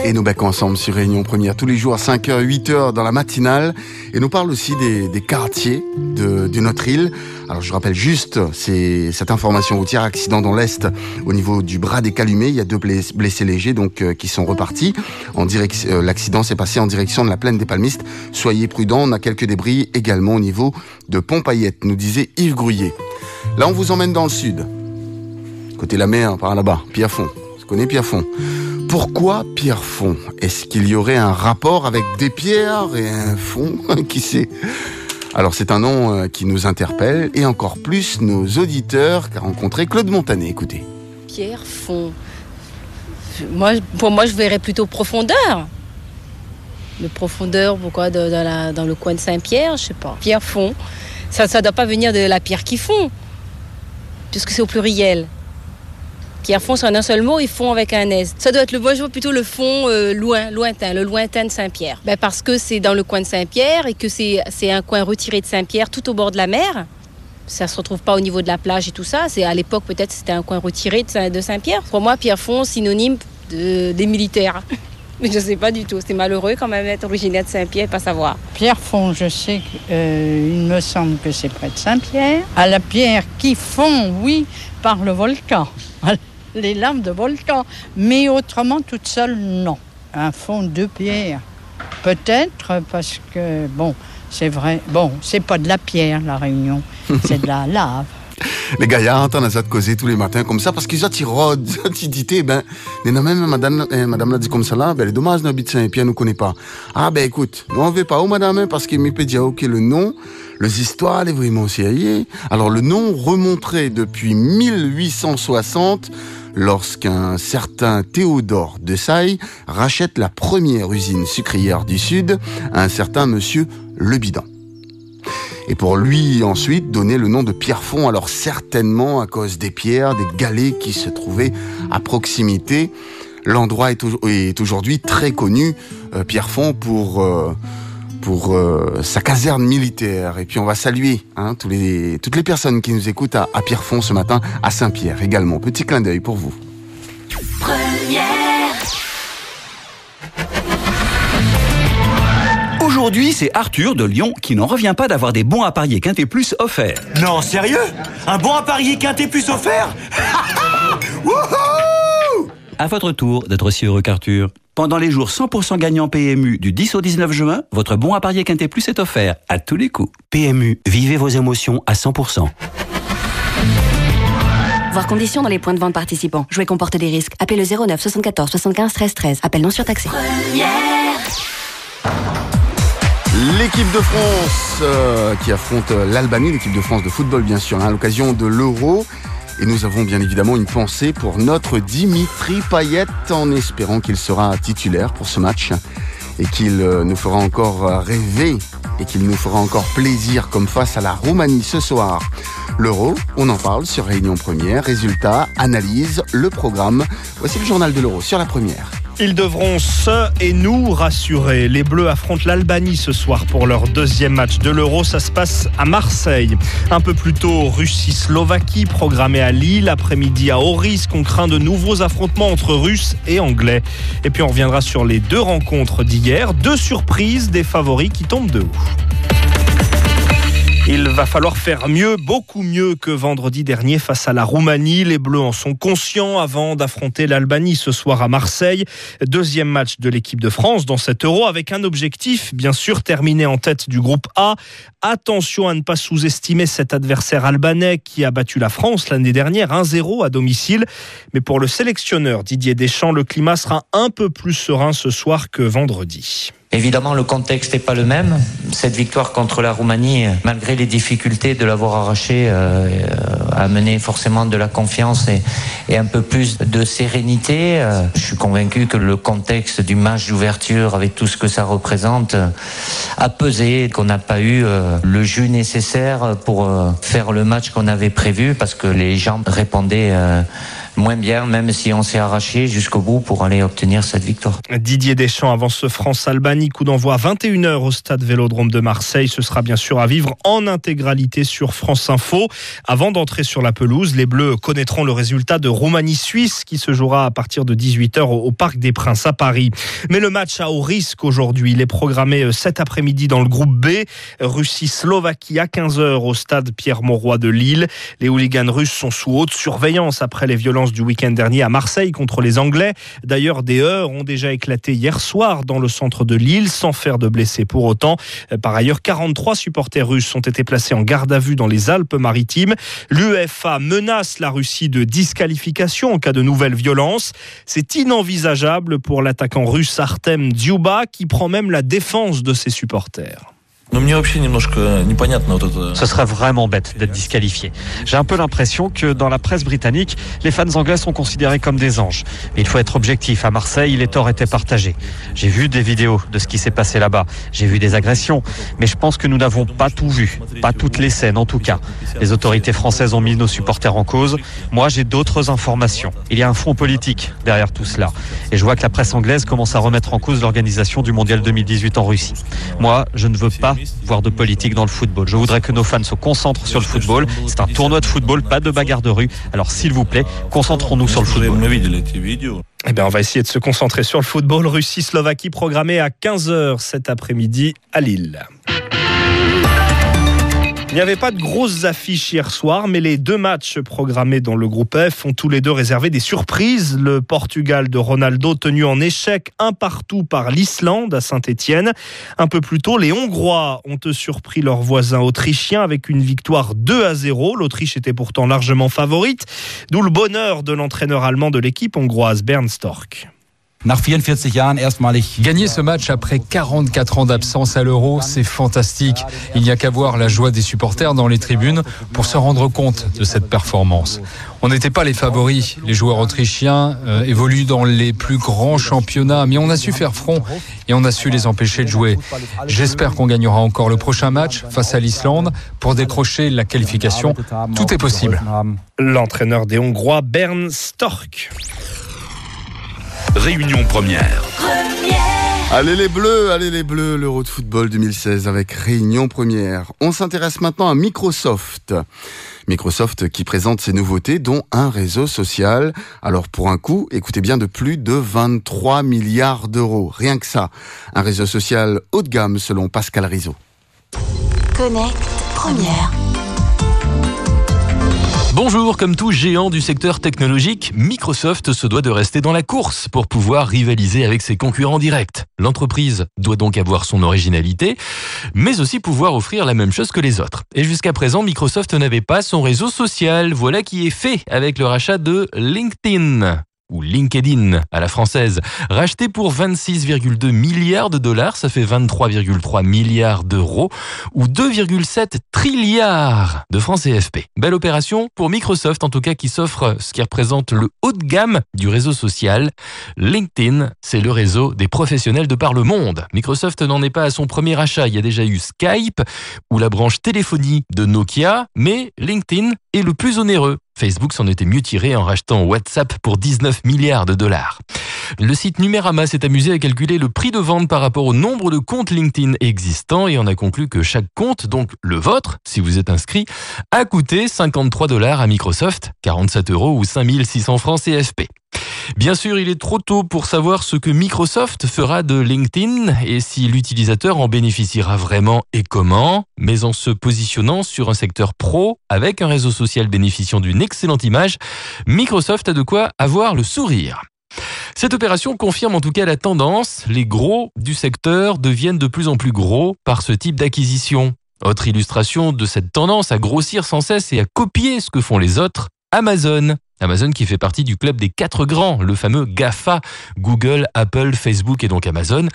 Et nous becquons ensemble sur Réunion Première tous les jours à 5h, 8h dans la matinale. Et nous parle aussi des, des quartiers de, de notre île. Alors je rappelle juste cette information routière, accident dans l'Est au niveau du bras des Calumets. Il y a deux bless- blessés légers donc euh, qui sont repartis. Euh, l'accident s'est passé en direction de la plaine des Palmistes. Soyez prudents, on a quelques débris également au niveau de Pompayette, nous disait Yves Gruyé. Là on vous emmène dans le sud. Côté la mer, par là-bas, Pierrefonds. Vous connaissez Pierrefonds pourquoi Pierrefonds Est-ce qu'il y aurait un rapport avec des pierres et un fond? Qui sait? Alors c'est un nom euh, qui nous interpelle et encore plus nos auditeurs qu'a rencontré Claude Montanet. Écoutez. Pierre fond. Moi, pour moi, je verrais plutôt profondeur. Le profondeur, pourquoi? Dans le coin de Saint-Pierre, je sais pas. Pierre fond. Ça ne doit pas venir de la pierre qui fond, puisque c'est au pluriel. Pierre fond, c'est en un seul mot, ils font avec un S. Ça doit être le, moi, je vois plutôt le fond euh, loin, lointain, le lointain de Saint-Pierre. Ben, parce que c'est dans le coin de Saint-Pierre et que c'est un coin retiré de Saint-Pierre, tout au bord de la mer. Ça se retrouve pas au niveau de la plage et tout ça. C'est à l'époque peut-être c'était un coin retiré de Saint- de Saint-Pierre. Pour moi, Pierrefonds synonyme de- des militaires. Mais je sais pas du tout. C'est malheureux quand même d'être originaire de Saint-Pierre et pas savoir. Pierrefonds, je sais qu'il me semble que c'est près de Saint-Pierre. À la pierre qui fond, oui, par le volcan. Les lames de volcan. Mais autrement, toute seule, non. Un fond de pierre. Peut-être parce que, bon, c'est vrai. Bon, c'est pas de la pierre, la Réunion. C'est de la lave. Les gaillards entendent ça de causer tous les matins comme ça parce qu'ils ont tirode, ils disent, ben, en a même madame, eh, madame l'a dit comme ça là, ben, les dommages n'habitent Saint-Pierre, nous connaît pas. Ah, ben, écoute, nous on veut pas, oh, madame, parce qu'il me peut dire, ok, le nom, les histoires, les vraiment sérieux. Alors, le nom remonterait depuis 1860 lorsqu'un certain Théodore de Sailles rachète la première usine sucrière du Sud à un certain monsieur Lebidan et pour lui ensuite donner le nom de Pierrefonds, alors certainement à cause des pierres, des galets qui se trouvaient à proximité. L'endroit est aujourd'hui très connu, euh, Pierrefonds, pour, euh, pour euh, sa caserne militaire. Et puis on va saluer hein, tous les, toutes les personnes qui nous écoutent à, à Pierrefonds ce matin, à Saint-Pierre également. Petit clin d'œil pour vous. Aujourd'hui, c'est Arthur de Lyon qui n'en revient pas d'avoir des bons à parier Quintet Plus offerts. Non, sérieux? Un bon à parier quintet plus offert À votre tour d'être aussi heureux qu'Arthur. Pendant les jours 100% gagnants PMU du 10 au 19 juin, votre bon à parier Quintet Plus est offert à tous les coups. PMU, vivez vos émotions à 100%. Voir conditions dans les points de vente participants. Jouer comporte des risques. Appelez le 09 74 75 13 13. Appel non surtaxé. L'équipe de France euh, qui affronte l'Albanie, l'équipe de France de football bien sûr, hein, à l'occasion de l'Euro. Et nous avons bien évidemment une pensée pour notre Dimitri Payet en espérant qu'il sera titulaire pour ce match et qu'il euh, nous fera encore euh, rêver et qu'il nous fera encore plaisir comme face à la Roumanie ce soir. L'Euro, on en parle sur Réunion Première. Résultat, analyse, le programme. Voici le journal de l'Euro sur la première. Ils devront se et nous rassurer. Les Bleus affrontent l'Albanie ce soir pour leur deuxième match de l'Euro. Ça se passe à Marseille. Un peu plus tôt, Russie-Slovaquie programmée à Lille. Après-midi à haut risque, on craint de nouveaux affrontements entre Russes et Anglais. Et puis on reviendra sur les deux rencontres d'hier. Deux surprises des favoris qui tombent de haut. Il va falloir faire mieux, beaucoup mieux que vendredi dernier face à la Roumanie. Les Bleus en sont conscients avant d'affronter l'Albanie ce soir à Marseille. Deuxième match de l'équipe de France dans cet euro avec un objectif, bien sûr, terminer en tête du groupe A. Attention à ne pas sous-estimer cet adversaire albanais qui a battu la France l'année dernière 1-0 à domicile. Mais pour le sélectionneur Didier Deschamps, le climat sera un peu plus serein ce soir que vendredi. Évidemment, le contexte n'est pas le même. Cette victoire contre la Roumanie, malgré les difficultés de l'avoir arrachée, euh, a amené forcément de la confiance et, un peu plus de sérénité. Euh, je suis convaincu que le contexte du match d'ouverture, avec tout ce que ça représente, euh, a pesé, qu'on n'a pas eu le jus nécessaire pour euh, faire le match qu'on avait prévu, parce que les gens répondaient euh, moins bien, même si on s'est arraché jusqu'au bout pour aller obtenir cette victoire. Didier Deschamps avance ce France-Albanie, coup d'envoi à 21h au stade Vélodrome de Marseille. Ce sera bien sûr à vivre en intégralité sur France Info. Avant d'entrer sur la pelouse, les Bleus connaîtront le résultat de Roumanie-Suisse qui se jouera à partir de 18h au, au Parc des Princes à Paris. Mais le match a haut risque aujourd'hui. Il est programmé euh, cet après-midi dans le groupe B. Russie-Slovaquie à 15h au stade Pierre-Mauroy de Lille. Les hooligans russes sont sous haute surveillance après les violences du week-end dernier à Marseille contre les Anglais. D'ailleurs, des heurts ont déjà éclaté hier soir dans le centre de Lille sans faire de blessés pour autant. Par ailleurs, 43 supporters russes ont été placés en garde à vue dans les Alpes-Maritimes. L'UEFA menace la Russie de disqualification en cas de nouvelles violences. C'est inenvisageable pour l'attaquant russe Artem Dziuba qui prend même la défense de ses supporters. Ce serait vraiment bête d'être disqualifié. J'ai un peu l'impression que dans la presse britannique, les fans anglais sont considérés comme des anges. Mais il faut être objectif. À Marseille, les torts étaient partagés. J'ai vu des vidéos de ce qui s'est passé là-bas. J'ai vu des agressions. Mais je pense que nous n'avons pas tout vu. Pas toutes les scènes, en tout cas. Les autorités françaises ont mis nos supporters en cause. Moi, j'ai d'autres informations. Il y a un fond politique derrière tout cela. Et je vois que la presse anglaise commence à remettre en cause l'organisation du Mondial 2018 en Russie. Moi, je ne veux pas voir de politique dans le football. Je voudrais que nos fans se concentrent sur le football. C'est un tournoi de football, pas de bagarre de rue. Alors s'il vous plaît, concentrons-nous sur le football. Eh bien, on va essayer de se concentrer sur le football. Russie-Slovaquie programmé à 15h cet après-midi à Lille. Il n'y avait pas de grosses affiches hier soir, mais les deux matchs programmés dans le groupe F ont tous les deux réservé des surprises. Le Portugal de Ronaldo tenu en échec un partout par l'Islande à Saint-Étienne. Un peu plus tôt, les Hongrois ont surpris leurs voisins autrichiens avec une victoire 2 à 0. L'Autriche était pourtant largement favorite, d'où le bonheur de l'entraîneur allemand de l'équipe hongroise Bernd Stork. Gagner ce match après 44 ans d'absence à l'Euro, c'est fantastique. Il n'y a qu'à voir la joie des supporters dans les tribunes pour se rendre compte de cette performance. On n'était pas les favoris. Les joueurs autrichiens euh, évoluent dans les plus grands championnats, mais on a su faire front et on a su les empêcher de jouer. J'espère qu'on gagnera encore le prochain match face à l'Islande pour décrocher la qualification. Tout est possible. L'entraîneur des Hongrois, Bernd Stork. Réunion première. Allez les bleus, allez les bleus, l'Euro de football 2016 avec Réunion première. On s'intéresse maintenant à Microsoft. Microsoft qui présente ses nouveautés dont un réseau social. Alors pour un coût, écoutez bien, de plus de 23 milliards d'euros. Rien que ça. Un réseau social haut de gamme selon Pascal Rizzo. Connect première. Bonjour, comme tout géant du secteur technologique, Microsoft se doit de rester dans la course pour pouvoir rivaliser avec ses concurrents directs. L'entreprise doit donc avoir son originalité, mais aussi pouvoir offrir la même chose que les autres. Et jusqu'à présent, Microsoft n'avait pas son réseau social. Voilà qui est fait avec le rachat de LinkedIn ou LinkedIn à la française, racheté pour 26,2 milliards de dollars, ça fait 23,3 milliards d'euros ou 2,7 trilliards de francs CFP. Belle opération pour Microsoft en tout cas qui s'offre ce qui représente le haut de gamme du réseau social. LinkedIn, c'est le réseau des professionnels de par le monde. Microsoft n'en est pas à son premier achat, il y a déjà eu Skype ou la branche téléphonie de Nokia, mais LinkedIn est le plus onéreux. Facebook s'en était mieux tiré en rachetant WhatsApp pour 19 milliards de dollars. Le site Numérama s'est amusé à calculer le prix de vente par rapport au nombre de comptes LinkedIn existants et on a conclu que chaque compte, donc le vôtre, si vous êtes inscrit, a coûté 53 dollars à Microsoft, 47 euros ou 5600 francs CFP. Bien sûr, il est trop tôt pour savoir ce que Microsoft fera de LinkedIn et si l'utilisateur en bénéficiera vraiment et comment, mais en se positionnant sur un secteur pro avec un réseau social bénéficiant d'une excellente image, Microsoft a de quoi avoir le sourire. Cette opération confirme en tout cas la tendance, les gros du secteur deviennent de plus en plus gros par ce type d'acquisition. Autre illustration de cette tendance à grossir sans cesse et à copier ce que font les autres, Amazon. Amazon qui fait partie du club des quatre grands, le fameux GAFA, Google, Apple, Facebook et donc Amazon.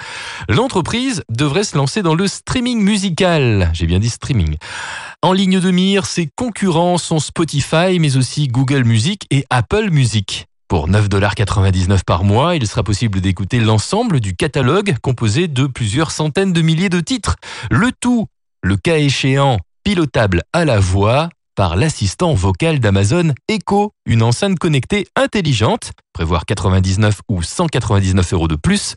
L'entreprise devrait se lancer dans le streaming musical. J'ai bien dit streaming. En ligne de mire, ses concurrents sont Spotify, mais aussi Google Music et Apple Music. Pour 9,99$ par mois, il sera possible d'écouter l'ensemble du catalogue composé de plusieurs centaines de milliers de titres. Le tout, le cas échéant, pilotable à la voix par l'assistant vocal d'Amazon Echo, une enceinte connectée intelligente, prévoir 99 ou 199 euros de plus,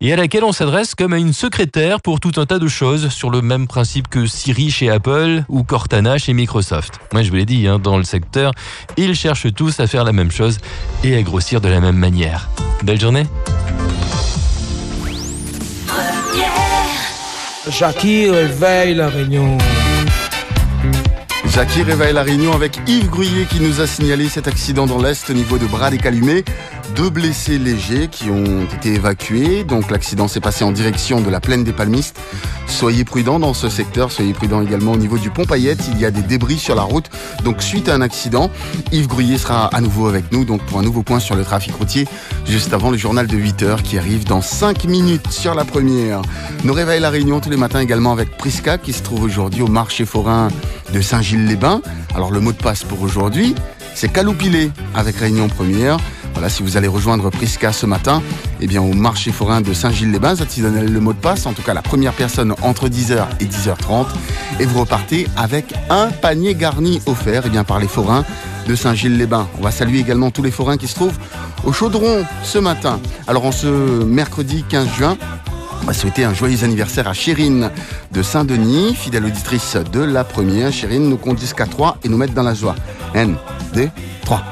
et à laquelle on s'adresse comme à une secrétaire pour tout un tas de choses sur le même principe que Siri chez Apple ou Cortana chez Microsoft. Moi je vous l'ai dit, hein, dans le secteur, ils cherchent tous à faire la même chose et à grossir de la même manière. Belle journée Jackie réveille la réunion. Jackie réveille la réunion avec Yves Gruyé qui nous a signalé cet accident dans l'Est au niveau de Bras des Calumets. Deux blessés légers qui ont été évacués. Donc l'accident s'est passé en direction de la plaine des Palmistes. Soyez prudents dans ce secteur. Soyez prudents également au niveau du pont Payette. Il y a des débris sur la route. Donc suite à un accident, Yves Gruyé sera à nouveau avec nous. Donc pour un nouveau point sur le trafic routier juste avant le journal de 8 heures qui arrive dans 5 minutes sur la première. Nous réveille la réunion tous les matins également avec Prisca qui se trouve aujourd'hui au marché forain de Saint-Gilles-les-Bains. Alors le mot de passe pour aujourd'hui, c'est Caloupilé avec Réunion Première. Voilà, si vous allez rejoindre Prisca ce matin, eh bien au marché forain de Saint-Gilles-les-Bains, donnez le mot de passe, en tout cas la première personne entre 10h et 10h30, et vous repartez avec un panier garni offert eh bien, par les forains de Saint-Gilles-les-Bains. On va saluer également tous les forains qui se trouvent au Chaudron ce matin. Alors en ce mercredi 15 juin, on va souhaiter un joyeux anniversaire à Chérine de Saint-Denis, fidèle auditrice de la première. Chérine nous compte jusqu'à 3 et nous mettre dans la joie. N, D, 3.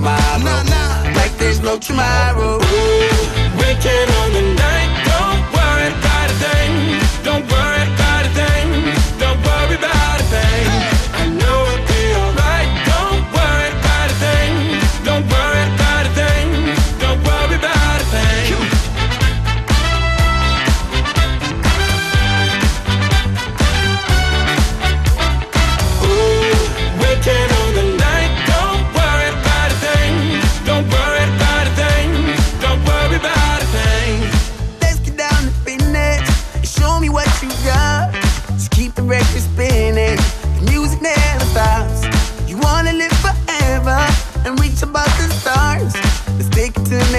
tomorrow. Nah, nah. Like there's no tomorrow. We can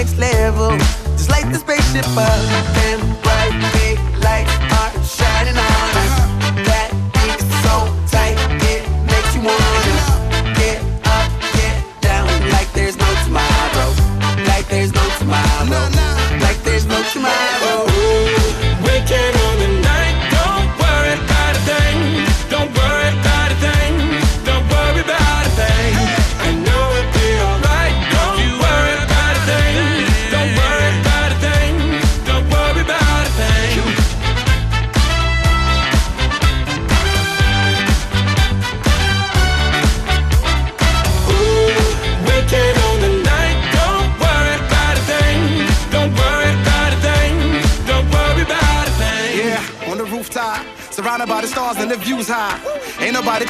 next level. Just like the spaceship up, them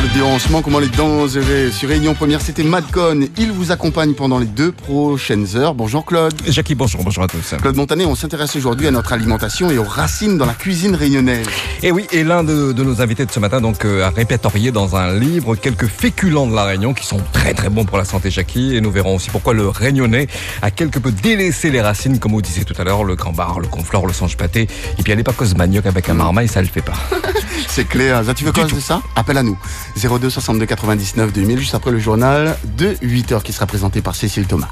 Le déhanchement, comment les serrées. Sur Réunion Première, c'était Madcon. Il vous accompagne pendant les deux prochaines heures. Bonjour Claude. Jackie, bonjour, bonjour à tous. Claude Montané, on s'intéresse aujourd'hui à notre alimentation et aux racines dans la cuisine réunionnaise. Et oui, et l'un de, de nos invités de ce matin donc euh, a répertorié dans un livre quelques féculents de la Réunion qui sont très très bons pour la santé, Jackie. Et nous verrons aussi pourquoi le Réunionnais a quelque peu délaissé les racines, comme vous disiez tout à l'heure, le bar, le conflore, le sange pâté. Et puis n'est pas cause manioc avec un marmaille, ça le fait pas. C'est clair. Ça, tu veux cause de ça? Appelle à nous. 02 62 99 2000, juste après le journal de 8h qui sera présenté par Cécile Thomas.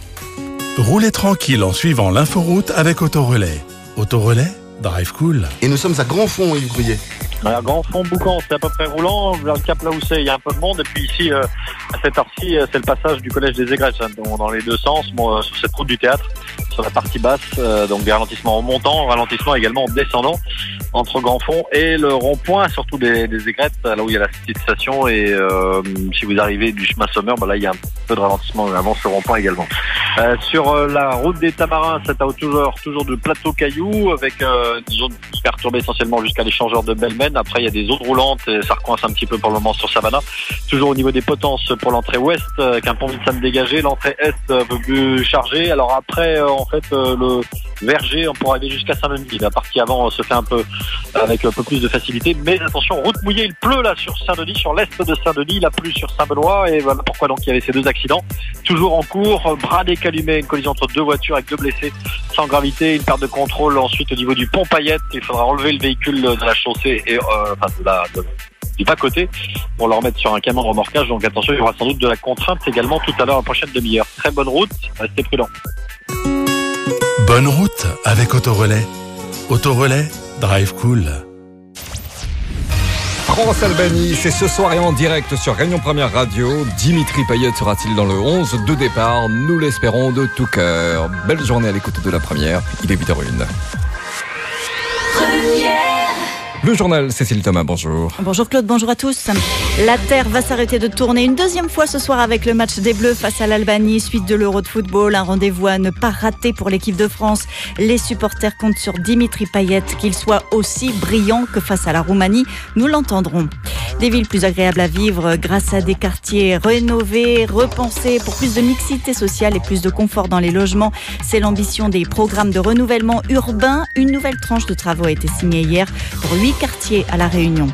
Roulez tranquille en suivant l'inforoute avec Autorelais. Autorelais, drive cool. Et nous sommes à Grand Fond, Yves Brouillet. Un grand fond boucan, c'est à peu près roulant. Vers le cap là où c'est, il y a un peu de monde. Et puis ici, euh, à cette heure-ci, euh, c'est le passage du collège des Aigrettes, hein, dans les deux sens, bon, euh, sur cette route du théâtre, sur la partie basse. euh, donc des ralentissements en montant, ralentissement également en descendant entre Grand Fond et le rond-point, surtout des, des Aigrettes, là où il y a la petite station. Et euh, si vous arrivez du chemin Sommer, bah là, il y a un peu de ralentissement avant ce rond-point également. Euh, sur euh, la route des Tamarins, c'est à hauteur toujours de plateau cailloux avec euh, une zone perturbée essentiellement jusqu'à l'échangeur de Belmen. Après, il y a des zones roulantes et ça recoince un petit peu pour le moment sur Savannah. Toujours au niveau des potences pour l'entrée ouest, euh, avec un pont Vincent dégagé. L'entrée est euh, un peu plus chargée. Alors après, euh, en fait, euh, le verger, on pourra aller jusqu'à Saint-Denis. La partie avant euh, se fait un peu avec un peu plus de facilité. Mais attention, route mouillée, il pleut là sur Saint-Denis, sur l'est de Saint-Denis. Il a plu sur Saint-Benoît et voilà pourquoi donc il y avait ces deux accidents. Toujours en cours, euh, bras décalumé, une collision entre deux voitures avec deux blessés sans gravité, une perte de contrôle ensuite au niveau du pont Paillette. Il faudra enlever le véhicule de la chaussée et euh, enfin de la de- du pas côté pour le remettre sur un camion de remorquage. Donc attention, il y aura sans doute de la contrainte également tout à l'heure, la prochaine demi-heure. Très bonne route, restez prudents. Bonne route avec Autorelais. Autorelais, drive cool. France-Albanie, c'est ce soir et en direct sur Réunion Première Radio. Dimitri Payet sera-t-il dans le 11 de départ? Nous l'espérons de tout cœur. Belle journée à l'écoute de la première. Il est 8h01. Le journal Cécile Thomas, bonjour. Bonjour Claude, bonjour à tous. La Terre va s'arrêter de tourner une deuxième fois ce soir avec le match des Bleus face à l'Albanie, suite de l'Euro de football. Un rendez-vous à ne pas rater pour l'équipe de France. Les supporters comptent sur Dimitri Payet, qu'il soit aussi brillant que face à la Roumanie. Nous l'entendrons. Des villes plus agréables à vivre grâce à des quartiers rénovés, repensés pour plus de mixité sociale et plus de confort dans les logements. C'est l'ambition des programmes de renouvellement urbain. Une nouvelle tranche de travaux a été signée hier pour huit quartiers à La Réunion.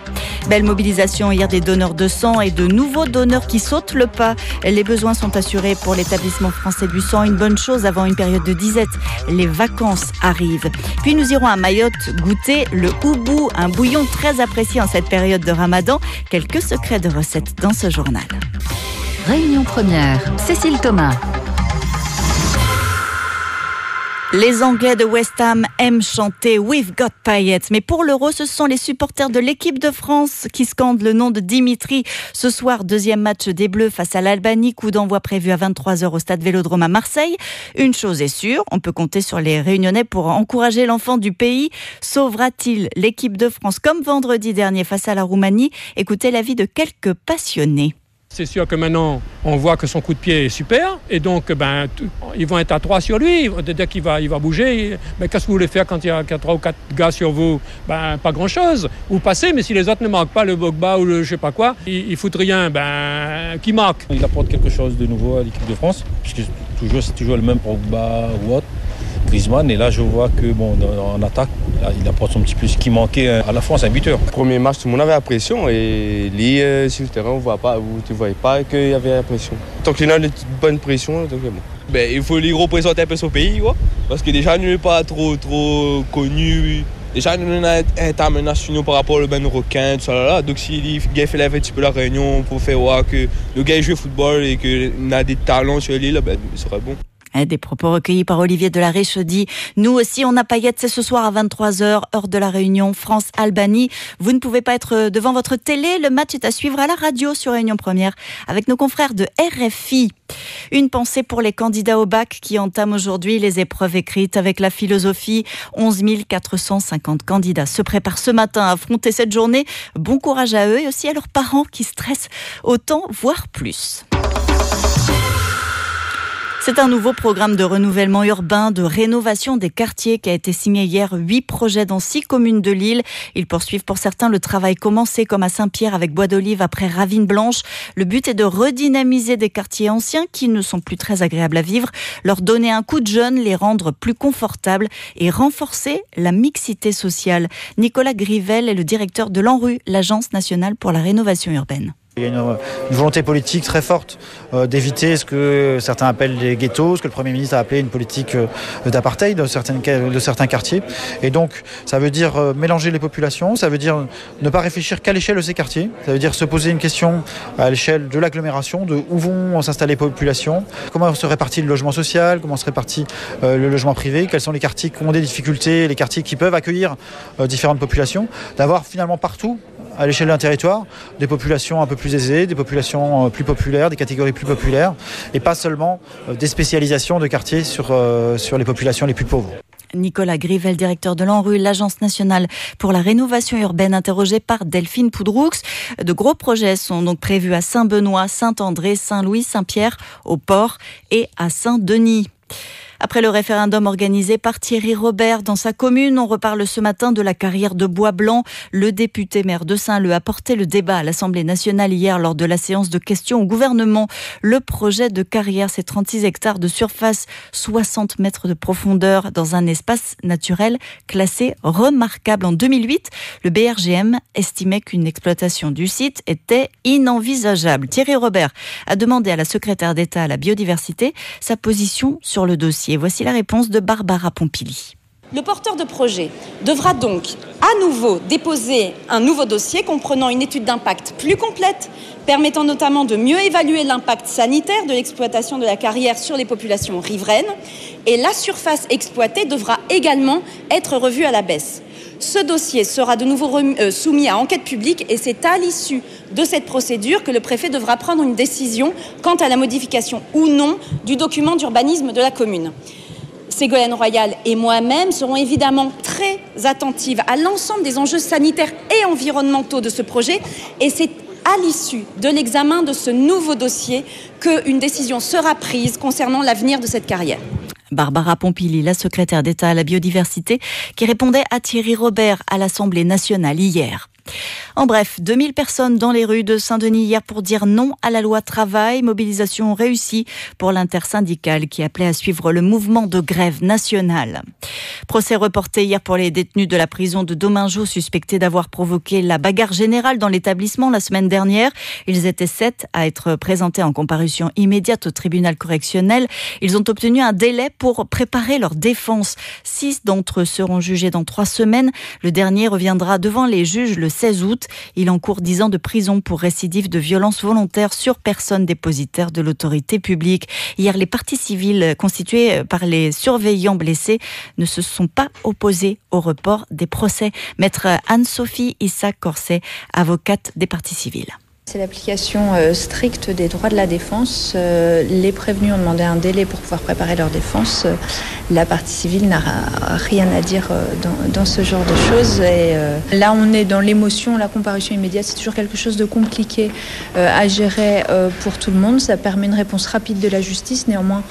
Belle mobilisation hier des donneurs de sang et de nouveaux donneurs qui sautent le pas. Les besoins sont assurés pour l'établissement français du sang. Une bonne chose avant une période de disette. Les vacances arrivent. Puis nous irons à Mayotte goûter le houbou, un bouillon très apprécié en cette période de ramadan. Quelques secrets de recettes dans ce journal. Réunion première, Cécile Thomas. Les Anglais de West Ham aiment chanter We've Got Payet. Mais pour l'Euro, ce sont les supporters de l'équipe de France qui scandent le nom de Dimitri. Ce soir, deuxième match des Bleus face à l'Albanie. Coup d'envoi prévu à 23h au stade Vélodrome à Marseille. Une chose est sûre, on peut compter sur les Réunionnais pour encourager l'enfant du pays. Sauvera-t-il l'équipe de France comme vendredi dernier face à la Roumanie? Écoutez l'avis de quelques passionnés. C'est sûr que maintenant, on voit que son coup de pied est super, et donc ben, ils vont être à trois sur lui. Dès qu'il va, il va bouger, mais qu'est-ce que vous voulez faire quand il y a trois ou quatre gars sur vous? Ben, pas grand-chose. Vous passez, mais si les autres ne marquent pas, le Bogba ou le je sais pas quoi, ils, ils foutent rien. Ben, qui marque Il apporte quelque chose de nouveau à l'équipe de France, puisque toujours, c'est toujours le même Pogba ou autre, Griezmann. Et là, je vois que bon, en attaque, là, il apporte son petit plus qui manquait à la France, un buteur. Premier match, tout le monde avait la pression et lui, euh, sur le terrain, on voit pas, vous ne voyez pas qu'il y avait la pression. Tant qu'il a une bonne pression, donc bon. Ben, il faut lui représenter un peu son pays, quoi. Parce que déjà, nous n'est pas trop, trop connu. Déjà, nous on a un terme national par rapport au ben requin, tout ça là, là. Donc, si le gars fait un petit peu la réunion pour faire voir que le gars joue au football et qu'il a des talents sur l'île, ben, ce serait bon. Eh, Des propos recueillis par Olivier Delariche dit Nous aussi, on a paillettes, c'est ce soir à 23h, heure de la réunion France-Albanie. Vous ne pouvez pas être devant votre télé. Le match est à suivre à la radio sur Réunion Première avec nos confrères de RFI. Une pensée pour les candidats au bac qui entament aujourd'hui les épreuves écrites avec la philosophie. 11 450 candidats se préparent ce matin à affronter cette journée. Bon courage à eux et aussi à leurs parents qui stressent autant, voire plus. C'est un nouveau programme de renouvellement urbain, de rénovation des quartiers qui a été signé hier. Huit projets dans six communes de l'île. Ils poursuivent pour certains le travail commencé comme à Saint-Pierre avec Bois d'Olive après Ravine Blanche. Le but est de redynamiser des quartiers anciens qui ne sont plus très agréables à vivre, leur donner un coup de jeune, les rendre plus confortables et renforcer la mixité sociale. Nicolas Grivel est le directeur de l'ANRU, l'Agence nationale pour la rénovation urbaine. Il y a une, une volonté politique très forte euh, d'éviter ce que certains appellent les ghettos, ce que le Premier ministre a appelé une politique euh, d'apartheid de, certains quartiers. Et donc, ça veut dire euh, mélanger les populations, ça veut dire ne pas réfléchir qu'à l'échelle de ces quartiers, ça veut dire se poser une question à l'échelle de l'agglomération, de où vont s'installer les populations, comment se répartit le logement social, comment se répartit euh, le logement privé, quels sont les quartiers qui ont des difficultés, les quartiers qui peuvent accueillir euh, différentes populations, d'avoir finalement partout à l'échelle d'un territoire, des populations un peu plus aisées, des populations euh, plus populaires, des catégories plus populaires, et pas seulement euh, des spécialisations de quartiers sur, euh, sur les populations les plus pauvres. Nicolas Grivel, directeur de l'ANRU, l'Agence nationale pour la rénovation urbaine, interrogé par Delphine Poudroux. De gros projets sont donc prévus à Saint-Benoît, Saint-André, Saint-Louis, Saint-Pierre, au Port et à Saint-Denis. Après le référendum organisé par Thierry Robert dans sa commune, on reparle ce matin de la carrière de Bois Blanc. Le député maire de Saint-Leu a porté le débat à l'Assemblée nationale hier lors de la séance de questions au gouvernement. Le projet de carrière, c'est 36 hectares de surface, 60 mètres de profondeur dans un espace naturel classé remarquable. En 2008, le BRGM estimait qu'une exploitation du site était inenvisageable. Thierry Robert a demandé à la secrétaire d'État à la biodiversité sa position sur le dossier. Voici la réponse de Barbara Pompili. Le porteur de projet devra donc à nouveau déposer un nouveau dossier comprenant une étude d'impact plus complète, permettant notamment de mieux évaluer l'impact sanitaire de l'exploitation de la carrière sur les populations riveraines. Et la surface exploitée devra également être revue à la baisse. Ce dossier sera de nouveau euh, soumis à enquête publique et c'est à l'issue de cette procédure que le préfet devra prendre une décision quant à la modification ou non du document d'urbanisme de la commune. Ségolène Royal et moi-même serons évidemment très attentives à l'ensemble des enjeux sanitaires et environnementaux de ce projet et c'est à l'issue de l'examen de ce nouveau dossier qu'une décision sera prise concernant l'avenir de cette carrière. Barbara Pompili, la secrétaire d'État à la biodiversité, qui répondait à Thierry Robert à l'Assemblée nationale hier. En bref, 2000 personnes dans les rues de Saint-Denis hier pour dire non à la loi travail. Mobilisation réussie pour l'intersyndicale qui appelait à suivre le mouvement de grève nationale. Procès reporté hier pour les détenus de la prison de Domingeau suspectés d'avoir provoqué la bagarre générale dans l'établissement la semaine dernière. Ils étaient sept à être présentés en comparution immédiate au tribunal correctionnel. Ils ont obtenu un délai pour préparer leur défense. Six d'entre eux seront jugés dans trois semaines. Le dernier reviendra devant les juges le 16 août. Il encourt 10 ans de prison pour récidive de violence volontaire sur personne dépositaire de l'autorité publique. Hier, les parties civiles constituées par les surveillants blessés ne se sont pas opposés au report des procès. Maître Anne-Sophie Issa Corset, avocate des parties civiles. C'est l'application euh, stricte des droits de la défense. Euh, les prévenus ont demandé un délai pour pouvoir préparer leur défense. Euh, la partie civile n'a rien à dire dans, ce genre de choses. Là, on est dans l'émotion. La comparution immédiate, c'est toujours quelque chose de compliqué à gérer pour tout le monde. Ça permet une réponse rapide de la justice. Néanmoins,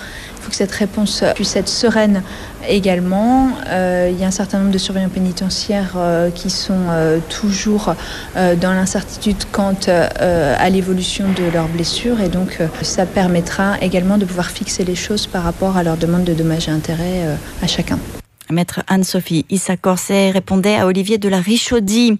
faut que cette réponse puisse être sereine également. Euh, il y a un certain nombre de surveillants pénitentiaires euh, qui sont euh, toujours dans l'incertitude quant à l'évolution de leurs blessures et donc ça permettra également de pouvoir fixer les choses par rapport à leur demande de dommages et intérêts à chacun. Maître Anne-Sophie Issa Corset répondait à Olivier de la Richaudie.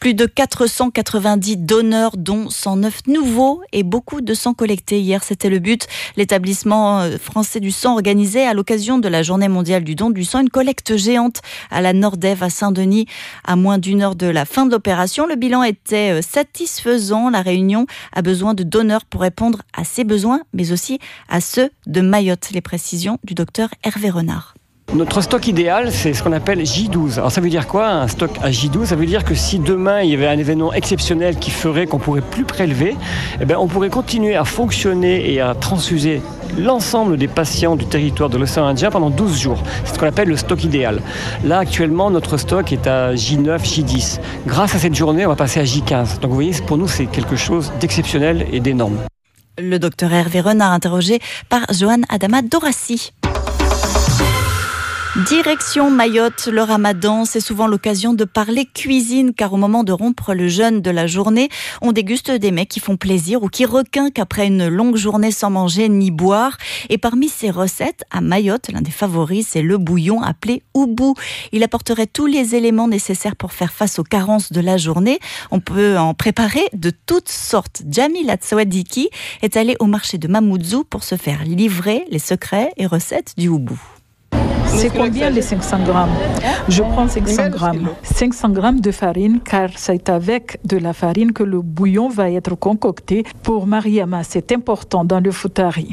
Plus de 490 donneurs, dont 109 nouveaux et beaucoup de sang collectés. Hier, c'était le but. L'établissement euh, français du sang organisait à l'occasion de la journée mondiale du don du sang une collecte géante à la Nordève à Saint-Denis. À moins d'une heure de la fin de l'opération, le bilan était euh, satisfaisant. La Réunion a besoin de donneurs pour répondre à ses besoins, mais aussi à ceux de Mayotte. Les précisions du docteur Hervé Renard. Notre stock idéal, c'est ce qu'on appelle J12. Alors ça veut dire quoi un stock à J12 Ça veut dire que si demain il y avait un événement exceptionnel qui ferait qu'on pourrait plus prélever, eh bien, on pourrait continuer à fonctionner et à transfuser l'ensemble des patients du territoire de l'océan Indien pendant 12 jours. C'est ce qu'on appelle le stock idéal. Là actuellement notre stock est à J9, J10. Grâce à cette journée, on va passer à J15. Donc vous voyez, pour nous c'est quelque chose d'exceptionnel et d'énorme. Le docteur Hervé Renard interrogé par Johan Adama Dorassi. Direction Mayotte, le ramadan, c'est souvent l'occasion de parler cuisine car au moment de rompre le jeûne de la journée, on déguste des mets qui font plaisir ou qui requinquent après une longue journée sans manger ni boire. Et parmi ces recettes, à Mayotte, l'un des favoris, c'est le bouillon appelé oubou. Il apporterait tous les éléments nécessaires pour faire face aux carences de la journée. On peut en préparer de toutes sortes. Jamila Tsawadiki est allée au marché de Mamoudzou pour se faire livrer les secrets et recettes du oubou. C'est combien les 500 grammes? Je prends 500 grammes. 500 grammes de farine, car c'est avec de la farine que le bouillon va être concocté. Pour Mariama, c'est important dans le futari.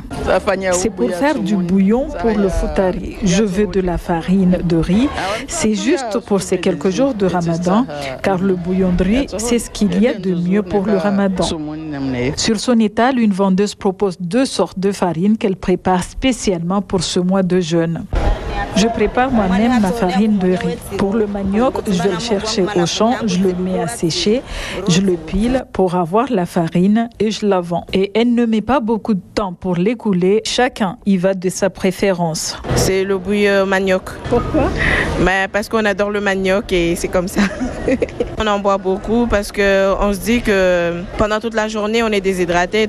C'est pour faire du bouillon pour le futari. Je veux de la farine de riz. C'est juste pour ces quelques jours de ramadan, car le bouillon de riz, c'est ce qu'il y a de mieux pour le ramadan. Sur son étal, une vendeuse propose deux sortes de farine qu'elle prépare spécialement pour ce mois de jeûne. Je prépare moi-même ma farine de riz. Pour le manioc, je vais le chercher au champ, je le mets à sécher, je le pile pour avoir la farine et je la vends. Et elle ne met pas beaucoup de temps pour l'écouler. Chacun y va de sa préférence. C'est le bouillon manioc. Pourquoi? Ben, Parce qu'on adore le manioc et c'est comme ça. on en boit beaucoup parce qu'on se dit que pendant toute la journée, on est déshydraté.